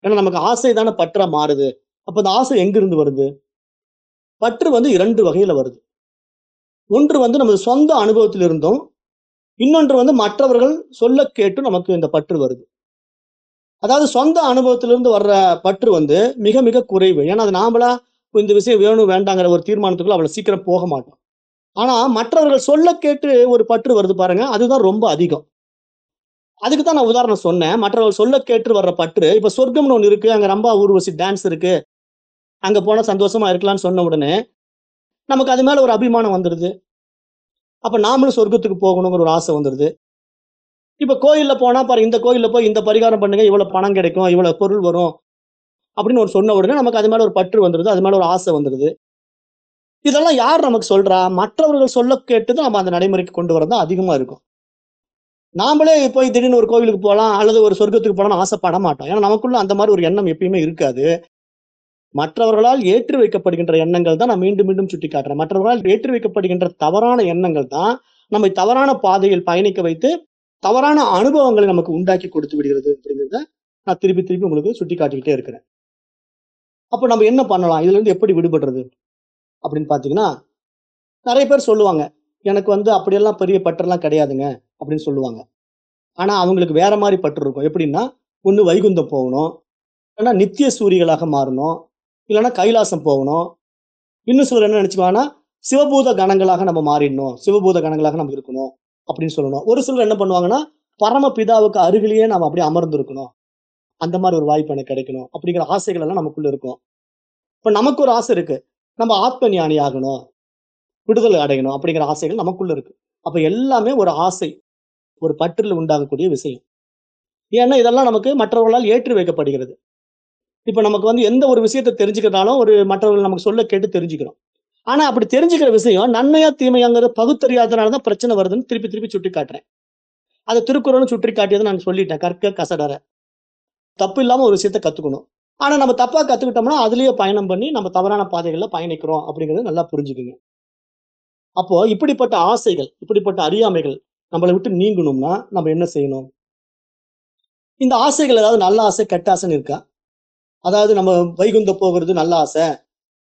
ஏன்னா நமக்கு ஆசை தானே பற்றா மாறுது. அப்போ அந்த ஆசை எங்கிருந்து வருது? பற்று வந்து இரண்டு வகையில் வருது. ஒன்று வந்து நமது சொந்த அனுபவத்திலிருந்தும் இன்னொன்று வந்து மற்றவர்கள் சொல்ல கேட்டு நமக்கு இந்த பற்று வருது. அதாவது சொந்த அனுபவத்திலிருந்து வர்ற பற்று வந்து மிக மிக குறைவு. ஏன்னா அது நாமளா இந்த விஷயம் வேணும் வேண்டாங்கிற ஒரு தீர்மானத்துக்குள்ள அவ்வளவு சீக்கிரம் போக மாட்டோம். ஆனா மற்றவர்கள் சொல்ல கேட்டு ஒரு பற்று வருது பாருங்க அதுதான் ரொம்ப அதிகம். அதுக்கு தான் நான் உதாரணம் சொன்னேன். மற்றவர்கள் சொல்ல கேட்டு வர்ற பற்று இப்ப சொர்க்கம்னு ஒன்று இருக்கு அங்க ரம்பா ஊர்வசி டான்ஸ் இருக்கு அங்க போனா சந்தோஷமா இருக்கலாம்னு சொன்ன உடனே நமக்கு அது மேல ஒரு அபிமானம் வந்துடுது அப்ப நாமளும் சொர்க்கத்துக்கு போகணுங்கிற ஒரு ஆசை வந்துடுது இப்போ கோயிலில் போனால் பாரு இந்த கோயிலில் போய் இந்த பரிகாரம் பண்ணுங்க இவ்வளோ பணம் கிடைக்கும் இவ்வளோ பொருள் வரும் அப்படின்னு ஒரு சொன்ன உடனே நமக்கு அது மேலே ஒரு பற்று வந்துடுது அது மேலே ஒரு ஆசை வந்துடுது இதெல்லாம் யார் நமக்கு சொல்றா? மற்றவர்கள் சொல்ல கேட்டு நம்ம அந்த நடைமுறைக்கு கொண்டு வரது அதிகமாக இருக்கும். நாமளே போய் திடீர்னு ஒரு கோவிலுக்கு போகலாம் அல்லது ஒரு சொர்க்கத்துக்கு போகலாம்னு ஆசைப்பட மாட்டோம். ஏன்னா நமக்குள்ள அந்த மாதிரி ஒரு எண்ணம் எப்பயுமே இருக்காது. மற்றவர்களால் ஏற்றி வைக்கப்படுகின்ற எண்ணங்கள் தான் நான் மீண்டும் மீண்டும் சுட்டி காட்டுறேன் மற்றவர்களால் ஏற்றி வைக்கப்படுகின்ற தவறான எண்ணங்கள் தான் நம்மை தவறான பாதையில் பயணிக்க வைத்து தவறான அனுபவங்களை நமக்கு உண்டாக்கி கொடுத்து விடுகிறது அப்படிங்கிறத நான் திருப்பி திருப்பி உங்களுக்கு சுட்டி காட்டிக்கிட்டே இருக்கிறேன். அப்போ நம்ம என்ன பண்ணலாம்? இதுல இருந்து எப்படி விடுபடுறது? அப்படின்னு பார்த்தீங்கன்னா நிறைய பேர் சொல்லுவாங்க எனக்கு வந்து அப்படியெல்லாம் பெரிய பற்றெல்லாம் கிடையாதுங்க அப்படின்னு சொல்லுவாங்க. ஆனா அவங்களுக்கு வேற மாதிரி பற்று இருக்கும். எப்படின்னா ஒன்று வைகுந்தம் போகணும் இல்லைன்னா நித்திய சூரியர்களாக மாறணும் இல்லைன்னா கைலாசம் போகணும். இன்னும் சிலர் என்ன நினைச்சுக்குவாங்கன்னா சிவபூத கணங்களாக நம்ம மாறிடணும். சிவபூத கணங்களாக நம்ம இருக்கணும். அப்படின்னு சொல்லணும். ஒரு சிலர் என்ன பண்ணுவாங்கன்னா பரம பிதாவுக்கு அருகிலேயே நம்ம அப்படியே அமர்ந்திருக்கணும். அந்த மாதிரி ஒரு வாய்ப்பு எனக்கு கிடைக்கணும் அப்படிங்கிற ஆசைகள் எல்லாம் நமக்குள்ள இருக்கும். இப்போ நமக்கு ஒரு ஆசை இருக்கு. நம்ம ஆத்ம ஞானி ஆகணும். விடுதலை அடையணும் அப்படிங்கிற ஆசைகள் நமக்குள்ள இருக்கு. அப்ப எல்லாமே ஒரு ஆசை ஒரு பற்றில் உண்டாகக்கூடிய விஷயம். ஏன்னா இதெல்லாம் நமக்கு மற்றவர்களால் ஏற்றி வைக்கப்படுகிறது. இப்போ நமக்கு வந்து எந்த ஒரு விஷயத்தை தெரிஞ்சுக்கிறதாலும் ஒரு மற்றவர்கள் நமக்கு சொல்ல கேட்டு தெரிஞ்சுக்கிறோம். ஆனா அப்படி தெரிஞ்சுக்கிற விஷயம் நன்மையா தீமையாங்கிறது பகுத்தறியாதனாலதான் பிரச்சனை வருதுன்னு திருப்பி திருப்பி சுட்டி காட்டுறேன் அதை திருக்குறளும் சுற்றி காட்டியதை நான் சொல்லிட்டேன் கற்க கசடற. தப்பு இல்லாம ஒரு விஷயத்த கத்துக்கணும். ஆனா நம்ம தப்பா கத்துக்கிட்டோம்னா அதுலயே பயணம் பண்ணி நம்ம தவறான பாதைகள்ல பயணிக்கிறோம் அப்படிங்கறத நல்லா புரிஞ்சுக்குங்க. அப்போ இப்படிப்பட்ட ஆசைகள் இப்படிப்பட்ட அறியாமைகள் நம்மளை விட்டு நீங்கணும்னா நம்ம என்ன செய்யணும்? இந்த ஆசைகள் ஏதாவது நல்ல ஆசை கெட்ட ஆசைன்னு இருக்கா? அதாவது நம்ம வைகுந்த போகிறது நல்ல ஆசை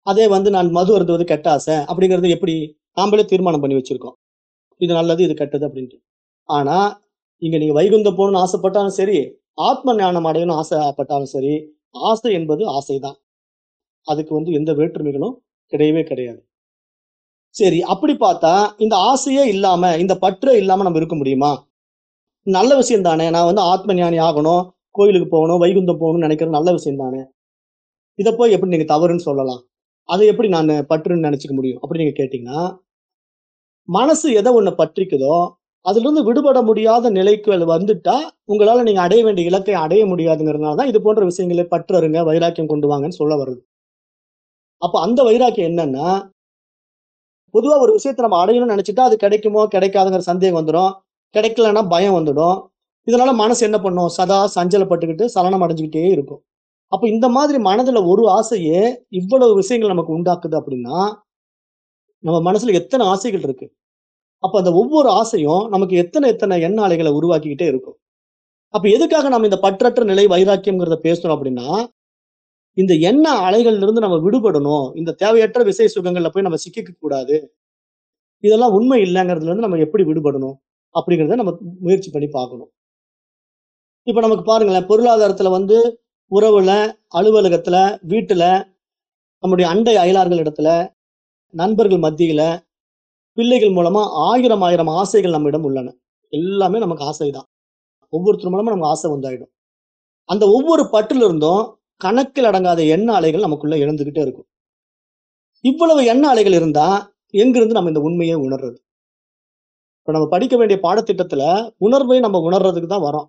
அதே வந்து நான் மது அருந்துவது கெட்ட ஆசை அப்படிங்கிறது எப்படி? நாம்பளே தீர்மானம் பண்ணி வச்சிருக்கோம். இது நல்லது இது கெட்டது அப்படின்ட்டு. ஆனா இங்க நீங்க வைகுந்தம் போகணும்னு ஆசைப்பட்டாலும் சரி ஆத்ம ஞானம் அடையணும் ஆசைப்பட்டாலும் சரி ஆசை என்பது ஆசைதான். அதுக்கு வந்து எந்த வேற்றுமைகளும் கிடையவே கிடையாது. சரி அப்படி பார்த்தா இந்த ஆசையே இல்லாம இந்த பற்றே இல்லாம நம்ம இருக்க முடியுமா? நல்ல விஷயம் தானே. நான் வந்து ஆத்ம ஞானி ஆகணும் கோயிலுக்கு போகணும் வைகுந்தம் போகணும்னு நினைக்கிறது நல்ல விஷயம் தானே. இதை போய் எப்படி நீங்க தவறுன்னு சொல்லலாம்? அதை எப்படி நான் பற்றுன்னு நினைச்சுக்க முடியும்? அப்படி நீங்க கேட்டீங்கன்னா மனசு எதை ஒண்ணு பற்றிக்குதோ அதுல இருந்து விடுபட முடியாத நிலைக்கு அது வந்துட்டா உங்களால நீங்க அடைய வேண்டிய இலக்கை அடைய முடியாதுங்கிறதுனால தான் இது போன்ற விஷயங்களை பற்றுருங்க வைராக்கியம் கொண்டு வாங்கன்னு சொல்ல வருது. அப்ப அந்த வைராக்கியம் என்னன்னா பொதுவா ஒரு விஷயத்தை நம்ம அடையணும்னு நினைச்சிட்டா அது கிடைக்குமோ கிடைக்காதுங்கிற சந்தேகம் வந்துடும். கிடைக்கலன்னா பயம் வந்துடும். இதனால மனசு என்ன பண்ணும்? சதா சஞ்சலப்பட்டுக்கிட்டு சலனம் அடைஞ்சுக்கிட்டே இருக்கும். அப்ப இந்த மாதிரி மனதுல ஒரு ஆசையே இவ்வளவு விஷயங்கள் நமக்கு உண்டாக்குது அப்படின்னா நம்ம மனசுல எத்தனை ஆசைகள் இருக்கு? அப்ப அந்த ஒவ்வொரு ஆசையும் நமக்கு எத்தனை எத்தனை எண்ண அலைகளை உருவாக்கிக்கிட்டே இருக்கும்? அப்ப எதுக்காக நம்ம இந்த பற்றற்ற நிலை வைராக்கியம்ங்கிறத பேசணும் அப்படின்னா இந்த எண்ண அலைகள்ல இருந்து நம்ம விடுபடணும் இந்த தேவையற்ற விசை சுகங்கள்ல போய் நம்ம சிக்கிக்க கூடாது இதெல்லாம் உண்மை இல்லைங்கிறதுல இருந்து நம்ம எப்படி விடுபடணும் அப்படிங்கிறத நம்ம முயற்சி பண்ணி பார்க்கணும். இப்ப நமக்கு பாருங்களேன் பொருளாதாரத்துல வந்து உறவுல அலுவலகத்துல வீட்டுல நம்முடைய அண்டை அயலார்கள் இடத்துல நண்பர்கள் மத்தியில பிள்ளைகள் மூலமா ஆயிரம் ஆயிரம் ஆசைகள் நம்மிடம் உள்ளன. எல்லாமே நமக்கு ஆசைதான். ஒவ்வொருத்தர் மூலமா நமக்கு ஆசை வந்தாயிடும் அந்த ஒவ்வொரு பட்டுல இருந்தும் கணக்கில் அடங்காத எண்ண அலைகள் நமக்குள்ள எழுந்துகிட்டே இருக்கும். இவ்வளவு எண்ண அலைகள் இருந்தா எங்கிருந்து நம்ம இந்த உண்மையை உணர்றது? இப்ப நம்ம படிக்க வேண்டிய பாடத்திட்டத்துல உணர்வை நம்ம உணர்றதுக்கு தான் வரோம்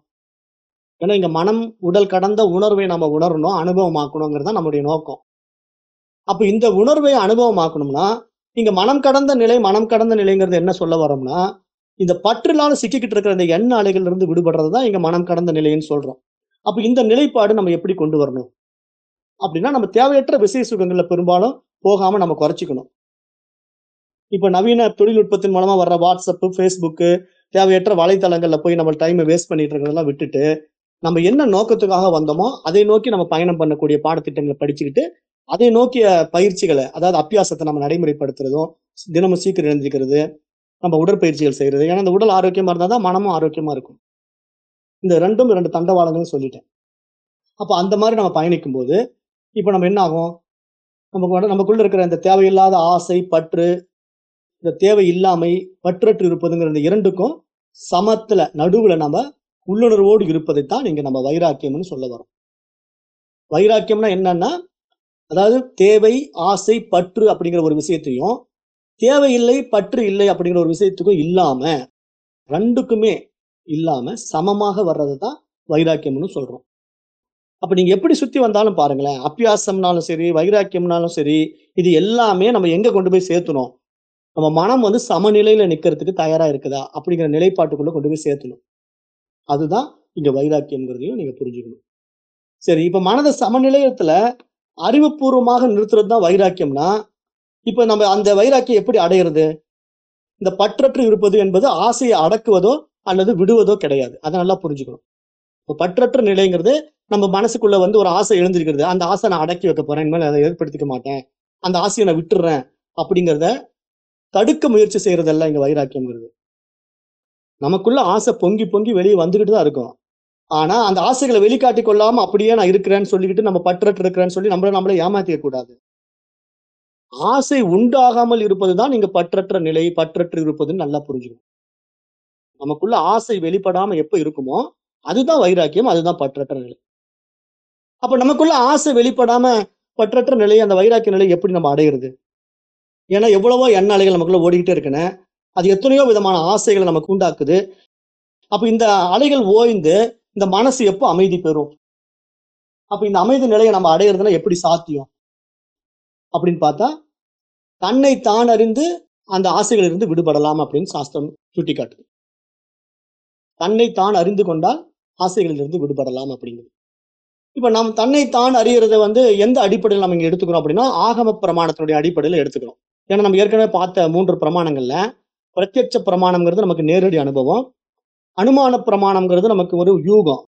ஏன்னா இங்க மனம் உடல் கடந்த உணர்வை நம்ம உணரணும் அனுபவமாக்கணுங்கிறது தான் நம்முடைய நோக்கம். அப்ப இந்த உணர்வை அனுபவமாக்கணும்னா இங்க மனம் கடந்த நிலை மனம் கடந்த நிலைங்கிறது என்ன சொல்ல வரோம்னா இந்த பற்றிலால சிக்கிக்கிட்டு இருக்கிற இந்த எண்ண அலைகள் இருந்து விடுபடுறது தான் இங்க மனம் கடந்த நிலைன்னு சொல்றோம். அப்ப இந்த நிலைப்பாடு நம்ம எப்படி கொண்டு வரணும்? அப்படின்னா நம்ம தேவையற்ற விசை சுகங்கள்ல பெரும்பாலும் போகாம நம்ம குறைச்சிக்கணும். இப்ப நவீன தொழில்நுட்பத்தின் மூலமா வர்ற வாட்ஸ்அப் ஃபேஸ்புக்கு தேவையற்ற வலைத்தளங்கள்ல போய் நம்ம டைமை வேஸ்ட் பண்ணிட்டு இருக்கிறதெல்லாம் விட்டுட்டு நம்ம என்ன நோக்கத்துக்காக வந்தோமோ அதை நோக்கி நம்ம பயணம் பண்ணக்கூடிய பாடத்திட்டங்களை படிச்சுக்கிட்டு அதை நோக்கிய பயிற்சிகளை அதாவது அபியாசத்தை நம்ம நடைமுறைப்படுத்துறதும் தினமும் சீக்கிரம் எழுந்திருக்கிறது நம்ம உடற்பயிற்சிகள் செய்யறது. ஏன்னா இந்த உடல் ஆரோக்கியமா இருந்தால் தான் மனமும் ஆரோக்கியமா இருக்கும். இந்த ரெண்டும் ரெண்டு தண்டவாளங்கள்னு சொல்லிட்டேன். அப்போ அந்த மாதிரி நம்ம பயணிக்கும் போது இப்போ நம்ம என்ன ஆகும்? நமக்கு நமக்குள்ள இருக்கிற இந்த தேவையில்லாத ஆசை பற்று இந்த தேவை இல்லாமை பற்றற்று இருப்பதுங்கிற இந்த இரண்டுக்கும் சமத்துல நடுவுல நம்ம உள்ளுணர்வோடு இருப்பதைத்தான் இங்க நம்ம வைராக்கியம்னு சொல்ல வரோம் வைராக்கியம்னா என்னன்னா அதாவது தேவை ஆசை பற்று அப்படிங்கிற ஒரு விஷயத்தையும் தேவையில்லை பற்று இல்லை அப்படிங்கிற ஒரு விஷயத்துக்கும் இல்லாம ரெண்டுக்குமே இல்லாம சமமாக வர்றது தான் வைராக்கியம்னு சொல்றோம். அப்ப நீங்க எப்படி சுத்தி வந்தாலும் பாருங்களேன் அப்பியாசம்னாலும் சரி வைராக்கியம்னாலும் சரி இது எல்லாமே நம்ம எங்க கொண்டு போய் சேர்த்தணும் நம்ம மனம் வந்து சமநிலையில நிக்கிறதுக்கு தயாரா இருக்குதா? அப்படிங்கிற நிலைப்பாட்டுக்குள்ள கொண்டு போய் சேர்த்தணும் அதுதான் இங்க வைராக்கியம்ங்கிறதையும் நீங்க புரிஞ்சுக்கணும். சரி இப்ப மனதை சமநிலையத்துல அறிவுபூர்வமாக நிறுத்துறது தான் வைராக்கியம்னா இப்ப நம்ம அந்த வைராக்கியம் எப்படி அடையிறது? இந்த பற்றற்று இருப்பது என்பது ஆசையை அடக்குவதோ அல்லது விடுவதோ கிடையாது. அதை நல்லா புரிஞ்சுக்கணும். இப்போ பற்றற்ற நிலைங்கிறது நம்ம மனசுக்குள்ள வந்து ஒரு ஆசை எழுந்திருக்கிறது. அந்த ஆசை நான் அடக்கி வைக்க போறேன். இனிமேல் அதை ஏற்படுத்திக்க மாட்டேன். அந்த ஆசையை நான் விட்டுறேன் அப்படிங்கிறத தடுக்க முயற்சி செய்யறதெல்லாம் இங்க வைராக்கியம்ங்கிறது. நமக்குள்ள ஆசை பொங்கி பொங்கி வெளியே வந்துகிட்டு தான் இருக்கும். ஆனா அந்த ஆசைகளை வெளிக்காட்டி கொள்ளாம அப்படியே நான் இருக்கிறேன்னு சொல்லிக்கிட்டு நம்ம பற்றற்று இருக்கிறேன்னு சொல்லி நம்மள நம்மள ஏமாத்திக்க கூடாது. ஆசை உண்டாகாமல் இருப்பதுதான் நீங்க பற்றற்ற நிலை பற்றற்று இருப்பதுன்னு நல்லா புரிஞ்சுக்கணும். நமக்குள்ள ஆசை வெளிப்படாம எப்ப இருக்குமோ அதுதான் வைராக்கியம் அதுதான் பற்றற்ற நிலை. அப்ப நமக்குள்ள ஆசை வெளிப்படாம பற்றற்ற நிலை அந்த வைராக்கிய நிலை எப்படி நம்ம அடையிறது? ஏன்னா எவ்வளவோ எண்ண அலைகள் நமக்குள்ள ஓடிக்கிட்டே இருக்குன்னு அது எத்தனையோ விதமான ஆசைகளை நமக்கு உண்டாக்குது. அப்ப இந்த அலைகள் ஓய்ந்து இந்த மனசு எப்போ அமைதி பெறும்? அப்ப இந்த அமைதி நிலையை நம்ம அடையிறதுனா எப்படி சாத்தியம்? அப்படின்னு பார்த்தா தன்னை தான் அறிந்து அந்த ஆசைகளில் இருந்து விடுபடலாம் அப்படின்னு சாஸ்திரம் சுட்டி காட்டுது தன்னை தான் அறிந்து கொண்டால் ஆசைகளில் இருந்து விடுபடலாம் அப்படிங்கிறது இப்ப நாம் தன்னை தான் அறியறத வந்து எந்த அடிப்படையில் நம்ம இங்க எடுத்துக்கிறோம் அப்படின்னா ஆகம பிரமாணத்தினுடைய அடிப்படையில் எடுத்துக்கிறோம். ஏன்னா நம்ம ஏற்கனவே பார்த்த மூன்று பிரமாணங்கள்ல பிரத்யட்ச பிரமாணம்ங்கிறது நமக்கு நேரடி அனுபவம். அனுமான பிரமாணம்ங்கிறது நமக்கு ஒரு யூகம்.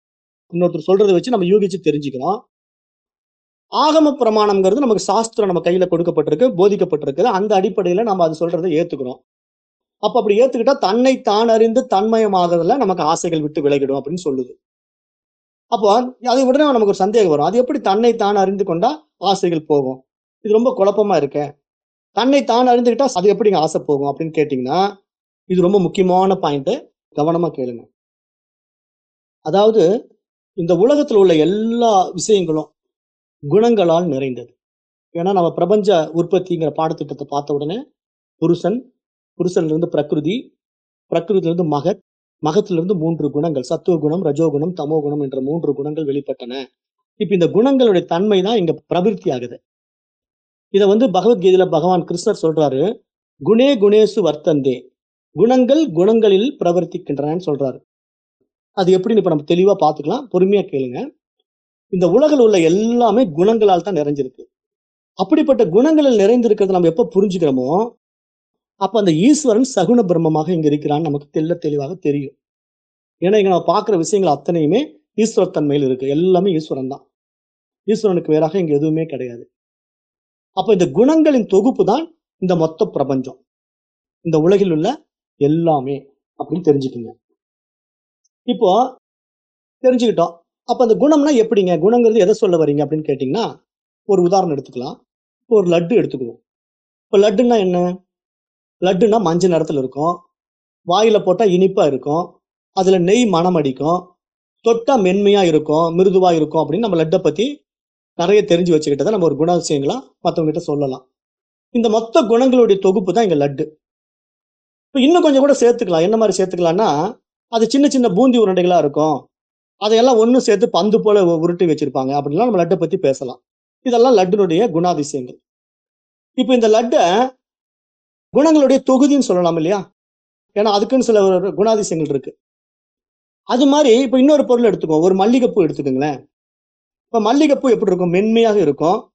இன்னொருத்தர் சொல்றதை வச்சு நம்ம யூகிச்சு தெரிஞ்சுக்கிறோம் ஆகம பிரமாணம்ங்கிறது நமக்கு சாஸ்திரம் நம்ம கையில கொடுக்கப்பட்டிருக்கு போதிக்கப்பட்டிருக்குது அந்த அடிப்படையில நம்ம அது சொல்றதை ஏத்துக்கிறோம். அப்ப அப்படி ஏத்துக்கிட்டா தன்னை தான் அறிந்து தன்மயமாகறதுல நமக்கு ஆசைகள் விட்டு விலகிடும் அப்படின்னு சொல்லுது. அப்போ அது உடனே நமக்கு ஒரு சந்தேகம் வரும். அது எப்படி தன்னை தான் அறிந்து கொண்டா ஆசைகள் போகும்? இது ரொம்ப குழப்பமா இருக்கேன் தன்னை தான் அறிந்துக்கிட்டா அது எப்படிங்க ஆசை போகும் அப்படின்னு கேட்டீங்கன்னா இது ரொம்ப முக்கியமான பாயிண்ட்டு கவனமா கேளுங்க. அதாவது இந்த உலகத்துல உள்ள எல்லா விஷயங்களும் குணங்களால் நிறைந்தது. ஏன்னா நம்ம பிரபஞ்ச உற்பத்திங்கிற பாடத்திட்டத்தை பார்த்த உடனே புருஷன் புருஷன்ல இருந்து பிரகிருதி பிரகிருதியிலிருந்து மகத் மகத்திலிருந்து மூன்று குணங்கள். சத்துவ குணம் ரஜோகுணம் தமோ குணம் என்ற மூன்று குணங்கள் வெளிப்பட்டன. இப்போ இந்த குணங்களுடைய தன்மை தான் இங்க பிரபிருத்தி ஆகுது. இதை வந்து பகவத்கீதையில பகவான் கிருஷ்ணர் சொல்றாரு குணே குணேசு வர்த்தந்தே குணங்கள் குணங்களில் பிரவர்த்திக்கின்றன சொல்றாரு. அது எப்படின்னு இப்ப நம்ம தெளிவா பார்த்துக்கலாம். பொறுமையா கேளுங்க. இந்த உலகில் உள்ள எல்லாமே குணங்களால் தான் நிறைஞ்சிருக்கு. அப்படிப்பட்ட குணங்களில் நிறைந்திருக்கிறது நம்ம எப்ப புரிஞ்சுக்கிறோமோ அப்ப அந்த ஈஸ்வரன் சகுண பிரம்மமாக இங்க இருக்கிறான்னு நமக்கு தெல்ல தெளிவாக தெரியும். ஏன்னா இங்க நம்ம பார்க்குற விஷயங்கள் அத்தனையுமே ஈஸ்வரத்தன்மையில் இருக்கு. எல்லாமே ஈஸ்வரன் தான். ஈஸ்வரனுக்கு வேறாக இங்க எதுவுமே கிடையாது. அப்போ இந்த குணங்களின் தொகுப்பு தான் இந்த மொத்த பிரபஞ்சம். இந்த உலகில் உள்ள எல்லாமே அப்படின்னு தெரிஞ்சுக்குங்க. இப்போ தெரிஞ்சுக்கிட்டோம். அப்போ அந்த குணம்னா எப்படிங்க? குணங்கிறது எதை சொல்ல வரீங்க அப்படின்னு கேட்டிங்கன்னா ஒரு உதாரணம் எடுத்துக்கலாம். இப்போ ஒரு லட்டு எடுத்துக்குவோம். இப்போ லட்டுன்னா என்ன? லட்டுனா மஞ்சள் நிறத்தில் இருக்கும். வாயில் போட்டால் இனிப்பாக இருக்கும். அதில் நெய் மணம் அடிக்கும். தொட்டால் மென்மையாக இருக்கும். மிருதுவாக இருக்கும் அப்படின்னு நம்ம லட்டை பற்றி நிறைய தெரிஞ்சு வச்சுக்கிட்டதை நம்ம ஒரு குணாதிசயங்களா மற்றவங்க கிட்ட சொல்லலாம். இந்த மொத்த குணங்களுடைய தொகுப்பு தான் இங்க லட்டு. இப்போ இன்னும் கொஞ்சம் கூட சேர்த்துக்கலாம். என்ன மாதிரி சேர்த்துக்கலாம்னா அது சின்ன சின்ன பூந்தி உருண்டைகளா இருக்கும். அதையெல்லாம் ஒன்றும் சேர்த்து பந்து போல உருட்டி வச்சிருப்பாங்க. அப்படின்லாம் நம்ம லட்டை பத்தி பேசலாம். இதெல்லாம் லட்டுனுடைய குணாதிசயங்கள். இப்போ இந்த லட்டை குணங்களுடைய தொகுதின்னு சொல்லலாம் இல்லையா? ஏன்னா அதுக்குன்னு சில ஒரு குணாதிசயங்கள் இருக்கு. அது மாதிரி இப்போ இன்னொரு பொருள் எடுத்துக்கோ ஒரு மல்லிகைப்பூ எடுத்துக்கோங்களேன். இப்போ மல்லிகைப்பூ எப்படி இருக்கும்? மென்மையாக இருக்கும்.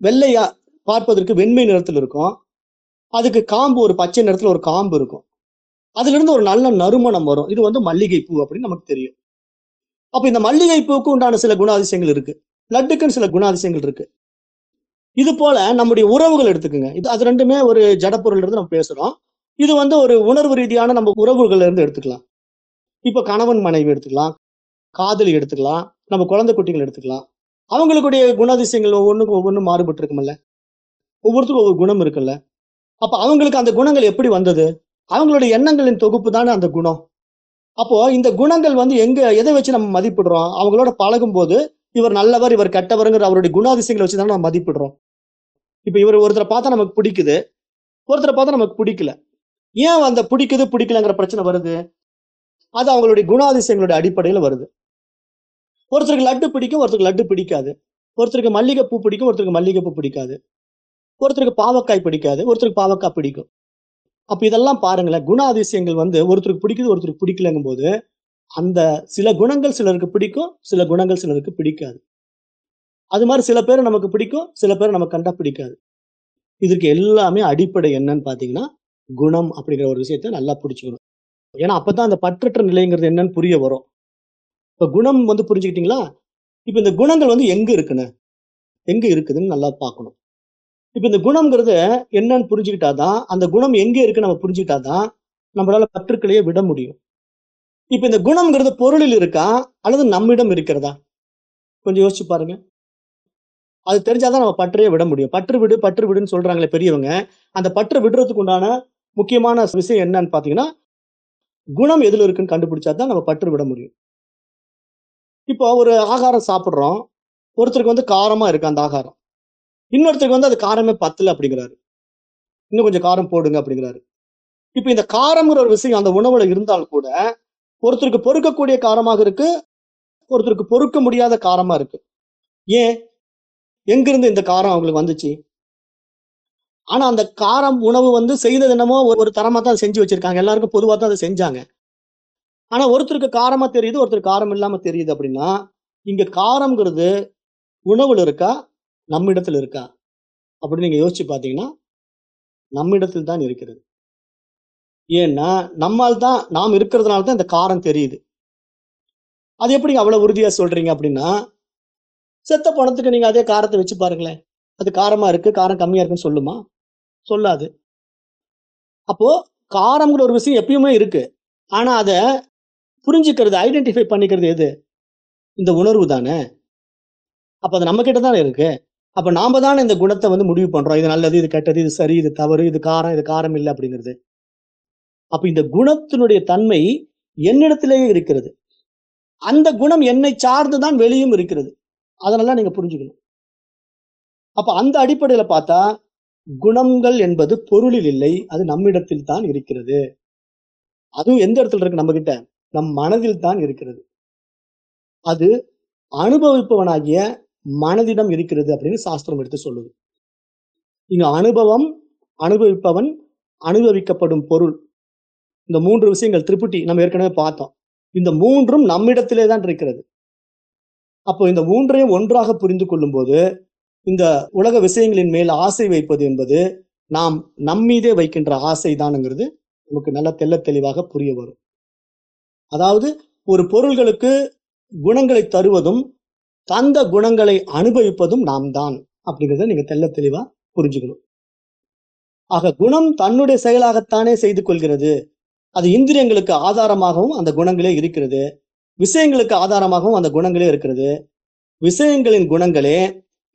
வெள்ளையா பார்ப்பதற்கு வெண்மை நிறத்தில் இருக்கும். அதுக்கு காம்பு ஒரு பச்சை நிறத்துல ஒரு காம்பு இருக்கும். அதுல இருந்து ஒரு நல்ல நறுமணம் வரும். இது வந்து மல்லிகைப்பூ அப்படின்னு நமக்கு தெரியும். அப்ப இந்த மல்லிகைப்பூவுக்கு உண்டான சில குணாதிசயங்கள் இருக்கு. லட்டுக்குன்னு சில குணாதிசயங்கள் இருக்கு. இது போல நம்முடைய உறவுகள் எடுத்துக்கோங்க. இது அது ரெண்டுமே ஒரு ஜடப்பொருள் இருந்து நம்ம பேசுறோம். இது வந்து ஒரு உணர்வு ரீதியான நம்ம உறவுகள்ல இருந்து எடுத்துக்கலாம். இப்ப கணவன் மனைவி எடுத்துக்கலாம். காதலி எடுத்துக்கலாம். நம்ம குழந்தை குட்டிகள் எடுத்துக்கலாம். அவங்களுடைய குணாதிசயங்கள் ஒவ்வொன்றுக்கும் ஒவ்வொன்றும் மாறுபட்டு இருக்குமல்ல ஒவ்வொருத்தருக்கும் ஒவ்வொரு குணம் இருக்குல்ல. அப்போ அவங்களுக்கு அந்த குணங்கள் எப்படி வந்தது? அவங்களுடைய எண்ணங்களின் தொகுப்பு தானே அந்த குணம். அப்போ இந்த குணங்கள் வந்து எங்க எதை வச்சு நம்ம மதிப்பிடுறோம்? அவங்களோட பழகும் போது இவர் நல்லவர் இவர் கெட்டவருங்கிற அவருடைய குணாதிசயங்களை வச்சு தானே நம்ம மதிப்பிடுறோம். இப்போ இவர் ஒருத்தரை பார்த்தா நமக்கு பிடிக்குது. ஒருத்தரை பார்த்தா நமக்கு பிடிக்கல. ஏன் அந்த பிடிக்குது பிடிக்கலங்கிற பிரச்சனை வருது? அது அவங்களுடைய குணாதிசயங்களுடைய அடிப்படையில வருது. ஒருத்தருக்கு லட்டு பிடிக்கும் ஒருத்தருக்கு லட்டு பிடிக்காது. ஒருத்தருக்கு மல்லிகைப்பூ பிடிக்கும் ஒருத்தருக்கு மல்லிகைப்பூ பிடிக்காது. ஒருத்தருக்கு பாவக்காய் பிடிக்காது ஒருத்தருக்கு பாவக்காய் பிடிக்கும். அப்ப இதெல்லாம் பாருங்களேன். குணாதிசயங்கள் வந்து ஒருத்தருக்கு பிடிக்குது ஒருத்தருக்கு பிடிக்கலங்கும் போது அந்த சில குணங்கள் சிலருக்கு பிடிக்கும் சில குணங்கள் சிலருக்கு பிடிக்காது. அது மாதிரி சில பேர் நமக்கு பிடிக்கும் சில பேர் நமக்கு கண்டா பிடிக்காது. இதற்கு எல்லாமே அடிப்படை என்னன்னு பாத்தீங்கன்னா குணம் அப்படிங்கிற ஒரு விஷயத்த நல்லா பிடிச்சுக்கணும் ஏன்னா அப்பதான் அந்த பற்றற்ற நிலைங்கிறது என்னன்னு புரிய வரும். இப்போ குணம் வந்து புரிஞ்சுக்கிட்டீங்களா? இப்போ இந்த குணங்கள் வந்து எங்கே இருக்குன்னு? எங்கே இருக்குதுன்னு நல்லா பார்க்கணும். இப்போ இந்த குணம்ங்கிறது என்னன்னு புரிஞ்சுக்கிட்டாதான் அந்த குணம் எங்கே இருக்கு நம்ம புரிஞ்சுக்கிட்டாதான் நம்மளால பற்றுக்களையே விட முடியும். இப்போ இந்த குணம்ங்கிறது பொருளில் இருக்கா? அல்லது நம்மிடம் இருக்கிறதா? கொஞ்சம் யோசிச்சு பாருங்க. அது தெரிஞ்சாதான் நம்ம பற்றையே விட முடியும். பற்று விடு பற்று விடுன்னு சொல்றாங்களே பெரியவங்க. அந்த பற்று விடுறதுக்கு உண்டான முக்கியமான விஷயம் என்னன்னு பார்த்தீங்கன்னா குணம் எதுல இருக்குன்னு கண்டுபிடிச்சாதான் நம்ம பற்று விட முடியும். இப்போ ஒரு ஆகாரம் சாப்பிட்றோம். ஒருத்தருக்கு வந்து காரமா இருக்கு அந்த ஆகாரம். இன்னொருத்தருக்கு வந்து அது காரமே பத்தல அப்படிங்கிறாரு. இன்னும் கொஞ்சம் காரம் போடுங்க அப்படிங்கிறாரு. இப்போ இந்த காரம்ங்கிற ஒரு விஷயம் அந்த உணவுல இருந்தால் கூட ஒருத்தருக்கு பொறுக்கக்கூடிய காரமாக இருக்கு ஒருத்தருக்கு பொறுக்க முடியாத காரமா இருக்கு. ஏன்? எங்கிருந்து இந்த காரம் அவங்களுக்கு வந்துச்சு? ஆனா அந்த காரம் உணவு வந்து செய்தது என்னமோ ஒரு- தரமா தான் செஞ்சு வச்சிருக்காங்க. எல்லாருக்கும் பொதுவாக தான் அதை செஞ்சாங்க. ஆனா ஒருத்தருக்கு காரமா தெரியுது ஒருத்தருக்கு காரம் இல்லாம தெரியுது அப்படின்னா இங்க காரம்ங்கிறது உணவுல இருக்கா? நம்மிடத்தில் இருக்கா? அப்படின்னு நீங்க யோசிச்சு நம்ம நம்மிடத்தில் தான் இருக்கிறது. ஏன்னா நம்மால் தான் நாம் இருக்கிறதுனால தான் இந்த காரம் தெரியுது. அது எப்படி அவ்வளவு உறுதியா சொல்றீங்க அப்படின்னா செத்த பணத்துக்கு நீங்க அதே காரத்தை வச்சு பாருங்களேன். அது காரமா இருக்கு காரம் கம்மியா இருக்குன்னு சொல்லுமா? சொல்லாது. அப்போ காரம்ங்கிற ஒரு விஷயம் எப்பயுமே இருக்கு. ஆனா அதை புரிஞ்சுக்கிறது ஐடென்டிஃபை பண்ணிக்கிறது எது? இந்த உணர்வு தானே? அப்போ அது நம்ம கிட்ட தானே இருக்கு? அப்போ நாம தானே இந்த குணத்தை வந்து முடிவு பண்றோம். இது நல்லது இது கெட்டது இது சரி இது தவறு இது காரம் இது காரம் இல்லை அப்படிங்கிறது. அப்போ இந்த குணத்தினுடைய தன்மை என்னிடத்திலேயே இருக்கிறது. அந்த குணம் என்னை சார்ந்துதான் வெளியும் இருக்கிறது. அதனால நீங்க புரிஞ்சுக்கணும். அப்ப அந்த அடிப்படையில பார்த்தா குணங்கள் என்பது பொருளில் இல்லை அது நம்மிடத்தில் தான் இருக்கிறது. அதுவும் எந்த இடத்துல இருக்கு? நம்ம கிட்ட நம் மனதில் தான் இருக்கிறது. அது அனுபவிப்பவனாகிய மனதிடம் இருக்கிறது அப்படின்னு சாஸ்திரம் எடுத்து சொல்லுது. இங்க அனுபவம் அனுபவிப்பவன் அனுபவிக்கப்படும் பொருள். இந்த மூன்று விஷயங்கள் திரிபுட்டி நம்ம ஏற்கனவே பார்த்தோம். இந்த மூன்றும் நம்மிடத்திலே தான் இருக்கிறது. அப்போ இந்த மூன்றையும் ஒன்றாக புரிந்து கொள்ளும் போது இந்த உலக விஷயங்களின் மேல் ஆசை வைப்பது என்பது நாம் நம்மீதே வைக்கின்ற ஆசை தானுங்கிறது நமக்கு நல்ல தெள்ள தெளிவாக புரிய வரும். அதாவது ஒரு பொருள்களுக்கு குணங்களை தருவதும் தந்த குணங்களை அனுபவிப்பதும் நாம் தான் அப்படிங்கிறத நீங்க தெல்ல தெளிவா புரிஞ்சுக்கணும். ஆக குணம் தன்னுடைய செயலாகத்தானே செய்து கொள்கிறது. அது இந்திரியங்களுக்கு ஆதாரமாகவும் அந்த குணங்களே இருக்கிறது. விஷயங்களுக்கு ஆதாரமாகவும் அந்த குணங்களே இருக்கிறது. விஷயங்களின் குணங்களே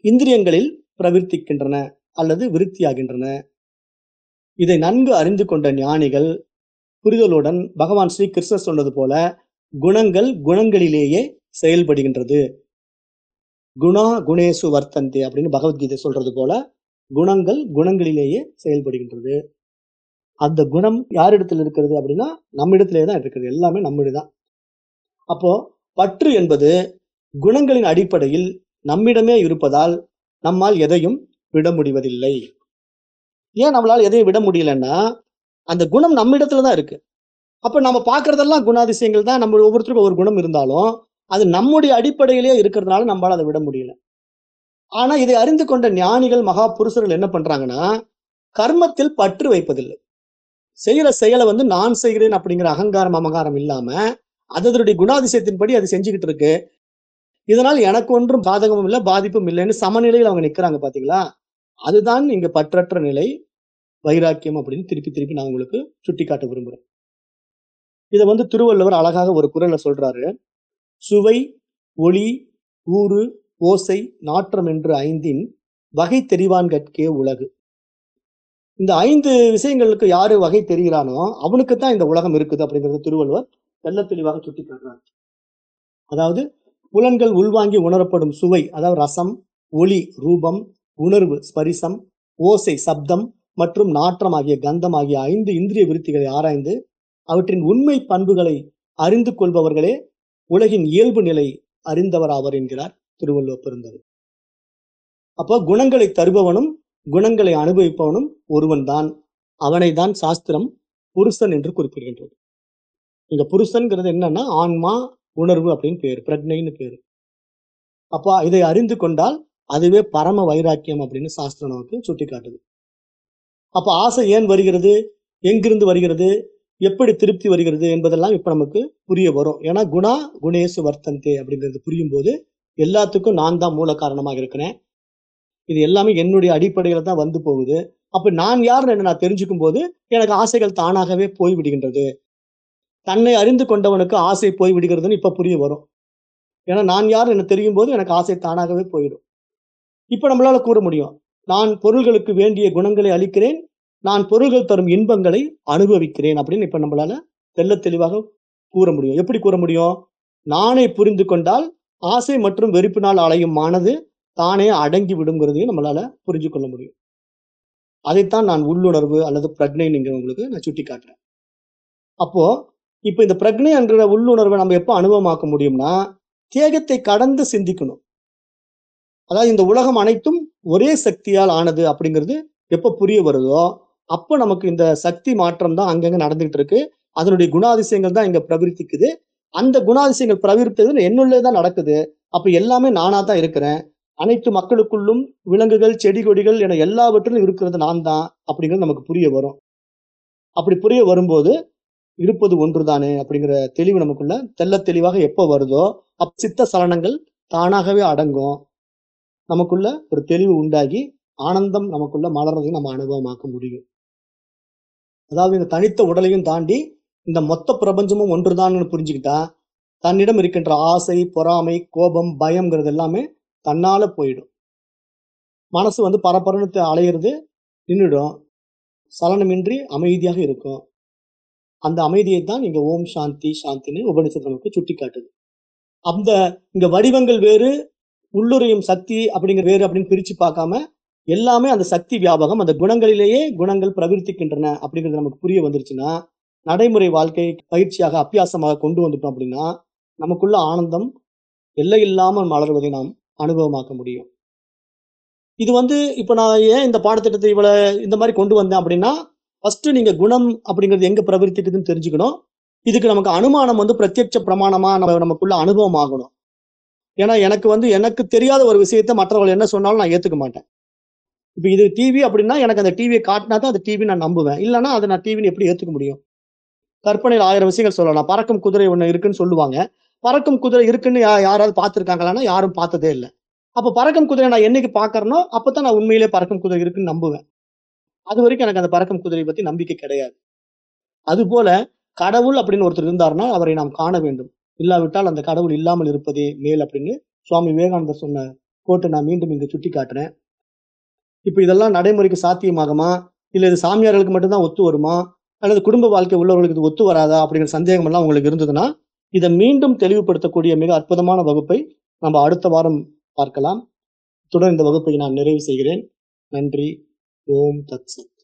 இந்திரியங்களில் பிரவர்த்திக்கின்றன அல்லது விருத்தியாகின்றன. இதை நன்கு அறிந்து கொண்ட ஞானிகள் புரிதலுடன் பகவான் ஸ்ரீ கிருஷ்ணர் சொன்னது போல குணங்கள் குணங்களிலேயே செயல்படுகின்றது. குணா குணேசு வர்த்தந்தே அப்படின்னு பகவத்கீதை சொல்றது போல குணங்கள் குணங்களிலேயே செயல்படுகின்றது. அந்த குணம் யாரிடத்தில் இருக்கிறது அப்படின்னா நம்மிடத்திலே தான் இருக்கிறது. எல்லாமே நம்மிடதான். அப்போ பற்று என்பது குணங்களின் அடிப்படையில் நம்மிடமே இருப்பதால் நம்மால் எதையும் விட முடிவதில்லை. ஏன் நம்மளால் எதையும் விட முடியலன்னா அந்த குணம் நம்மிடத்துல தான் இருக்கு. அப்ப நம்ம பார்க்கறதெல்லாம் குணாதிசயங்கள் தான். நம்ம ஒவ்வொருத்தருக்கும் ஒரு குணம் இருந்தாலும் அது நம்முடைய அடிப்படையிலேயே இருக்கிறதுனால நம்மளால அதை விட முடியல. ஆனா இதை அறிந்து கொண்ட ஞானிகள் மகா புருஷர்கள் என்ன பண்றாங்கன்னா கர்மத்தில் பற்று வைப்பதில்லை. செய்யற செயலை வந்து நான் செய்கிறேன் அப்படிங்கிற அகங்காரம் அமகாரம் இல்லாம அதனுடைய குணாதிசயத்தின்படி அது செஞ்சுக்கிட்டு இருக்கு. இதனால் எனக்கு ஒன்றும் பாதகமும் இல்லை பாதிப்பும் இல்லைன்னு சமநிலையில் அவங்க நிக்கிறாங்க பாத்தீங்களா? அதுதான் இங்க பற்றற்ற நிலை. வைராக்கியம் அப்படின்னு திருப்பி திருப்பி நான் உங்களுக்கு சுட்டி காட்ட விரும்புகிறேன் இதை வந்து திருவள்ளுவர் அழகாக ஒரு குரல்ல சொல்றாரு. சுவை ஒளி ஊறு ஓசை நாற்றம் என்று ஐந்தின் வகை தெரிவான்கட்கே உலகு. இந்த ஐந்து விஷயங்களுக்கு யாரு வகை தெரிகிறானோ அவனுக்கு தான் இந்த உலகம் இருக்குது அப்படிங்கிறது திருவள்ளுவர் தெல்ல தெளிவாக சுட்டி காட்டுறாரு அதாவது புலன்கள் உள்வாங்கி உணரப்படும் சுவை அதாவது ரசம் ஒளி ரூபம் உணர்வு ஸ்பரிசம் ஓசை சப்தம் மற்றும் நாற்றம் ஆகிய கந்தம் ஆகிய ஐந்து இந்திரிய விருத்திகளை ஆராய்ந்து அவற்றின் உண்மை பண்புகளை அறிந்து கொள்பவர்களே உலகின் இயல்பு நிலை அறிந்தவர் ஆவர் என்கிறார் திருவள்ளுவர் பெருந்தது அப்போ குணங்களை தருபவனும் குணங்களை அனுபவிப்பவனும் ஒருவன் தான் அவனை தான் சாஸ்திரம் புருஷன் என்று குறிப்பிடுகின்றது. இங்க புருஷன்கிறது என்னன்னா ஆன்மா உணர்வு அப்படின்னு பேர் பிரக்னைன்னு பேரு. அப்போ இதை அறிந்து கொண்டால் அதுவே பரம வைராக்கியம் அப்படின்னு சாஸ்திரம் நமக்கு சுட்டி காட்டுது அப்ப ஆசை ஏன் வருகிறது? எங்கிருந்து வருகிறது? எப்படி திருப்தி வருகிறது என்பதெல்லாம் இப்ப நமக்கு புரிய வரும். ஏன்னா குணா குணேசு வர்த்தந்தே அப்படிங்கிறது புரியும் போது எல்லாத்துக்கும் நான் தான் மூல காரணமாக இருக்கிறேன். இது எல்லாமே என்னுடைய அடிப்படையில தான் வந்து போகுது. அப்ப நான் யாருன்னு நான் தெரிஞ்சுக்கும் போது எனக்கு ஆசைகள் தானாகவே போய் விடுகின்றது. தன்னை அறிந்து கொண்டவனுக்கு ஆசை போய் விடுகிறதுன்னு இப்ப புரிய வரும். ஏன்னா நான் யார் எனக்கு தெரியும் போது எனக்கு ஆசை தானாகவே போயிடும். இப்ப நம்மளால கூற முடியும். நான் பொருள்களுக்கு வேண்டிய குணங்களை அளிக்கிறேன். நான் பொருள்கள் தரும் இன்பங்களை அனுபவிக்கிறேன் அப்படின்னு இப்ப நம்மளால தெல்ல தெளிவாக கூற முடியும். எப்படி கூற முடியும்? நானே புரிந்து கொண்டால் ஆசை மற்றும் வெறுப்பினால் அலையும் மானது தானே அடங்கி விடுங்கிறதையும் நம்மளால புரிஞ்சு கொள்ள முடியும். அதைத்தான் நான் உள்ளுணர்வு அல்லது பிரக்னை உங்களுக்கு நான் சுட்டி காட்டுறேன் அப்போ இப்ப இந்த பிரக்னை என்ற உள்ளுணர்வை நம்ம எப்போ அனுபவமாக்க முடியும்னா தேகத்தை கடந்து சிந்திக்கணும். அதாவது இந்த உலகம் அனைத்தும் ஒரே சக்தியால் ஆனது அப்படிங்கிறது எப்போ புரிய வருதோ அப்போ நமக்கு இந்த சக்தி மாற்றம் தான் அங்கங்கே நடந்துகிட்டு இருக்கு. அதனுடைய குணாதிசயங்கள் தான் இங்கே பிரவர்த்திக்குது. அந்த குணாதிசயங்கள் பிரவர்த்தது என்னுள்ளே தான் நடக்குது. அப்போ எல்லாமே நானாக தான் இருக்கிறேன். அனைத்து மக்களுக்குள்ளும் விலங்குகள் செடி கொடிகள் என எல்லாவற்றிலும் இருக்கிறது நான் தான் அப்படிங்கிறது நமக்கு புரிய வரும். அப்படி புரிய வரும்போது இருப்பது ஒன்றுதானே அப்படிங்கிற தெளிவு நமக்குள்ள தெல்ல தெளிவாக எப்போ வருதோ அப் சித்த சலனங்கள் தானாகவே அடங்கும். நமக்குள்ள ஒரு தெளிவு உண்டாகி ஆனந்தம் நமக்குள்ள மலர்றதையும் நம்ம அனுபவமாக்க முடியும். அதாவது இந்த தனித்த உடலையும் தாண்டி இந்த மொத்த பிரபஞ்சமும் ஒன்றுதான்னு புரிஞ்சுக்கிட்டா தன்னிடம் இருக்கின்ற ஆசை பொறாமை கோபம் பயம்ங்கிறது எல்லாமே தன்னால போயிடும். மனசு வந்து பரபரன்னு அலையிறது நின்றுடும் சலனமின்றி அமைதியாக இருக்கும். அந்த அமைதியை தான் இங்க ஓம் சாந்தி சாந்தின்னு உபனிஷத்து நமக்கு சுட்டி காட்டுது அந்த இங்க வடிவங்கள் வேறு உள்ளுரையும் சக்தி அப்படிங்கிற வேறு அப்படின்னு பிரிச்சு பார்க்காம எல்லாமே அந்த சக்தி வியாபகம் அந்த குணங்களிலேயே குணங்கள் பிரவர்த்திக்கின்றன அப்படிங்கிறது நமக்கு புரிய வந்துருச்சுன்னா நடைமுறை வாழ்க்கை பயிற்சியாக அபியாசமாக கொண்டு வந்துட்டோம் அப்படின்னா நமக்குள்ள ஆனந்தம் எல்லை இல்லாமல் மலர்வதை நாம் அனுபவமாக்க முடியும். இது வந்து இப்போ நான் ஏன் இந்த பாடத்திட்டத்தை இவ்வளோ இந்த மாதிரி கொண்டு வந்தேன் அப்படின்னா ஃபஸ்ட்டு நீங்கள் குணம் அப்படிங்கிறது எங்கே பிரவர்த்திக்குதுன்னு தெரிஞ்சுக்கணும். இதுக்கு நமக்கு அனுமானம் வந்து பிரத்யட்ச பிரமாணமாக நம்ம நமக்குள்ள அனுபவம் ஆகணும். ஏன்னா எனக்கு வந்து எனக்கு தெரியாத ஒரு விஷயத்த மற்றவர்கள் என்ன சொன்னாலும் நான் ஏற்றுக்க மாட்டேன். இப்போ இது டிவி அப்படின்னா எனக்கு அந்த டிவியை காட்டினா தான் அந்த டிவி நான் நம்புவேன். இல்லைன்னா அதை நான் டிவின்னு எப்படி ஏற்றுக்க முடியும்? கற்பனையில் ஆயிரம் விஷயங்கள் சொல்லலாம். பறக்கும் குதிரை ஒன்று இருக்குன்னு சொல்லுவாங்க. பறக்கும் குதிரை இருக்குன்னு யா- யாராவது பார்த்துருக்காங்களான்னா யாரும் பார்த்ததே இல்லை. அப்போ பறக்கும் குதிரை நான் என்னைக்கு பார்க்குறேனோ அப்போ தான் நான் உண்மையிலே பறக்கும் குதிரை இருக்குன்னு நம்புவேன். அது வரைக்கும் எனக்கு அந்த பறக்கும் குதிரை பற்றி நம்பிக்கை கிடையாது. அதுபோல கடவுள் அப்படின்னு ஒருத்தர் இருந்தாருன்னா அவரை நாம் காண வேண்டும். இல்லாவிட்டால் அந்த கடவுள் இல்லாமல் இருப்பதே மேல் அப்படின்னு சுவாமி விவேகானந்தர் சொன்ன கோட்டை நான் மீண்டும் இங்கு சுட்டி காட்டுறேன் இப்போ இதெல்லாம் நடைமுறைக்கு சாத்தியமாகுமா? இல்லை இது சாமியார்களுக்கு மட்டும்தான் ஒத்து வருமா? அல்லது குடும்ப வாழ்க்கை உள்ளவர்களுக்கு இது ஒத்து வராதா? அப்படிங்கிற சந்தேகம் எல்லாம் உங்களுக்கு இருந்ததுன்னா இதை மீண்டும் தெளிவுபடுத்தக்கூடிய மிக அற்புதமான வகுப்பை நம்ம அடுத்த வாரம் பார்க்கலாம். இத்துடன் இந்த வகுப்பை நான் நிறைவு செய்கிறேன். நன்றி. ஓம் தத் சத்.